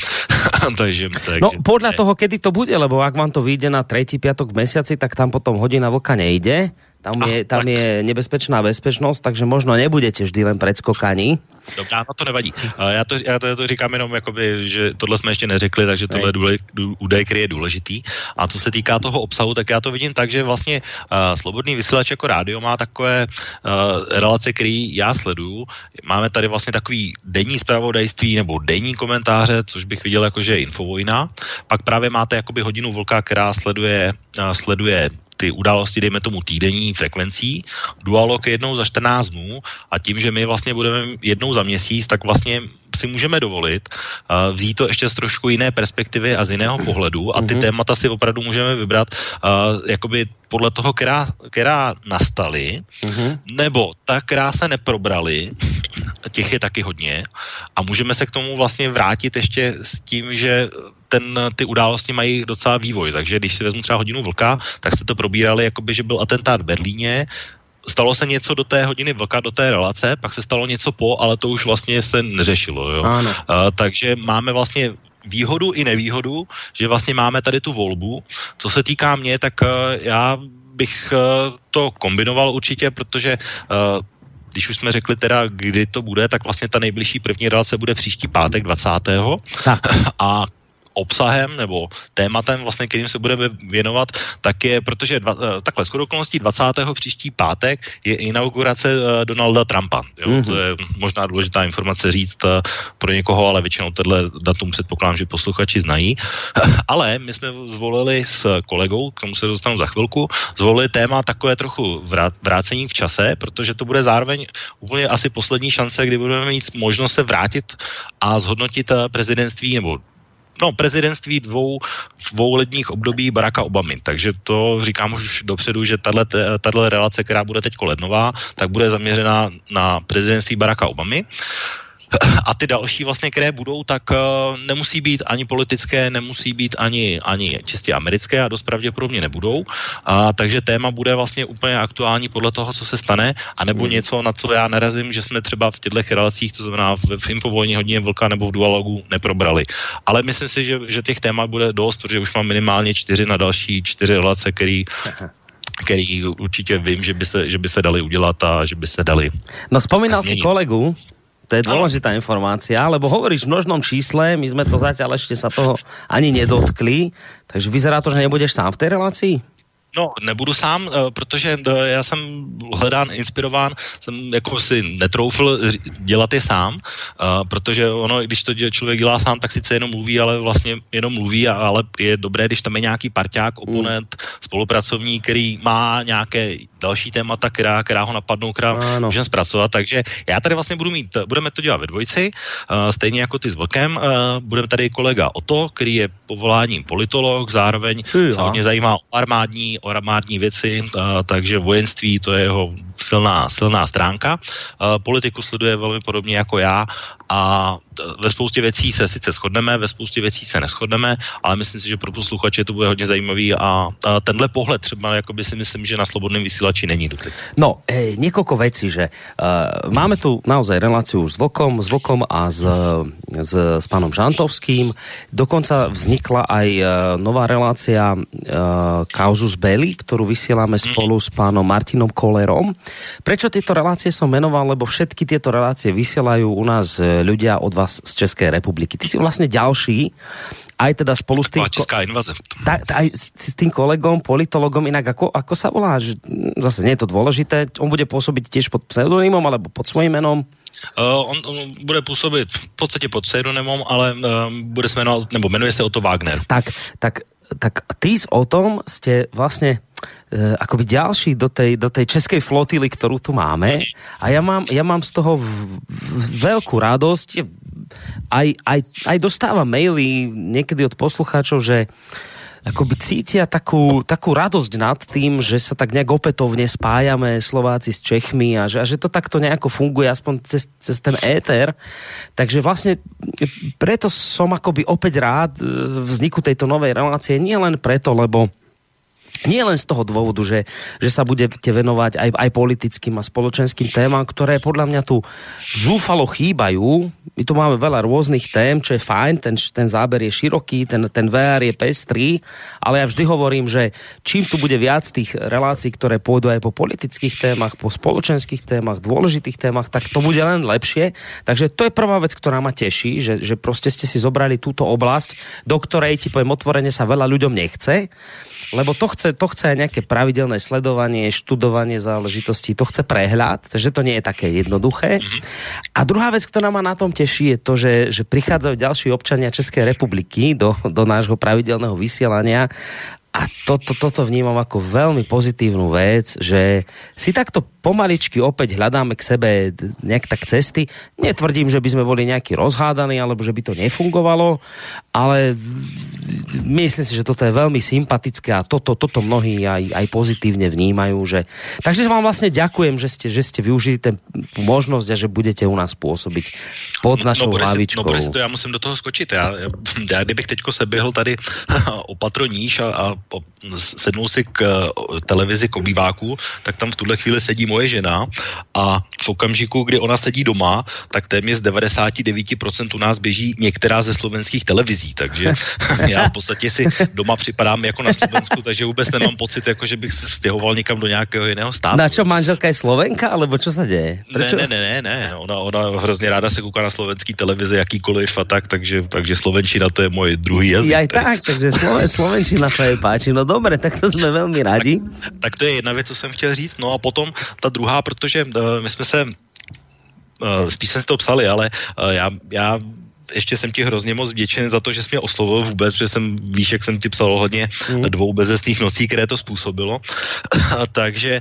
takže, *laughs* takže, no podle toho, kedy to bude, lebo ak vám to vyjde na tretí piatok v mesiaci, tak tam potom hodina vlka nejde tam, je, tam je nebezpečná bezpečnost, takže možno nebudete vždy len predskokaní. Dobrá, no to nevadí. Já to, já to, já to říkám jenom, jakoby, že tohle jsme ještě neřekli, takže tohle důle, údaj, který je důležitý. A co se týká toho obsahu, tak já to vidím tak, že vlastně uh, Slobodný vysílač jako rádio má takové uh, relace, který já sleduju. Máme tady vlastně takový denní zpravodajství nebo denní komentáře, což bych viděl jako, že je infovojna. Pak právě máte jakoby hodinu vlka, která sleduje, uh, sleduje ty události, dejme tomu týdenní frekvencí, dualog je jednou za 14 dnů a tím, že my vlastně budeme jednou za měsíc, tak vlastně si můžeme dovolit uh, vzít to ještě z trošku jiné perspektivy a z jiného pohledu a ty mm-hmm. témata si opravdu můžeme vybrat uh, jakoby podle toho, která, která nastaly, mm-hmm. nebo ta, která se neprobrali, těch je taky hodně a můžeme se k tomu vlastně vrátit ještě s tím, že ten, ty události mají docela vývoj, takže když si vezmu třeba hodinu vlka, tak jste to probírali, jakoby, že byl atentát v Berlíně, stalo se něco do té hodiny vlka, do té relace, pak se stalo něco po, ale to už vlastně se neřešilo. Jo? Ano. A, takže máme vlastně výhodu i nevýhodu, že vlastně máme tady tu volbu. Co se týká mě, tak uh, já bych uh, to kombinoval určitě, protože uh, když už jsme řekli teda, kdy to bude, tak vlastně ta nejbližší první relace bude příští pátek 20. Tak. A obsahem nebo tématem, vlastně, kterým se budeme věnovat, tak je, protože dva, eh, takhle, skoro okolností 20. příští pátek je inaugurace uh, Donalda Trumpa. Jo? Mm-hmm. To je možná důležitá informace říct uh, pro někoho, ale většinou tenhle datum předpokládám, že posluchači znají. *laughs* ale my jsme zvolili s kolegou, k tomu se dostanu za chvilku, zvolili téma takové trochu vrát, vrácení v čase, protože to bude zároveň úplně asi poslední šance, kdy budeme mít možnost se vrátit a zhodnotit prezidentství nebo no, prezidentství dvou, dvou ledních období Baracka Obamy. Takže to říkám už dopředu, že tato relace, která bude teď lednová, tak bude zaměřena na prezidentství Baracka Obamy. *clears throat* A ty další vlastně, které budou, tak uh, nemusí být ani politické, nemusí být ani, ani čistě americké a dost pravděpodobně nebudou. A, takže téma bude vlastně úplně aktuální podle toho, co se stane, anebo mm. něco, na co já narazím, že jsme třeba v těchto relacích, to znamená v, v infovojně hodině vlka nebo v dualogu neprobrali. Ale myslím si, že, že těch témat bude dost, protože už mám minimálně čtyři na další čtyři relace, který *laughs* který určitě vím, že by, se, že by se dali udělat a že by se dali No změnit. si kolegu, to je dôležitá informácia, lebo hovoríš v množnom čísle, my sme to zatiaľ ešte sa toho ani nedotkli, takže vyzerá to, že nebudeš sám v tej relácii? No, nebudu sám, eh, protože eh, já jsem hledán, inspirován, jsem jako si netroufl dělat je sám, eh, protože ono, když to člověk dělá sám, tak sice jenom mluví, ale vlastně jenom mluví, ale je dobré, když tam je nějaký parťák, mm. oponent, mm. spolupracovník, který má nějaké další témata, která, která ho napadnou, která můžeme zpracovat, takže já tady vlastně budu mít, budeme to dělat ve dvojici, stejně jako ty s Vlkem, budeme tady kolega Oto, který je povoláním politolog, zároveň se hodně zajímá o armádní o armádní věci, a, takže vojenství to je jeho silná, silná stránka. A, politiku sleduje velmi podobně jako já a ve spoustě věcí se sice shodneme, ve spoustě věcí se neschodneme, ale myslím si, že pro posluchače to bude hodně zajímavý a, a tenhle pohled třeba jakoby si myslím, že na slobodném vysílači není doteď. No, e, několik věcí, že uh, máme tu naozaj reláciu už s Vlkom, s Vlkom a s, s, s pánom Žantovským. Dokonca vznikla aj uh, nová relácia uh, Kauzus Belli, ktorú vysielame mhm. spolu s pánom Martinom Kolerom. Prečo tieto relácie som menoval? Lebo všetky tieto relácie vysielajú u nás ľudia od vás z České republiky. Ty si vlastně ďalší, aj teda spolu s tým... Česká invaze. Ta, ta, aj s tým kolegom, politologom, inak ako, ako sa volá? Že, zase nie je to dôležité. On bude pôsobiť tiež pod pseudonymom alebo pod svojím menom? Uh, on, on bude působit v podstatě pod pseudonymem, ale uh, bude se jmenovat, nebo jmenuje se Otto Wagner. Tak, tak, tak ty s Otom ste vlastne uh, akoby ďalší do tej, do tej českej flotily, ktorú tu máme. A ja mám, ja mám z toho v, v, veľkú radosť aj, aj, aj dostávam maily niekedy od poslucháčov, že akoby cítia takú, takú radosť nad tým, že sa tak nejak opätovne spájame Slováci s Čechmi a že, a že to takto nejako funguje aspoň cez, cez ten éter. Takže vlastne preto som akoby opäť rád e, vzniku tejto novej relácie, nie len preto, lebo nie len z toho dôvodu, že, že sa budete venovať aj, aj politickým a spoločenským témam, ktoré podľa mňa tu zúfalo chýbajú. My tu máme veľa rôznych tém, čo je fajn, ten, ten záber je široký, ten, ten VR je pestrý, ale ja vždy hovorím, že čím tu bude viac tých relácií, ktoré pôjdu aj po politických témach, po spoločenských témach, dôležitých témach, tak to bude len lepšie. Takže to je prvá vec, ktorá ma teší, že, že proste ste si zobrali túto oblasť, do ktorej, ti poviem otvorene, sa veľa ľuďom nechce lebo to chce, to chce aj nejaké pravidelné sledovanie, študovanie záležitostí, to chce prehľad, takže to nie je také jednoduché. Mhm. A druhá vec, ktorá ma na tom teší, je to, že, že prichádzajú ďalší občania Českej republiky do, do nášho pravidelného vysielania a toto, toto vnímam ako veľmi pozitívnu vec, že si takto pomaličky opäť hľadáme k sebe nejak tak cesty. Netvrdím, že by sme boli nejaký rozhádaní, alebo že by to nefungovalo, ale myslím si, že toto je veľmi sympatické a toto, toto mnohí aj, aj pozitívne vnímajú. Že... Takže vám vlastne ďakujem, že ste, že ste využili ten možnosť a že budete u nás pôsobiť pod no, našou no, hlavičkou. No, no, to já musím do toho skočit. Já, já kdybych teďko se běhl tady *laughs* opatroníš a, a sednul si k televizi k obýváku, tak tam v tuhle chvíli sedí moje žena a v okamžiku, kdy ona sedí doma, tak téměř z 99% u nás běží některá ze slovenských televizí, takže *laughs* já v podstatě si doma připadám jako na Slovensku, takže vůbec nemám pocit, jako že bych se stěhoval někam do nějakého jiného státu. Na čo, manželka je Slovenka, alebo co se děje? Ne, ne, ne, ne, ne, ona, ona hrozně ráda se kouká na slovenský televize, jakýkoliv a tak, takže, takže slovenčina to je můj druhý jazyk. Ja tak, takže Sloven, slovenčina se páči, no dobré, tak to jsme velmi rádi. Tak, tak to je jedna věc, co jsem chtěl říct, no a potom ta druhá, protože uh, my jsme se uh, spíš jsem si to psali, ale uh, já, já ještě jsem ti hrozně moc vděčen za to, že jsi mě oslovil vůbec, protože jsem, víš, jak jsem ti psal ohledně mm. dvou bezesných nocí, které to způsobilo. Takže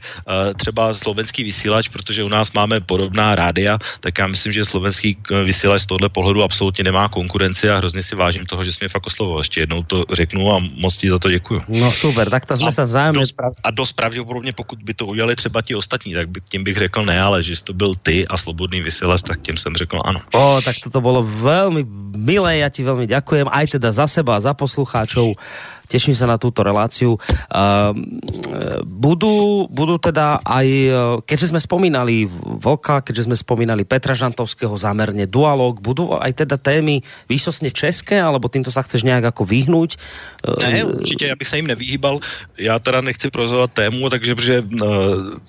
třeba slovenský vysílač, protože u nás máme podobná rádia, tak já myslím, že slovenský eh, vysílač z tohohle pohledu absolutně nemá konkurenci a hrozně si vážím toho, že jsi mě fakt oslovoval. Ještě jednou to řeknu a moc ti za to děkuju. No super, tak to jsme se zájemně... A dost pravděpodobně, pokud by to udělali třeba ti ostatní, tak by, tím bych řekl ne, ale že jsi to byl ty a slobodný vysílač, tak tím jsem řekl ano. O, tak to bylo velmi veľmi milé, ja ti veľmi ďakujem, aj teda za seba, za poslucháčov. Teším sa na túto reláciu. Uh, budú, budú teda aj, keďže sme spomínali Vlka, keďže sme spomínali Petra Žantovského zámerne dualog, budú aj teda témy výsosne české, alebo týmto sa chceš nejak ako vyhnúť? Ne, určitě, já bych se jim nevyhýbal. Já teda nechci prozovat tému, takže protože uh,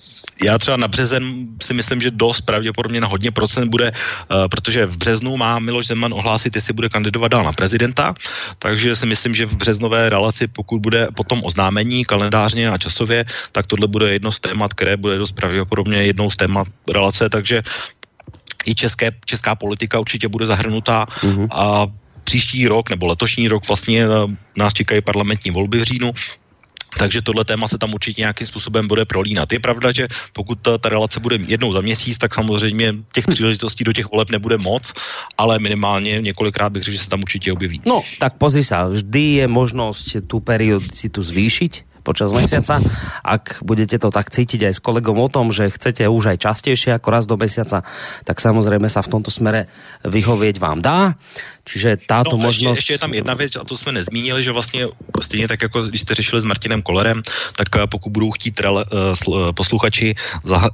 já třeba na březen si myslím, že dost pravděpodobně na hodně procent bude, uh, protože v březnu má Miloš Zeman ohlásit, jestli bude kandidovat dál na prezidenta, takže si myslím, že v březnové relaci, pokud bude potom oznámení kalendářně a časově, tak tohle bude jedno z témat, které bude dost pravděpodobně jednou z témat relace, takže i české, česká politika určitě bude zahrnutá. Mm-hmm. a příští rok nebo letošní rok vlastně uh, nás čekají parlamentní volby v říjnu, takže tohle téma se tam určitě nějakým způsobem bude prolínat. Je pravda, že pokud ta, ta relace bude jednou za měsíc, tak samozřejmě těch příležitostí do těch voleb nebude moc, ale minimálně několikrát bych řekl, že se tam určitě objeví. No, tak pozri sa, vždy je možnost tu periodicitu zvýšiť, počas mesiaca. Ak budete to tak cítiť aj s kolegom o tom, že chcete už aj častejšie ako raz do mesiaca, tak samozrejme sa v tomto smere vyhovieť vám dá. Čiže táto no, možnost... Ještě, ještě je tam jedna věc, a to jsme nezmínili, že vlastně stejně tak, jako když jste řešili s Martinem Kolerem, tak eh, pokud budou chtít rele, uh, posluchači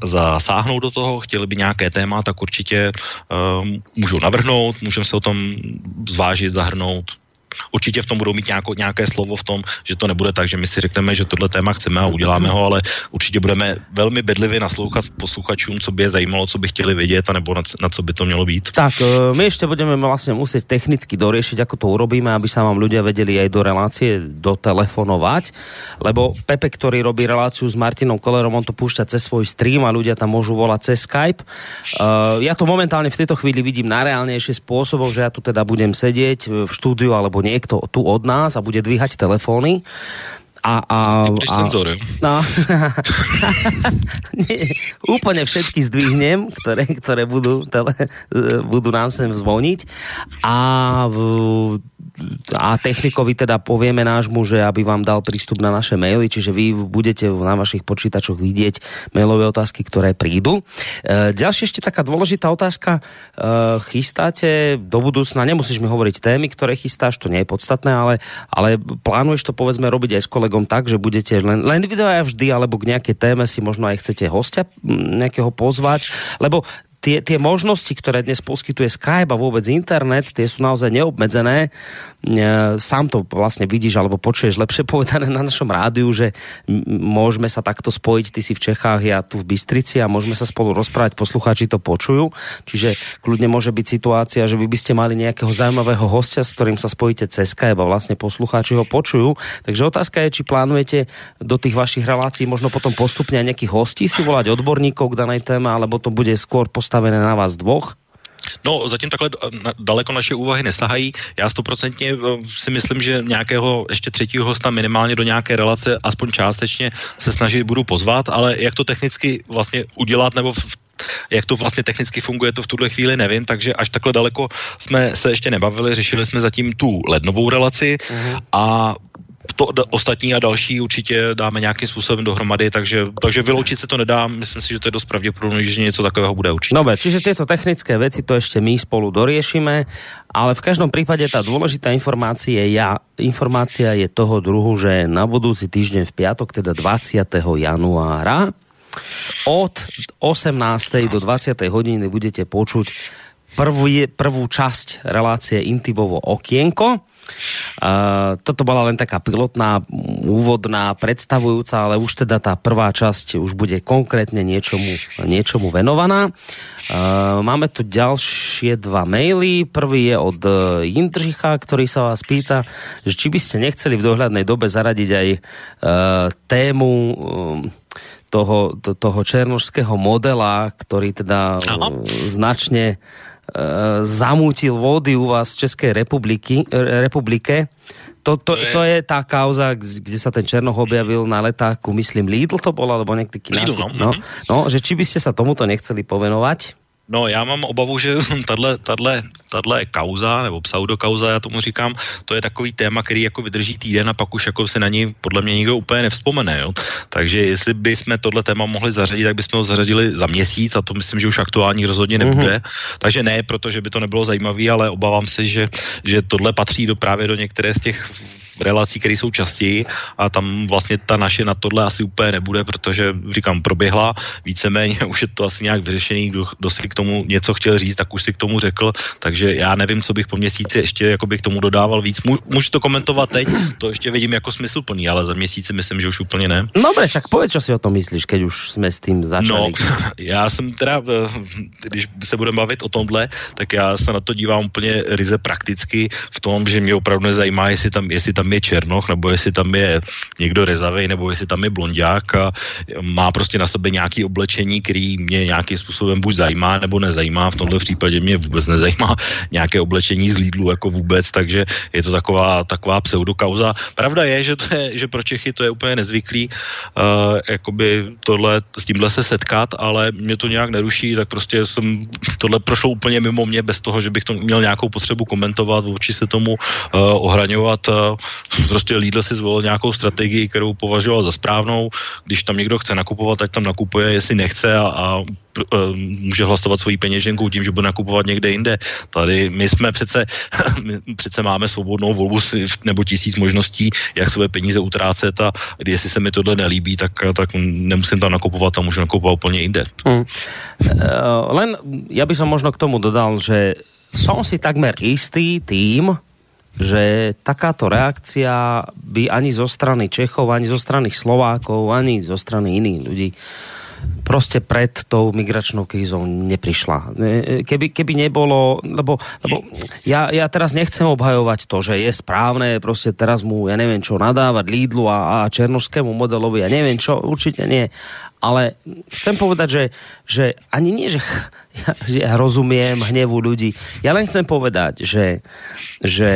zasáhnout do toho, chtěli by nějaké téma, tak určitě uh, můžou navrhnout, můžeme se o tom zvážit, zahrnout, určitě v tom budou mít nějako, nějaké slovo v tom, že to nebude tak, že my si řekneme, že tohle téma chceme a uděláme ho, ale určitě budeme velmi bedlivě naslouchat posluchačům, co by je zajímalo, co by chtěli vědět, nebo na, na co by to mělo být. Tak, e, my ještě budeme vlastně muset technicky doriešiť, ako to urobíme, aby sa vám ľudia vedeli aj do relácie dotelefonovať, lebo Pepe, ktorý robí reláciu s Martinom Kolerom, on to púšťa cez svoj stream a ľudia tam môžu volať cez Skype. Uh, ja to momentálne v tejto chvíli vidím najreálnejšie spôsobom, že ja tu teda budem sedieť v štúdiu alebo niekto tu od nás a bude dvíhať telefóny a, a, a, senzor, no, *laughs* nie, úplne všetky zdvihnem, ktoré, ktoré budú, tele, budú nám sem zvoniť. A v, a technikovi teda povieme nášmu, že aby vám dal prístup na naše maily, čiže vy budete na vašich počítačoch vidieť mailové otázky, ktoré prídu. E, ďalšia ešte taká dôležitá otázka. E, chystáte do budúcna, nemusíš mi hovoriť témy, ktoré chystáš, to nie je podstatné, ale, ale plánuješ to povedzme robiť aj s kolegom tak, že budete len, len videa vždy, alebo k nejakej téme si možno aj chcete hostia nejakého pozvať, lebo tie, tie možnosti, ktoré dnes poskytuje Skype a vôbec internet, tie sú naozaj neobmedzené. E, sám to vlastne vidíš alebo počuješ lepšie *laughs* povedané na našom rádiu, že môžeme sa takto spojiť, ty si v Čechách, ja tu v Bystrici a môžeme sa spolu rozprávať, poslucháči to počujú. Čiže kľudne môže byť situácia, že vy by ste mali nejakého zaujímavého hostia, s ktorým sa spojíte cez Skype a vlastne poslucháči ho počujú. Takže otázka je, či plánujete do tých vašich relácií možno potom postupne aj nejakých hostí si volať odborníkov k danej téme, alebo to bude skôr postavené postavené na vás dvoch? No, zatím takhle daleko naše úvahy nesahají. Já stoprocentně eh, si myslím, že nějakého ještě třetího hosta minimálně do nějaké relace, aspoň částečně se snažit budu pozvat, ale jak to technicky vlastně udělat, nebo v jak to vlastně technicky funguje, to v tuhle chvíli nevím, takže až takhle daleko jsme se ještě nebavili, řešili jsme zatím tu lednovou relaci uh-huh. a to ostatní a další určitě dáme nějakým způsobem dohromady, takže, takže vyloučit se to nedá, myslím si, že to je dost pravděpodobné, že něco takového bude určitě. Dobre, čiže tyto technické věci to ještě my spolu doriešime, ale v každém případě ta důležitá informácia je, informácia je toho druhu, že na budoucí týždeň v piatok, teda 20. januára, od 18. do 20. hodiny budete počuť prvú, prvú časť relácie Intibovo okienko Uh, toto bola len taká pilotná, úvodná, predstavujúca, ale už teda tá prvá časť už bude konkrétne niečomu, niečomu venovaná. Uh, máme tu ďalšie dva maily. Prvý je od Jindřicha, ktorý sa vás pýta, že či by ste nechceli v dohľadnej dobe zaradiť aj uh, tému um, toho, to, toho černožského modela, ktorý teda uh, značne zamútil vody u vás v Českej republiky, eh, republike. To, to, to, je... to je tá kauza, kde sa ten Černoch objavil na letáku, myslím Lidl to bol, alebo nejaký Lidl, no. no. No, že či by ste sa tomuto nechceli povenovať? No já mám obavu, že *laughs* tahle, tahle, tahle kauza, nebo pseudokauza, já tomu říkám, to je takový téma, který jako vydrží týden a pak už jako se na ní podle mě nikdo úplně nevzpomene. Jo? Takže jestli bychom tohle téma mohli zařadit, tak bychom ho zařadili za měsíc a to myslím, že už aktuální rozhodně nebude. Mm-hmm. Takže ne, protože by to nebylo zajímavé, ale obávám se, že, že tohle patří do právě do některé z těch relací, které jsou častěji a tam vlastně ta naše na tohle asi úplně nebude, protože říkám, proběhla víceméně, *laughs* už je to asi nějak vyřešený, kdo, kdo si k tomu něco chtěl říct, tak už si k tomu řekl, takže já nevím, co bych po měsíci ještě jakoby k tomu dodával víc. Můžu to komentovat teď, to ještě vidím jako smysluplný, ale za měsíci myslím, že už úplně ne. No Dobre, však povedz, co si o tom myslíš, keď už jsme s tím začali. No, *laughs* já jsem teda, eh, když se budeme bavit o tomhle, tak já se na to dívám úplně ryze prakticky v tom, že mě opravdu nezajímá, jestli tam, jestli tam je Černoch, nebo jestli tam je někdo rezavej, nebo jestli tam je blondák a má prostě na sebe nějaký oblečení, který mě nějakým způsobem buď zajímá, nebo nezajímá. V tomto případě mě vůbec nezajímá nějaké oblečení z Lidlu jako vůbec, takže je to taková, taková pseudokauza. Pravda je, že, to je, že pro Čechy to je úplně nezvyklý, uh, jakoby tohle, s tímhle se setkat, ale mě to nějak neruší, tak prostě jsem, tohle prošlo úplně mimo mě bez toho, že bych to měl nějakou potřebu komentovat, vůči se tomu uh, ohraňovat. Uh, prostě Lidl si zvolil nějakou strategii, kterou považoval za správnou. Když tam někdo chce nakupovat, tak tam nakupuje, jestli nechce a, a může hlasovat svojí peněženkou tím, že bude nakupovat někde jinde. Tady my jsme přece, *laughs* my přece máme svobodnou volbu nebo tisíc možností, jak své peníze utrácet a jestli se mi tohle nelíbí, tak, tak nemusím tam nakupovat a můžu nakupovat úplně jinde. Hmm. Len ja by som možno k tomu dodal, že som si takmer istý tým, že takáto reakcia by ani zo strany Čechov, ani zo strany Slovákov, ani zo strany iných ľudí prostě pred tou migračnou krízou neprišla. Keby, keby nebolo, lebo, lebo ja, ja teraz nechcem obhajovať to, že je správné prostě teraz mu, ja neviem čo, nadávať Lidlu a, a Černožskému modelovi, ja neviem čo, určite nie. Ale chcem povedať, že, že ani nie, že ja, že ja rozumiem hnevu ľudí. Ja len chcem povedať, že, že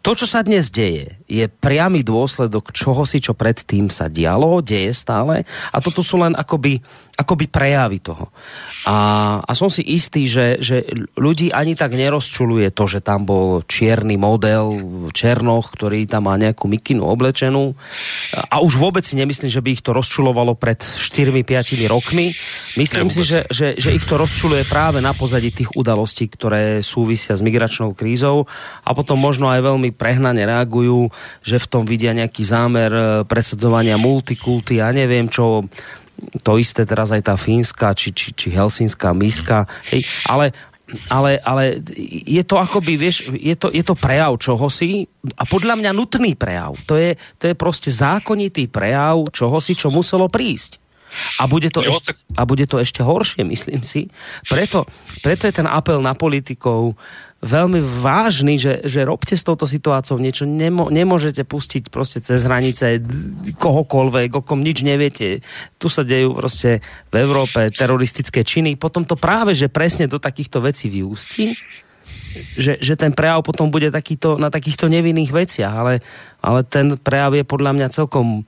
to, čo sa dnes deje, je priamy dôsledok čoho si, čo predtým sa dialo, deje stále a toto sú len akoby, akoby prejavy toho. A, a som si istý, že, že ľudí ani tak nerozčuluje to, že tam bol čierny model Černoch, ktorý tam má nejakú mikinu oblečenú. A už vôbec si nemyslím, že by ich to rozčulovalo pred 4-5 rokmi. Myslím si, že, že, že ich to rozčuluje práve na pozadí tých udalostí, ktoré súvisia s migračnou krízou a potom možno aj veľmi prehnane reagujú, že v tom vidia nejaký zámer eh, presadzovania multikulty a neviem čo to isté teraz aj tá fínska či, či, či helsinská miska, hej, ale ale, ale je to akoby, vieš, je to, je to prejav čohosi a podľa mňa nutný prejav. To je, to je prostě zákonitý prejav čohosi, čo muselo prísť. A bude to, jo, ešte, tak... a bude to ešte horšie, myslím si. Preto, preto je ten apel na politikov, veľmi vážny, že, že robte s touto situáciou niečo, nemo, nemôžete pustiť prostě cez hranice kohokoľvek, o kom nič neviete. Tu sa dejú prostě v Európe teroristické činy, potom to práve, že presne do takýchto vecí vyústí, že, že ten prejav potom bude takýto, na takýchto nevinných veciach, ale, ale ten prejav je podľa mňa celkom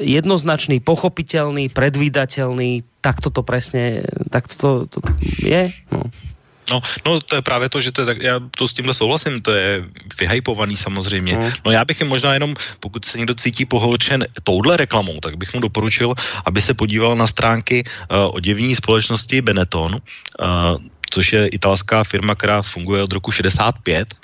jednoznačný, pochopiteľný, predvídateľný, tak toto presne, tak toto to je. No. No, no, to je právě to, že to je tak, já to s tímhle souhlasím, to je vyhypovaný samozřejmě. Mm. No já bych jim možná jenom, pokud se někdo cítí pohlčen touhle reklamou, tak bych mu doporučil, aby se podíval na stránky uh, oděvní společnosti Benetton, uh, což je italská firma, která funguje od roku 65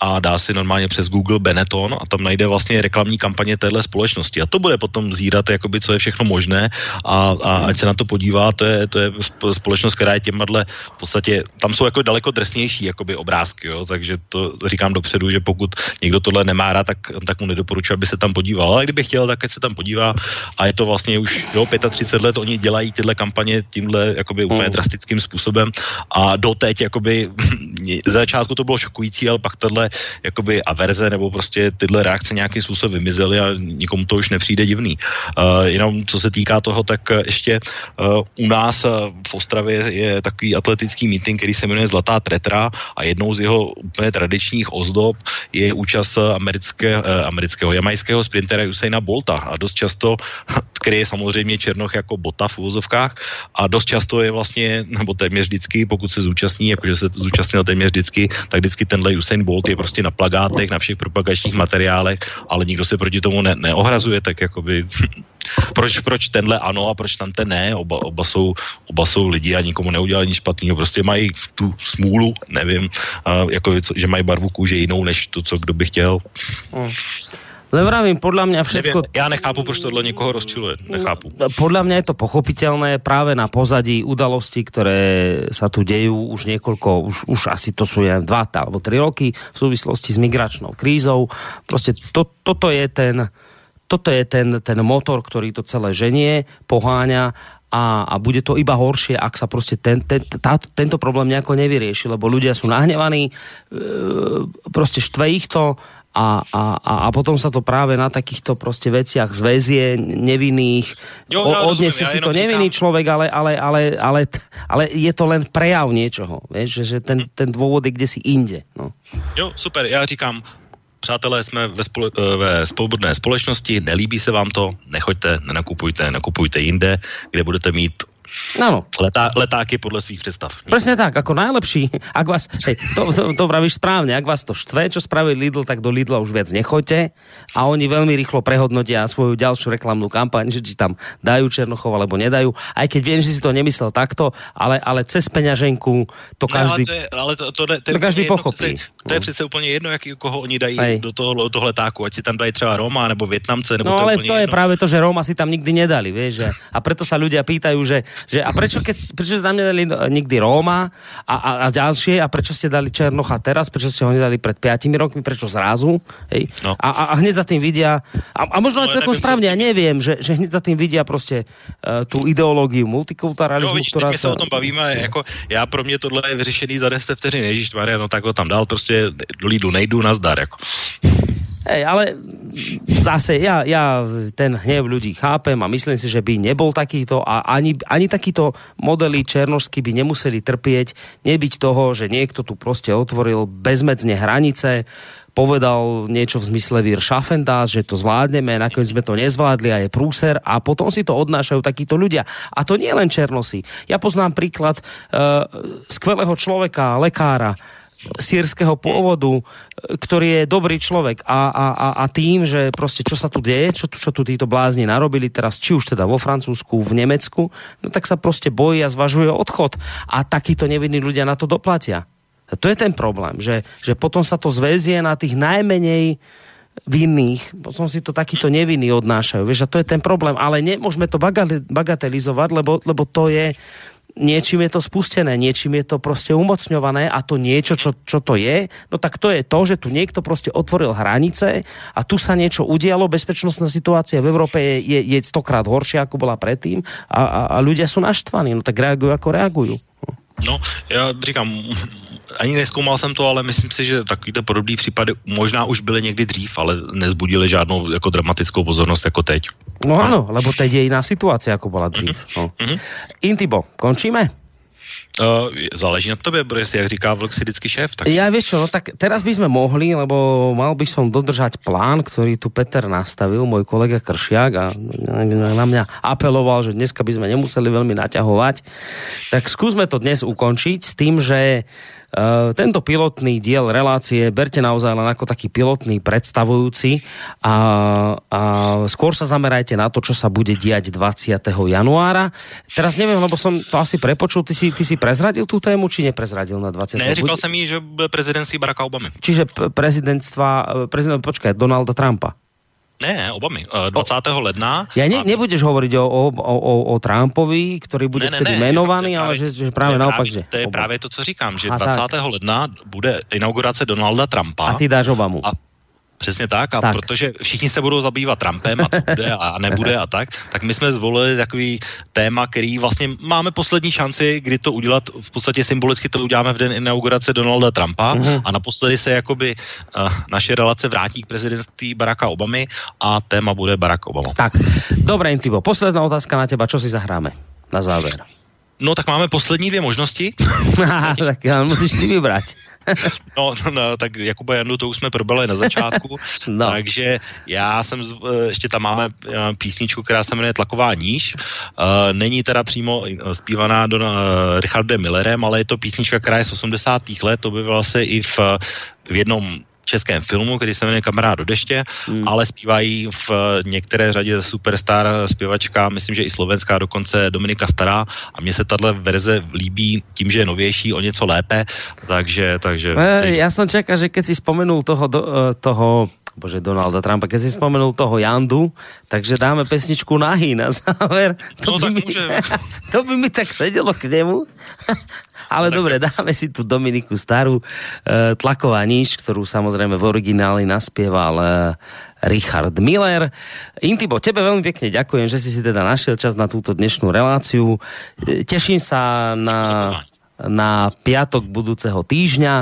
a dá si normálně přes Google Benetton a tam najde vlastně reklamní kampaně téhle společnosti. A to bude potom zírat, jakoby, co je všechno možné a, a ať se na to podívá, to je, to je společnost, která je těmadle v podstatě, tam jsou jako daleko drsnější jakoby obrázky, jo, takže to říkám dopředu, že pokud někdo tohle nemá rád, tak, tak mu nedoporučuji, aby se tam podíval. Ale kdyby chtěl, tak ať se tam podívá a je to vlastně už jo, 35 let, oni dělají tyhle kampaně tímhle jakoby úplně mm. drastickým způsobem a doteď jakoby *laughs* za začátku to bylo šokující, ale pak tohle jakoby averze nebo prostě tyhle reakce nějakým způsobem vymizely a nikomu to už nepřijde divný. Uh, jenom co se týká toho, tak ještě uh, u nás uh, v Ostravě je takový atletický meeting, který se jmenuje Zlatá tretra a jednou z jeho úplně tradičních ozdob je účast americké, uh, amerického jamajského sprintera Usaina Bolta a dost často, *laughs* který je samozřejmě Černoch jako bota v úvozovkách a dost často je vlastně, nebo téměř vždycky, pokud se zúčastní, jakože se zúčastnil téměř vždycky, tak vždycky tenhle Usain Bolt je prostě na plagátech, na všech propagačních materiálech, ale nikdo se proti tomu ne, neohrazuje, tak jakoby *laughs* proč, proč tenhle ano a proč tam ten ne, oba, oba, jsou, oba jsou lidi a nikomu neudělali nic špatného, prostě mají tu smůlu, nevím, uh, jako, že mají barvu kůže jinou, než to, co kdo by chtěl. Hmm. Len vravím, podľa mňa všetko... Nevím, já nechápu, proč tohle někoho rozčiluje. Nechápu. Podľa mňa je to pochopiteľné práve na pozadí udalostí, ktoré sa tu dejú už niekoľko, už, už asi to sú jen dva alebo tri roky v súvislosti s migračnou krízou. Proste to, toto je ten toto je ten, ten motor, ktorý to celé ženie, poháňa a, a bude to iba horšie, ak sa prostě ten, ten, tá, tento problém nejako nevyrieši, lebo ľudia sú nahnevaní, e, prostě štve ich to a, a, a potom sa to práve na takýchto prostě veciach zväzie nevinných, Jo, ja odniesie rozumiem, ja si to jenom nevinný říkám- človek, ale, ale, ale, ale, ale je to len prejav niečoho, vieš, že, že ten, ten dôvod je kde si inde. No. Jo, super, já říkám, přátelé, jsme ve, spole, eh, ve spolubodné společnosti, nelíbí se vám to, nechoďte, nenakupujte, nakupujte jinde, kde budete mít Áno, letá, letáky podle svých představ. Presne tak, ako najlepší. Ak vás, hej, to, to, to pravíš správne, ak vás to štve, čo spravil Lidl, tak do Lidla už viac nechoďte a oni veľmi rýchlo prehodnotia svoju ďalšiu reklamnú kampaň, že či tam dajú Černochov alebo nedajú. Aj keď viem, že si to nemyslel takto, ale, ale cez peňaženku to každý... Ne, ale to, je, ale to, to, to, to, To je každý jedno, pochopí. Přece, to je přece úplně jedno, jaký, koho oni dají Hej. do toho, toho letáku, ať si tam dají třeba Roma nebo Větnamce, nebo No to je ale úplně to je jedno. práve to, že Róma si tam nikdy nedali, vieš, že, a preto sa ľudia pýtajú, že, že a prečo, keď, prečo ste tam nedali no, nikdy Róma a, a, a ďalšie a prečo ste dali Černocha teraz, prečo ste ho nedali pred 5 rokmi, prečo zrazu, hej? No. A, a, a hneď za tým vidia, a, a možno No, aj celkom správne, ja neviem, že, že hneď za tým vidia prostě uh, tú ideológiu multikulturalizmu, No, vidíš, ktorá se o tom bavíme, jako já pro mě tohle je vyřešený za 10 vteřin, Ježíš Maria, no tak ho tam dal, prostě do lídu nejdu, nazdar, jako. Hej, ale zase ja, ja ten hnev ľudí chápem a myslím si, že by nebol takýto a ani, ani takýto modely černožský by nemuseli trpieť, nebyť toho, že niekto tu prostě otvoril bezmedzne hranice, povedal niečo v zmysle vír Schaffendas, že to zvládneme, nakoniec sme to nezvládli a je prúser a potom si to odnášajú takíto ľudia. A to nie len Černosy. Ja poznám príklad uh, skvelého človeka, lekára, sírskeho pôvodu, ktorý je dobrý človek a, a, a, a tým, že prostě čo sa tu deje, čo, čo tu títo blázni narobili teraz, či už teda vo Francúzsku, v Nemecku, no tak sa prostě bojí a zvažuje odchod a takíto nevinní ľudia na to doplatia. A to je ten problém, že, že potom sa to zväzie na tých najmenej vinných, potom si to takýto nevinní odnášajú. Vieš, a to je ten problém, ale nemôžeme to bagatelizovať, lebo, lebo to je, niečím je to spustené, niečím je to prostě umocňované a to niečo, čo, čo to je, no tak to je to, že tu niekto prostě otvoril hranice a tu sa niečo udialo, bezpečnostná situácia v Európe je, je, je stokrát horšia, ako bola predtým a, a, a ľudia sú naštvaní, no tak reagujú, ako reagujú. No, já říkám, ani neskoumal jsem to, ale myslím si, že takovýto podobný případy možná už byly někdy dřív, ale nezbudili žádnou jako dramatickou pozornost jako teď. No áno, lebo teď je iná situácia, ako bola dřív. No. Intibo, končíme? Uh, záleží na tobě, Boris, jak říká vlk si vždycky šéf. Tak Ja vieš čo, no tak teraz by sme mohli, lebo mal by som dodržať plán, ktorý tu Peter nastavil, môj kolega Kršiak a na mňa apeloval, že dneska by sme nemuseli veľmi naťahovať. Tak skúsme to dnes ukončiť s tým, že tento pilotný diel relácie berte naozaj len ako taký pilotný predstavujúci a, a skôr sa zamerajte na to, čo sa bude diať 20. januára. Teraz neviem, lebo som to asi prepočul, ty si, ty si prezradil tú tému, či neprezradil na 20. ne, říkal jsem jí, že bude prezidentství Baracka Obamy. Čiže prezidentstva, prezident, počkaj, Donalda Trumpa. Ne, Obamy. Uh, 20. ledna. Ja ne, a- nebudeš hovoriť o, o, o, o, o Trumpovi, ktorý bude ne, vtedy menovaný, to je ale že, že je naopak, právě, že... To je právě to, co říkám, že Aha, 20. tak. ledna bude inaugurace Donalda Trumpa. A ty dáš Obamu. A Přesně tak a Tak. protože všichni se budou zabývat Trumpem a co bude a nebude a tak, tak my jsme zvolili takový téma, který vlastně máme poslední šanci, kdy to udělat, v podstatě symbolicky to uděláme v den inaugurace Donalda Trumpa Mhm. a naposledy se jakoby uh, naše relace vrátí k prezidentství Baracka Obamy a téma bude Barack Obama. Tak, dobre, Intibo, posledná otázka na teba, čo si zahráme na záver? No tak máme poslední dvě možnosti. *laughs* tak musíš ty vybrať. *laughs* No, no, no tak Jakuba Jandu to už jsme probali na začátku, *laughs* No. takže já jsem, z- eh, ještě tam máme eh, písničku, která se jmenuje Tlaková níž. Eh, Není teda přímo zpívaná do Richardem Millerem, ale je to písnička, která je z 80. let, to by se i v, v jednom českém filmu, který se jmenuje Kamarád do deště, hmm. ale zpívají v eh, některé řadě superstar zpěvačka, myslím, že i slovenská dokonce Dominika Stará a mně se tahle verze líbí tím, že je novější, o něco lépe, takže, takže E, ja som čakal, že keď si spomenul toho, do, e, toho bože, Donalda Trumpa. Keď si spomenul toho Jandu, takže dáme pesničku Nahy na záver. To, no, by mi, *laughs* to by mi tak sedelo k nemu. *laughs* Ale no, dobre, dáme si tu Dominiku Starú, uh, tlaková níž, ktorú samozrejme v origináli naspieval uh, Richard Miller. Intibo, tebe veľmi pekne ďakujem, že si si teda našiel čas na túto dnešnú reláciu. E, teším sa na na piatok budúceho týždňa.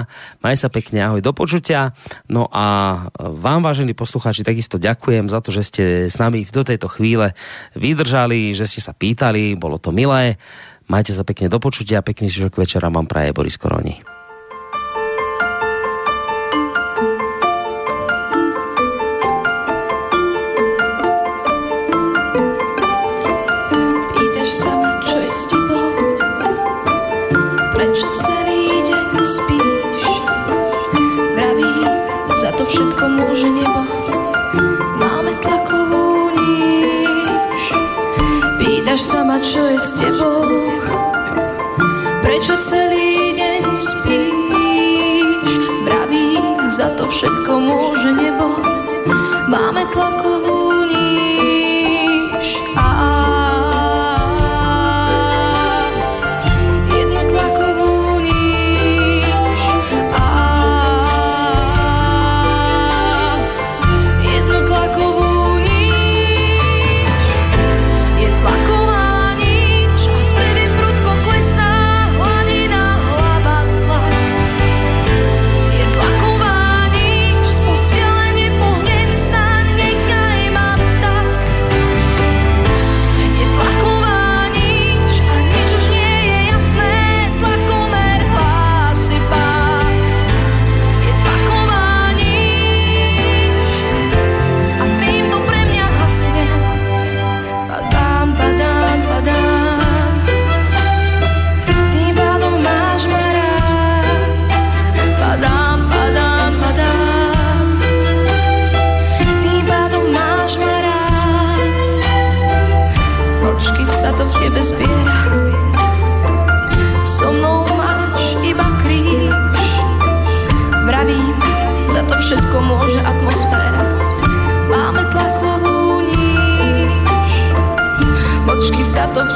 Maj sa pekne, ahoj, do počutia. No a vám, vážení poslucháči, takisto ďakujem za to, že ste s nami do tejto chvíle vydržali, že ste sa pýtali, bolo to milé. Majte sa pekne do počutia, pekný zvyšok večera mám praje Boris Koroni. Ma, čo je s tebou? Prečo celý deň spíš? Vravím, za to všetko môže nebo. Máme tlakovú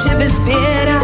tlakovú níž,